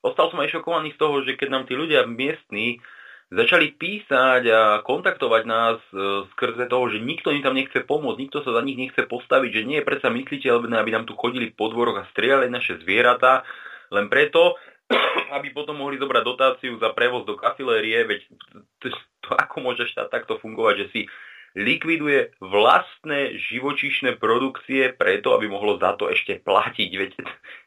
ostal som aj šokovaný z toho, že keď nám tí ľudia miestní začali písať a kontaktovať nás e, skrze toho, že nikto im tam nechce pomôcť, nikto sa za nich nechce postaviť, že nie je predsa mysliteľné, aby nám tu chodili po dvoroch a strieľali naše zvieratá, len preto, aby potom mohli zobrať dotáciu za prevoz do kafilérie, veď to, to ako môže štát takto fungovať, že si likviduje vlastné živočíšne produkcie preto, aby mohlo za to ešte platiť. Veď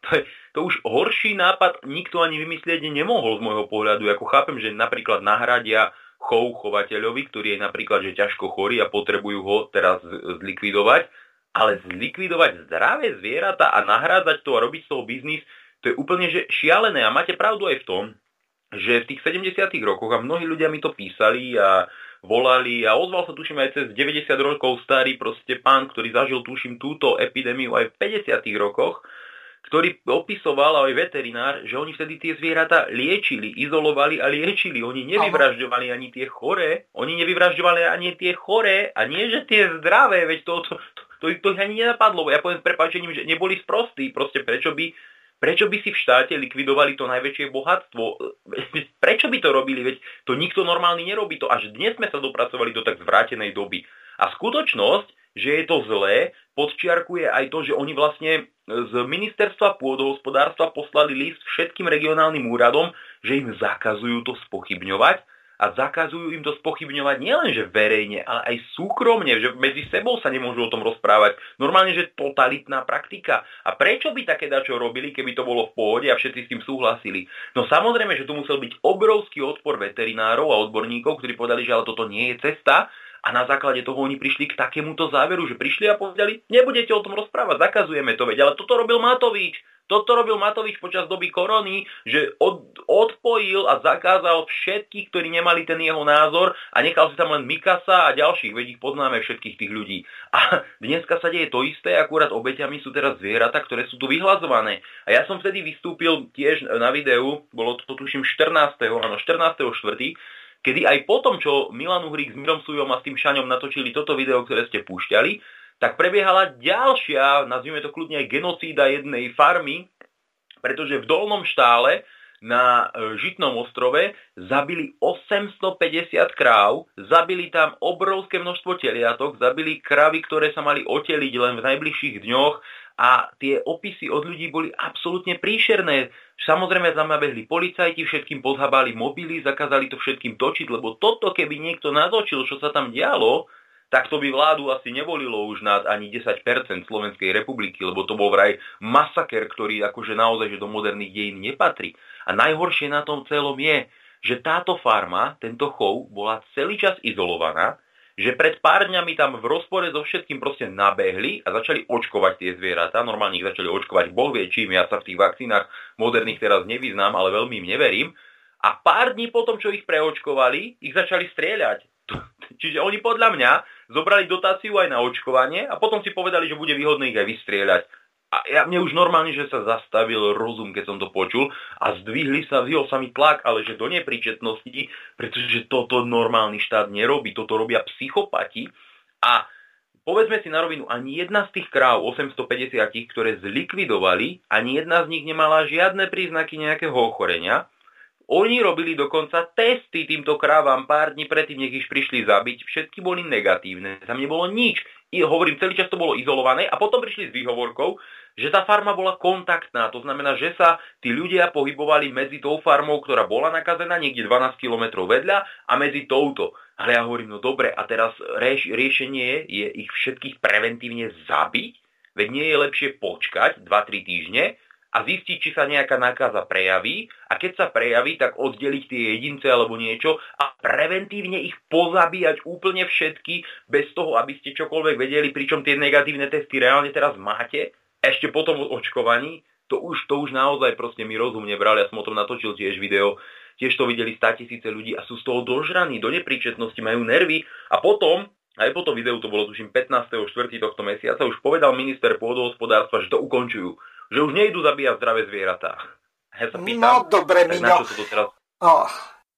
to, je, to už horší nápad nikto ani vymyslieť nemohol z môjho pohľadu. Ako chápem, že napríklad nahradia chov chovateľovi, ktorý je napríklad že ťažko chorý a potrebujú ho teraz zlikvidovať, ale zlikvidovať zdravé zvieratá a nahrádzať to a robiť z toho biznis, To je úplne že šialené a máte pravdu aj v tom, že v tých 70 rokoch, a mnohí ľudia mi to písali a volali a ozval sa tuším aj cez 90 rokov starý proste pán, ktorý zažil tuším túto epidémiu aj v 50 rokoch, ktorý opisoval aj veterinár, že oni vtedy tie zvieratá liečili, izolovali a liečili. Oni nevyvražďovali ani tie choré, oni nevyvražďovali ani tie choré a nie, že tie zdravé, veď to, to, to, to, ich ani nenapadlo. Ja poviem s prepáčením, že neboli sprostí, proste prečo by, prečo by si v štáte likvidovali to najväčšie bohatstvo? Prečo by to robili? Veď to nikto normálny nerobí. To až dnes sme sa dopracovali do tak zvrátenej doby. A skutočnosť, že je to zlé, podčiarkuje aj to, že oni vlastne z ministerstva pôdohospodárstva poslali list všetkým regionálnym úradom, že im zakazujú to spochybňovať a zakazujú im to spochybňovať nielenže verejne, ale aj súkromne, že medzi sebou sa nemôžu o tom rozprávať. Normálne, že totalitná praktika. A prečo by také dačo robili, keby to bolo v pohode a všetci s tým súhlasili? No samozrejme, že tu musel byť obrovský odpor veterinárov a odborníkov, ktorí povedali, že ale toto nie je cesta, a na základe toho oni prišli k takémuto záveru, že prišli a povedali, nebudete o tom rozprávať, zakazujeme to, veď. Ale toto robil Matovič. Toto robil Matovič počas doby korony, že od, odpojil a zakázal všetkých, ktorí nemali ten jeho názor a nechal si tam len Mikasa a ďalších, veď ich poznáme všetkých tých ľudí. A dneska sa deje to isté, akurát obeťami sú teraz zvieratá, ktoré sú tu vyhľadzované. A ja som vtedy vystúpil tiež na videu, bolo to tuším 14. áno, 14. 4 kedy aj po tom, čo Milan Uhrík s Mirom Sujom a s tým Šaňom natočili toto video, ktoré ste púšťali, tak prebiehala ďalšia, nazvime to kľudne aj genocída jednej farmy, pretože v Dolnom štále na e, Žitnom ostrove zabili 850 kráv, zabili tam obrovské množstvo teliatok, zabili kravy, ktoré sa mali oteliť len v najbližších dňoch a tie opisy od ľudí boli absolútne príšerné. Samozrejme tam nabehli policajti, všetkým podhabali mobily, zakázali to všetkým točiť, lebo toto keby niekto natočil, čo sa tam dialo, tak to by vládu asi nevolilo už nad ani 10% Slovenskej republiky, lebo to bol vraj masaker, ktorý akože naozaj že do moderných dejín nepatrí. A najhoršie na tom celom je, že táto farma, tento chov, bola celý čas izolovaná, že pred pár dňami tam v rozpore so všetkým proste nabehli a začali očkovať tie zvieratá. Normálne ich začali očkovať, boh vie čím, ja sa v tých vakcínach moderných teraz nevyznám, ale veľmi im neverím. A pár dní potom, čo ich preočkovali, ich začali strieľať. Čiže oni podľa mňa zobrali dotáciu aj na očkovanie a potom si povedali, že bude výhodné ich aj vystrieľať. A ja, mne už normálne, že sa zastavil rozum, keď som to počul a zdvihli sa, vyhol sa mi tlak, ale že do nepríčetnosti, pretože toto normálny štát nerobí, toto robia psychopati a povedzme si na rovinu, ani jedna z tých kráv 850, ktoré zlikvidovali, ani jedna z nich nemala žiadne príznaky nejakého ochorenia. Oni robili dokonca testy týmto krávam pár dní predtým, nech ich prišli zabiť. Všetky boli negatívne. Tam nebolo nič. I hovorím, celý čas to bolo izolované a potom prišli s výhovorkou, že tá farma bola kontaktná. To znamená, že sa tí ľudia pohybovali medzi tou farmou, ktorá bola nakazená niekde 12 km vedľa a medzi touto. Ale ja hovorím, no dobre, a teraz rieš, riešenie je ich všetkých preventívne zabiť? Veď nie je lepšie počkať 2-3 týždne a zistiť, či sa nejaká nákaza prejaví a keď sa prejaví, tak oddeliť tie jedince alebo niečo a preventívne ich pozabíjať úplne všetky bez toho, aby ste čokoľvek vedeli, pričom tie negatívne testy reálne teraz máte ešte potom o očkovaní, to už, to už naozaj proste mi rozum nebral. Ja som o tom natočil tiež video, tiež to videli 100 tisíce ľudí a sú z toho dožraní, do nepríčetnosti, majú nervy a potom, aj po tom videu, to bolo tuším 15.4. tohto mesiaca, už povedal minister pôdohospodárstva, že to ukončujú. Že už nejdu zabíjať zdravé zvieratá. Ja sa pýtam, no dobre, Miňo. to teraz... Oh,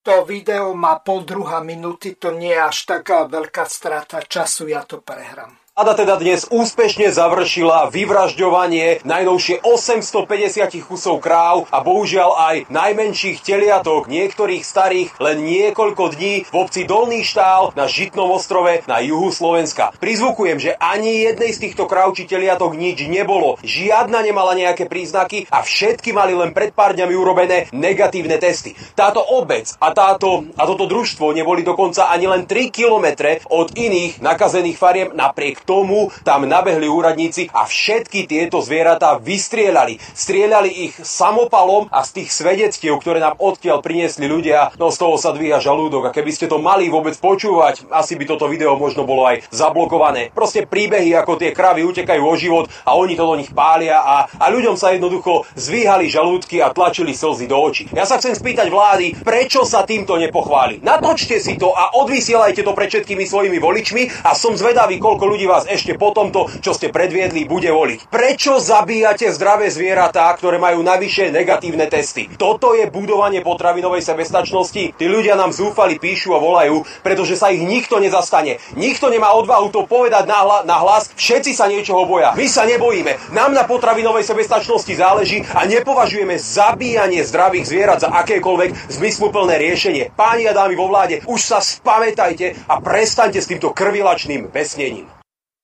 to video má pol druhá minúty, to nie je až taká veľká strata času, ja to prehrám. Vláda teda dnes úspešne završila vyvražďovanie najnovšie 850 kusov kráv a bohužiaľ aj najmenších teliatok, niektorých starých len niekoľko dní v obci Dolný štál na Žitnom ostrove na juhu Slovenska. Prizvukujem, že ani jednej z týchto kráv či teliatok nič nebolo. Žiadna nemala nejaké príznaky a všetky mali len pred pár dňami urobené negatívne testy. Táto obec a, táto, a toto družstvo neboli dokonca ani len 3 kilometre od iných nakazených fariem napriek tomu tam nabehli úradníci a všetky tieto zvieratá vystrielali. Strieľali ich samopalom a z tých svedectiev, ktoré nám odtiaľ priniesli ľudia, no z toho sa dvíha žalúdok. A keby ste to mali vôbec počúvať, asi by toto video možno bolo aj zablokované. Proste príbehy, ako tie kravy utekajú o život a oni to do nich pália a, a ľuďom sa jednoducho zvíhali žalúdky a tlačili slzy do očí. Ja sa chcem spýtať vlády, prečo sa týmto nepochváli. Natočte si to a odvysielajte to pred všetkými svojimi voličmi a som zvedavý, koľko ľudí vás ešte po tomto, čo ste predviedli, bude voliť. Prečo zabíjate zdravé zvieratá, ktoré majú navyše negatívne testy? Toto je budovanie potravinovej sebestačnosti. Tí ľudia nám zúfali, píšu a volajú, pretože sa ich nikto nezastane. Nikto nemá odvahu to povedať na, hla, na hlas. Všetci sa niečoho boja. My sa nebojíme. Nám na potravinovej sebestačnosti záleží a nepovažujeme zabíjanie zdravých zvierat za akékoľvek zmysluplné riešenie. Páni a dámy vo vláde, už sa spamätajte a prestaňte s týmto krvilačným besnením.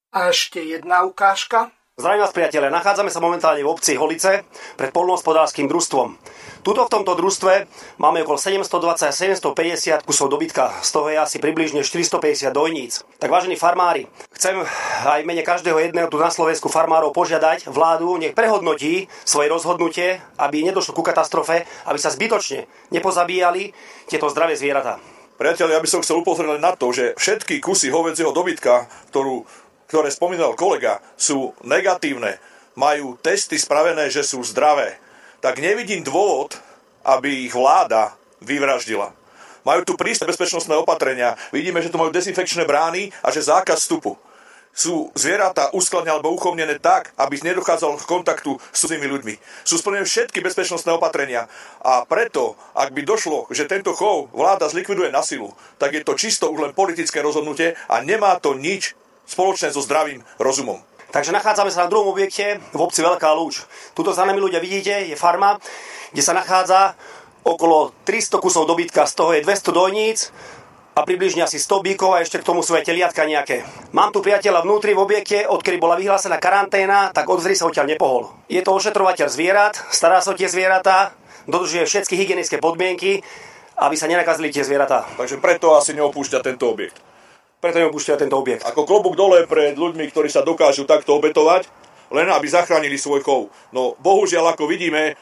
A ešte jedna ukážka. Zdravím vás, priateľe. Nachádzame sa momentálne v obci Holice pred polnohospodárským družstvom. Tuto v tomto družstve máme okolo 720 750 kusov dobytka, z toho je asi približne 450 dojníc. Tak vážení farmári, chcem aj mene každého jedného tu na Slovensku farmárov požiadať vládu, nech prehodnotí svoje rozhodnutie, aby nedošlo ku katastrofe, aby sa zbytočne nepozabíjali tieto zdravé zvieratá. Priateľ, ja by som chcel upozorniť na to, že všetky kusy hovedzieho dobytka, ktorú ktoré spomínal kolega, sú negatívne, majú testy spravené, že sú zdravé, tak nevidím dôvod, aby ich vláda vyvraždila. Majú tu prísne bezpečnostné opatrenia, vidíme, že tu majú dezinfekčné brány a že zákaz vstupu. Sú zvieratá uskladne alebo uchovnené tak, aby nedochádzalo k kontaktu s cudzými ľuďmi. Sú splnené všetky bezpečnostné opatrenia a preto, ak by došlo, že tento chov vláda zlikviduje na silu, tak je to čisto už len politické rozhodnutie a nemá to nič spoločné so zdravým rozumom. Takže nachádzame sa na druhom objekte v obci Veľká Lúč. Tuto za nami ľudia vidíte, je farma, kde sa nachádza okolo 300 kusov dobytka, z toho je 200 dojníc a približne asi 100 bíkov a ešte k tomu sú aj teliatka nejaké. Mám tu priateľa vnútri v objekte, odkedy bola vyhlásená karanténa, tak odvzri sa odtiaľ nepohol. Je to ošetrovateľ zvierat, stará sa o tie zvieratá, dodržuje všetky hygienické podmienky, aby sa nenakazili tie zvieratá. Takže preto asi neopúšťa tento objekt preto neopúšťa tento objekt. Ako klobúk dole pred ľuďmi, ktorí sa dokážu takto obetovať, len aby zachránili svoj chov. No bohužiaľ, ako vidíme,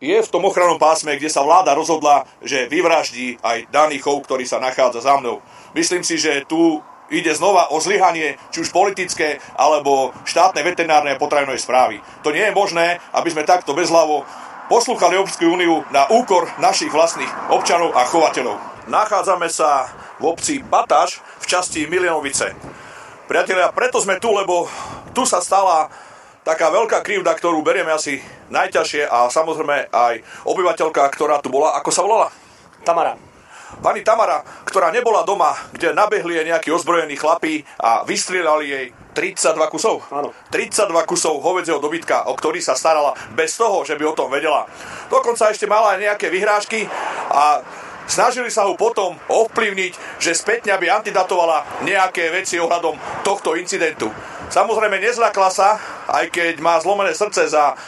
je v tom ochrannom pásme, kde sa vláda rozhodla, že vyvraždí aj daný chov, ktorý sa nachádza za mnou. Myslím si, že tu ide znova o zlyhanie, či už politické, alebo štátne veterinárne a potravinové správy. To nie je možné, aby sme takto bezhlavo poslúchali Európsku úniu na úkor našich vlastných občanov a chovateľov. Nachádzame sa v obci Bataš v časti Milionovice. Priatelia, preto sme tu, lebo tu sa stala taká veľká krivda, ktorú berieme asi najťažšie a samozrejme aj obyvateľka, ktorá tu bola, ako sa volala? Tamara. Pani Tamara, ktorá nebola doma, kde nabehli jej nejakí ozbrojení chlapí a vystrieľali jej 32 kusov. Áno. 32 kusov hovedzieho dobytka, o ktorý sa starala bez toho, že by o tom vedela. Dokonca ešte mala aj nejaké vyhrážky a Snažili sa ho potom ovplyvniť, že spätne by antidatovala nejaké veci ohľadom tohto incidentu. Samozrejme nezľakla sa, aj keď má zlomené srdce za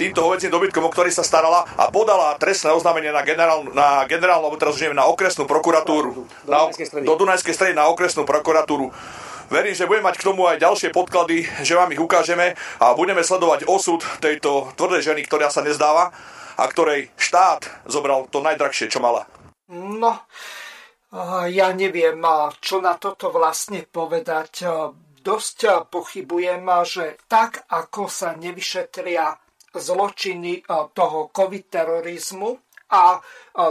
týmto hovedzím dobytkom, o ktorý sa starala a podala trestné oznámenie na, generál, na generálnu, alebo teraz už na okresnú prokuratúru, do, na, do Dunajskej stredy na okresnú prokuratúru. Verím, že budeme mať k tomu aj ďalšie podklady, že vám ich ukážeme a budeme sledovať osud tejto tvrdej ženy, ktorá sa nezdáva a ktorej štát zobral to najdrahšie, čo mala. No, ja neviem, čo na toto vlastne povedať. Dosť pochybujem, že tak, ako sa nevyšetria zločiny toho covid terorizmu a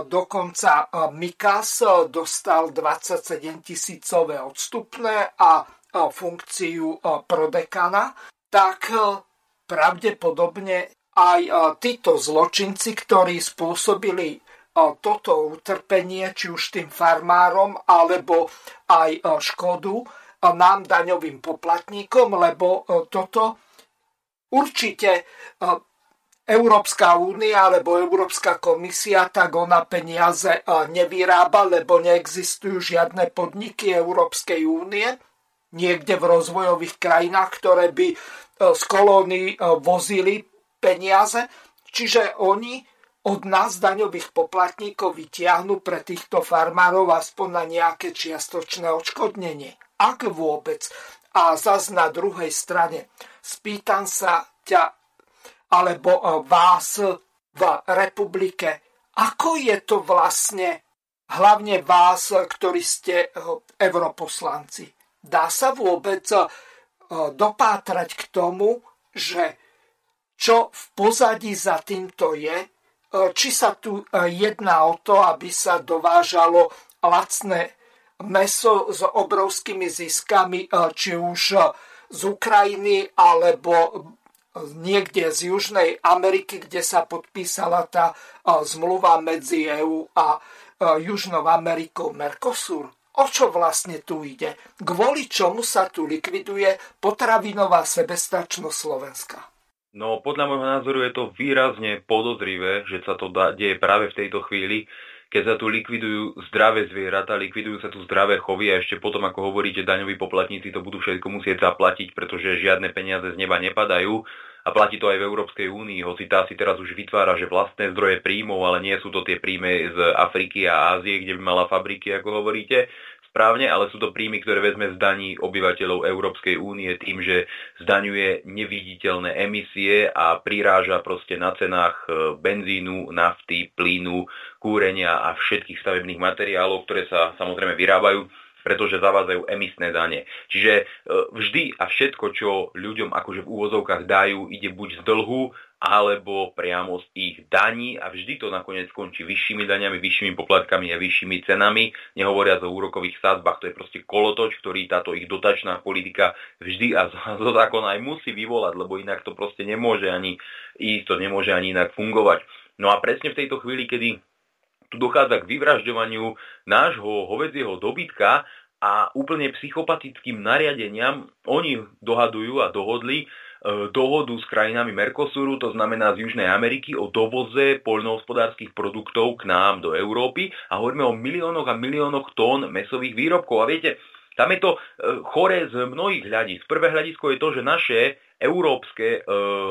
dokonca Mikas dostal 27 tisícové odstupné a funkciu prodekana, tak pravdepodobne aj títo zločinci, ktorí spôsobili toto utrpenie, či už tým farmárom, alebo aj škodu nám, daňovým poplatníkom, lebo toto určite Európska únia alebo Európska komisia, tak ona peniaze nevyrába, lebo neexistujú žiadne podniky Európskej únie niekde v rozvojových krajinách, ktoré by z kolónií vozili peniaze. Čiže oni od nás, daňových poplatníkov, vytiahnu pre týchto farmárov aspoň na nejaké čiastočné odškodnenie. Ak vôbec. A zas na druhej strane spýtam sa ťa, alebo vás v republike, ako je to vlastne, hlavne vás, ktorí ste europoslanci. Dá sa vôbec dopátrať k tomu, že čo v pozadí za týmto je, či sa tu jedná o to, aby sa dovážalo lacné meso s obrovskými ziskami, či už z Ukrajiny alebo niekde z Južnej Ameriky, kde sa podpísala tá zmluva medzi EÚ a Južnou Amerikou Mercosur. O čo vlastne tu ide? Kvôli čomu sa tu likviduje potravinová sebestačnosť Slovenska? No, podľa môjho názoru je to výrazne podozrivé, že sa to deje práve v tejto chvíli, keď sa tu likvidujú zdravé zvieratá, likvidujú sa tu zdravé chovy a ešte potom, ako hovoríte, daňoví poplatníci to budú všetko musieť zaplatiť, pretože žiadne peniaze z neba nepadajú a platí to aj v Európskej únii, hoci tá si teraz už vytvára, že vlastné zdroje príjmov, ale nie sú to tie príjmy z Afriky a Ázie, kde by mala fabriky, ako hovoríte, správne, ale sú to príjmy, ktoré vezme z daní obyvateľov Európskej únie tým, že zdaňuje neviditeľné emisie a priráža proste na cenách e, benzínu, nafty, plynu, kúrenia a všetkých stavebných materiálov, ktoré sa samozrejme vyrábajú pretože zavádzajú emisné dane. Čiže e, vždy a všetko, čo ľuďom akože v úvozovkách dajú, ide buď z dlhu, alebo priamo z ich daní a vždy to nakoniec skončí vyššími daňami, vyššími poplatkami a vyššími cenami, nehovoriac o úrokových sadzbách. To je proste kolotoč, ktorý táto ich dotačná politika vždy a zo zákona aj musí vyvolať, lebo inak to proste nemôže ani ísť, to nemôže ani inak fungovať. No a presne v tejto chvíli, kedy tu dochádza k vyvražďovaniu nášho hovedzieho dobytka a úplne psychopatickým nariadeniam. Oni dohadujú a dohodli e, dohodu s krajinami Mercosuru, to znamená z Južnej Ameriky, o dovoze poľnohospodárskych produktov k nám do Európy a hovoríme o miliónoch a miliónoch tón mesových výrobkov. A viete, tam je to e, chore z mnohých hľadisk. Prvé hľadisko je to, že naše európske e,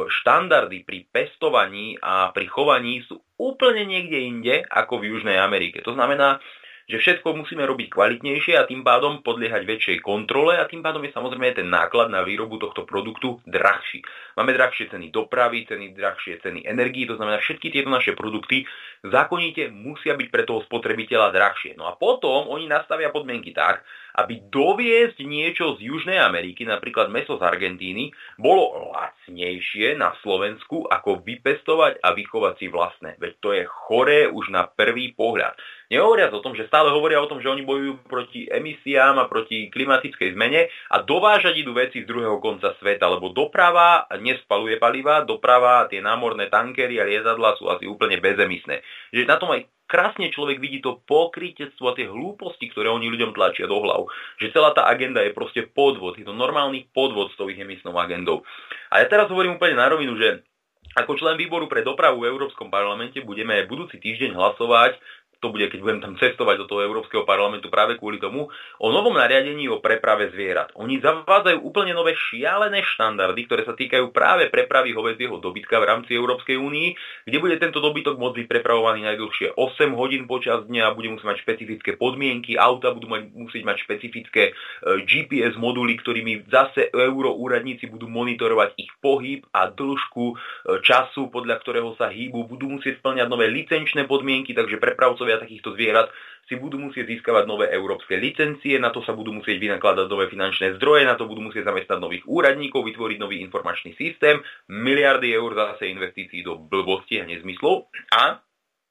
štandardy pri pestovaní a pri chovaní sú úplne niekde inde ako v Južnej Amerike. To znamená, že všetko musíme robiť kvalitnejšie a tým pádom podliehať väčšej kontrole a tým pádom je samozrejme ten náklad na výrobu tohto produktu drahší. Máme drahšie ceny dopravy, ceny drahšie ceny energii, to znamená všetky tieto naše produkty zákonite musia byť pre toho spotrebiteľa drahšie. No a potom oni nastavia podmienky tak, aby doviezť niečo z Južnej Ameriky, napríklad meso z Argentíny, bolo lacnejšie na Slovensku, ako vypestovať a vychovať si vlastné. Veď to je choré už na prvý pohľad. Nehovoriac o tom, že stále hovoria o tom, že oni bojujú proti emisiám a proti klimatickej zmene a dovážať idú veci z druhého konca sveta, lebo doprava nespaluje paliva, doprava, tie námorné tankery a lietadla sú asi úplne bezemisné. Že na tom aj krásne človek vidí to pokrytectvo a tie hlúposti, ktoré oni ľuďom tlačia do hlav. Že celá tá agenda je proste podvod, je to normálny podvod s tou ich emisnou agendou. A ja teraz hovorím úplne na rovinu, že ako člen výboru pre dopravu v Európskom parlamente budeme budúci týždeň hlasovať to bude, keď budem tam cestovať do toho Európskeho parlamentu práve kvôli tomu, o novom nariadení o preprave zvierat. Oni zavádzajú úplne nové šialené štandardy, ktoré sa týkajú práve prepravy hovedzieho dobytka v rámci Európskej únii, kde bude tento dobytok môcť byť prepravovaný najdlhšie 8 hodín počas dňa, bude musieť mať špecifické podmienky, auta budú mať, musieť mať špecifické e, GPS moduly, ktorými zase euroúradníci budú monitorovať ich pohyb a dĺžku e, času, podľa ktorého sa hýbu, budú musieť splňať nové licenčné podmienky, takže prepravcovia chovateľia takýchto zvierat si budú musieť získavať nové európske licencie, na to sa budú musieť vynakladať nové finančné zdroje, na to budú musieť zamestnať nových úradníkov, vytvoriť nový informačný systém, miliardy eur zase investícií do blbosti a nezmyslov. A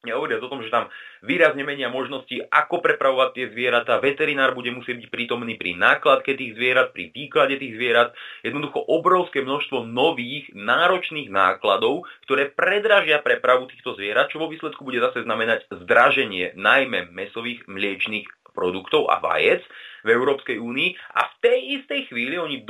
Nehovoriac o tom, že tam výrazne menia možnosti, ako prepravovať tie zvieratá. Veterinár bude musieť byť prítomný pri nákladke tých zvierat, pri výklade tých zvierat. Jednoducho obrovské množstvo nových náročných nákladov, ktoré predražia prepravu týchto zvierat, čo vo výsledku bude zase znamenať zdraženie najmä mesových mliečných produktov a vajec v Európskej únii a v tej istej chvíli oni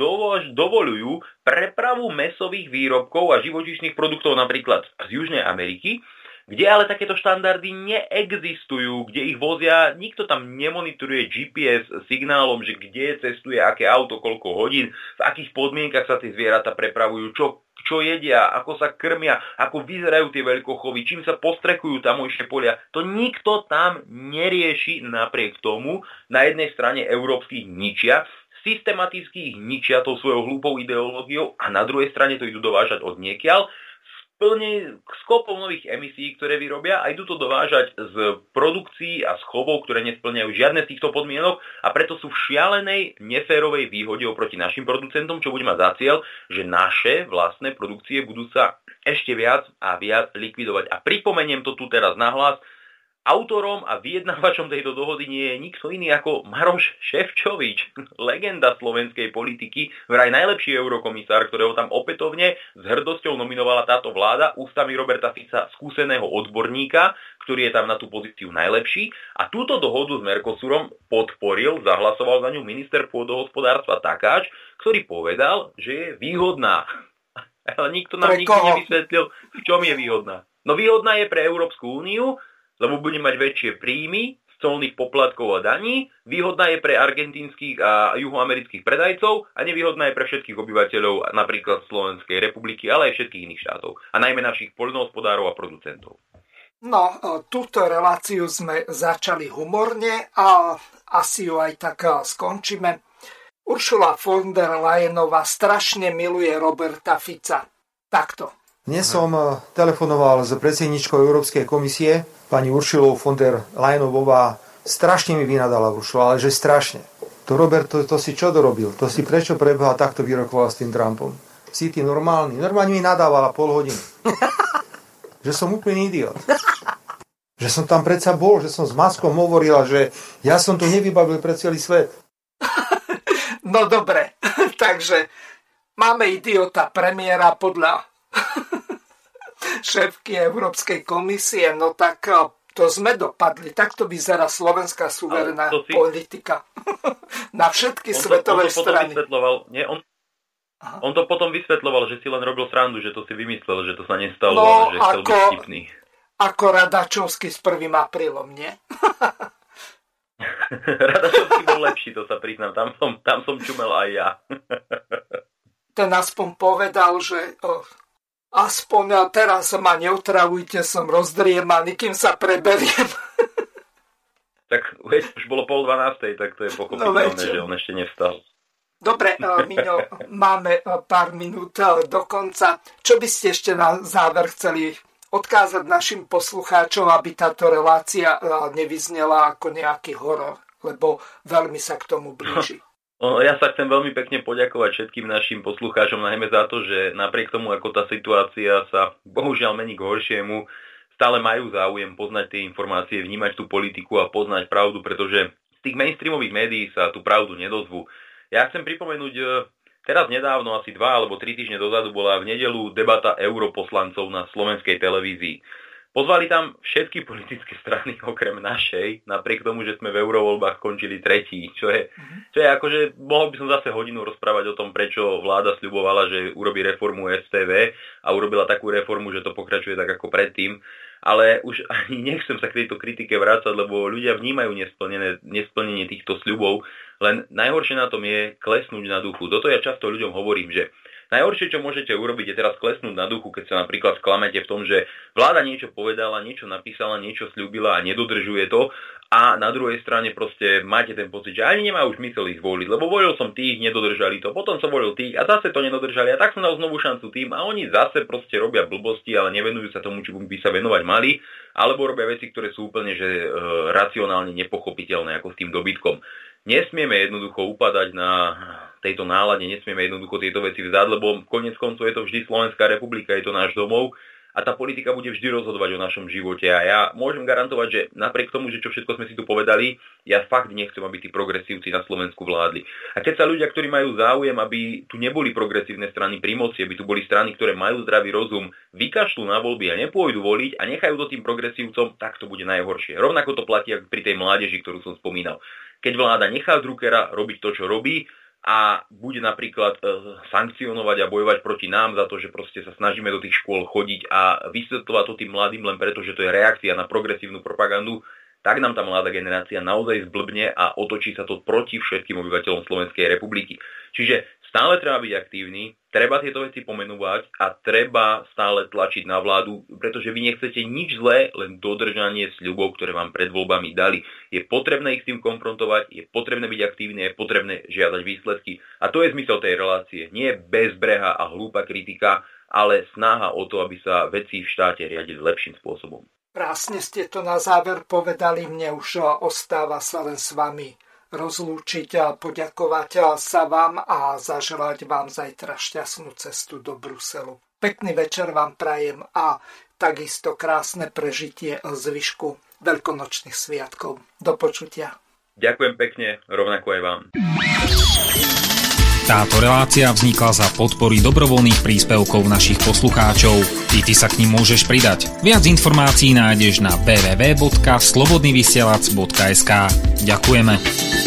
dovolujú prepravu mesových výrobkov a živočíšnych produktov napríklad z Južnej Ameriky, kde ale takéto štandardy neexistujú, kde ich vozia, nikto tam nemonitoruje GPS signálom, že kde cestuje aké auto, koľko hodín, v akých podmienkach sa tie zvieratá prepravujú, čo čo jedia, ako sa krmia, ako vyzerajú tie veľkochovy, čím sa postrekujú tamojšie polia. To nikto tam nerieši napriek tomu. Na jednej strane európskych ničia, systematicky ich ničia tou svojou hlúpou ideológiou a na druhej strane to idú dovážať od niekiaľ plne skopom nových emisí, ktoré vyrobia a idú to dovážať z produkcií a z chovov, ktoré nesplňajú žiadne z týchto podmienok a preto sú v šialenej, neférovej výhode oproti našim producentom, čo bude mať za cieľ, že naše vlastné produkcie budú sa ešte viac a viac likvidovať. A pripomeniem to tu teraz nahlas, Autorom a vyjednávačom tejto dohody nie je nikto iný ako Maroš Ševčovič, legenda slovenskej politiky, vraj najlepší eurokomisár, ktorého tam opätovne s hrdosťou nominovala táto vláda ústami Roberta Fica, skúseného odborníka, ktorý je tam na tú pozíciu najlepší. A túto dohodu s Mercosurom podporil, zahlasoval za ňu minister pôdohospodárstva Takáč, ktorý povedal, že je výhodná. Ale nikto nám nikdy nevysvetlil, v čom je výhodná. No výhodná je pre Európsku úniu, lebo bude mať väčšie príjmy z colných poplatkov a daní, výhodná je pre argentínskych a juhoamerických predajcov a nevýhodná je pre všetkých obyvateľov napríklad Slovenskej republiky, ale aj všetkých iných štátov a najmä našich poľnohospodárov a producentov. No, túto reláciu sme začali humorne a asi ju aj tak skončíme. Uršula von der Leyenová strašne miluje Roberta Fica. Takto. Dnes som eh, telefonoval s predsedničkou Európskej komisie, pani Uršilou von der Leyenová. Strašne mi vynadala Uršula, ale že strašne. To Robert, to, to si čo dorobil? To si prečo preboha takto vyrokoval s tým Trumpom? Si ty normálny? Normálne mi nadávala pol hodiny. že som úplný idiot. Že som tam predsa bol, že som s Maskom hovorila, že ja som to nevybavil pre celý svet. No dobre, takže máme idiota premiéra podľa šéfky Európskej komisie, no tak eh, to sme dopadli. Takto vyzerá slovenská suverená si... politika. Na všetky on to, svetové on to strany. Nie, on, on to potom vysvetloval, že si len robil srandu, že to si vymyslel, že to sa nestalo, no, že chcel ako, byť vtipný. Ako Radačovský s 1. aprílom, nie? Radačovský bol lepší, to sa priznám. Tam som, tam som čumel aj ja. Ten aspoň povedal, že oh, aspoň teraz ma neutravujte, som rozdriemaný, kým sa preberiem. tak už bolo pol dvanástej, tak to je pochopiteľné, no, že on ešte nevstal. Dobre, eh, Miňo, máme eh, pár minút eh, do konca. Čo by ste ešte na záver chceli odkázať našim poslucháčom, aby táto relácia nevyznela ako nejaký horor, lebo veľmi sa k tomu blíži. Ja sa chcem veľmi pekne poďakovať všetkým našim poslucháčom, najmä za to, že napriek tomu, ako tá situácia sa bohužiaľ mení k horšiemu, stále majú záujem poznať tie informácie, vnímať tú politiku a poznať pravdu, pretože z tých mainstreamových médií sa tú pravdu nedozvú. Ja chcem pripomenúť, e, teraz nedávno, asi dva alebo tri týždne dozadu, bola v nedelu debata europoslancov na slovenskej televízii. Pozvali tam všetky politické strany okrem našej, napriek tomu, že sme v eurovoľbách končili tretí, čo je, čo je akože, mohol by som zase hodinu rozprávať o tom, prečo vláda sľubovala, že urobí reformu STV a urobila takú reformu, že to pokračuje tak ako predtým, ale už ani nechcem sa k tejto kritike vrácať, lebo ľudia vnímajú nesplnenie týchto sľubov, len najhoršie na tom je klesnúť na duchu. Toto ja často ľuďom hovorím, že Najhoršie, čo môžete urobiť, je teraz klesnúť na duchu, keď sa napríklad sklamete v tom, že vláda niečo povedala, niečo napísala, niečo slúbila a nedodržuje to a na druhej strane proste máte ten pocit, že ani nemá už zmysel ich voliť, lebo volil som tých, nedodržali to, potom som volil tých a zase to nedodržali a tak som dal znovu šancu tým a oni zase proste robia blbosti, ale nevenujú sa tomu, čo by sa venovať mali, alebo robia veci, ktoré sú úplne že, e, racionálne nepochopiteľné ako s tým dobytkom. Nesmieme jednoducho upadať na tejto nálade nesmieme jednoducho tieto veci vzdať, lebo konec koncov je to vždy Slovenská republika, je to náš domov a tá politika bude vždy rozhodovať o našom živote. A ja môžem garantovať, že napriek tomu, že čo všetko sme si tu povedali, ja fakt nechcem, aby tí progresívci na Slovensku vládli. A keď sa ľudia, ktorí majú záujem, aby tu neboli progresívne strany pri moci, aby tu boli strany, ktoré majú zdravý rozum, vykašľú na voľby a nepôjdu voliť a nechajú to tým progresívcom, tak to bude najhoršie. Rovnako to platí ako pri tej mládeži, ktorú som spomínal. Keď vláda nechá Druckera robiť to, čo robí, a bude napríklad e, sankcionovať a bojovať proti nám za to, že proste sa snažíme do tých škôl chodiť a vysvetľovať to tým mladým len preto, že to je reakcia na progresívnu propagandu, tak nám tá mladá generácia naozaj zblbne a otočí sa to proti všetkým obyvateľom Slovenskej republiky. Čiže stále treba byť aktívny, treba tieto veci pomenovať a treba stále tlačiť na vládu, pretože vy nechcete nič zlé, len dodržanie sľubov, ktoré vám pred voľbami dali. Je potrebné ich s tým konfrontovať, je potrebné byť aktívny, je potrebné žiadať výsledky. A to je zmysel tej relácie. Nie bezbreha a hlúpa kritika, ale snaha o to, aby sa veci v štáte riadili lepším spôsobom. Krásne ste to na záver povedali, mne už ostáva sa len s vami rozlúčiť a poďakovať sa vám a zaželať vám zajtra šťastnú cestu do Bruselu. Pekný večer vám prajem a takisto krásne prežitie zvyšku veľkonočných sviatkov. Do počutia. Ďakujem pekne, rovnako aj vám. Táto relácia vznikla za podpory dobrovoľných príspevkov našich poslucháčov. Ty, ty sa k ním môžeš pridať. Viac informácií nájdeš na www.slobodnyvysielac.sk Ďakujeme.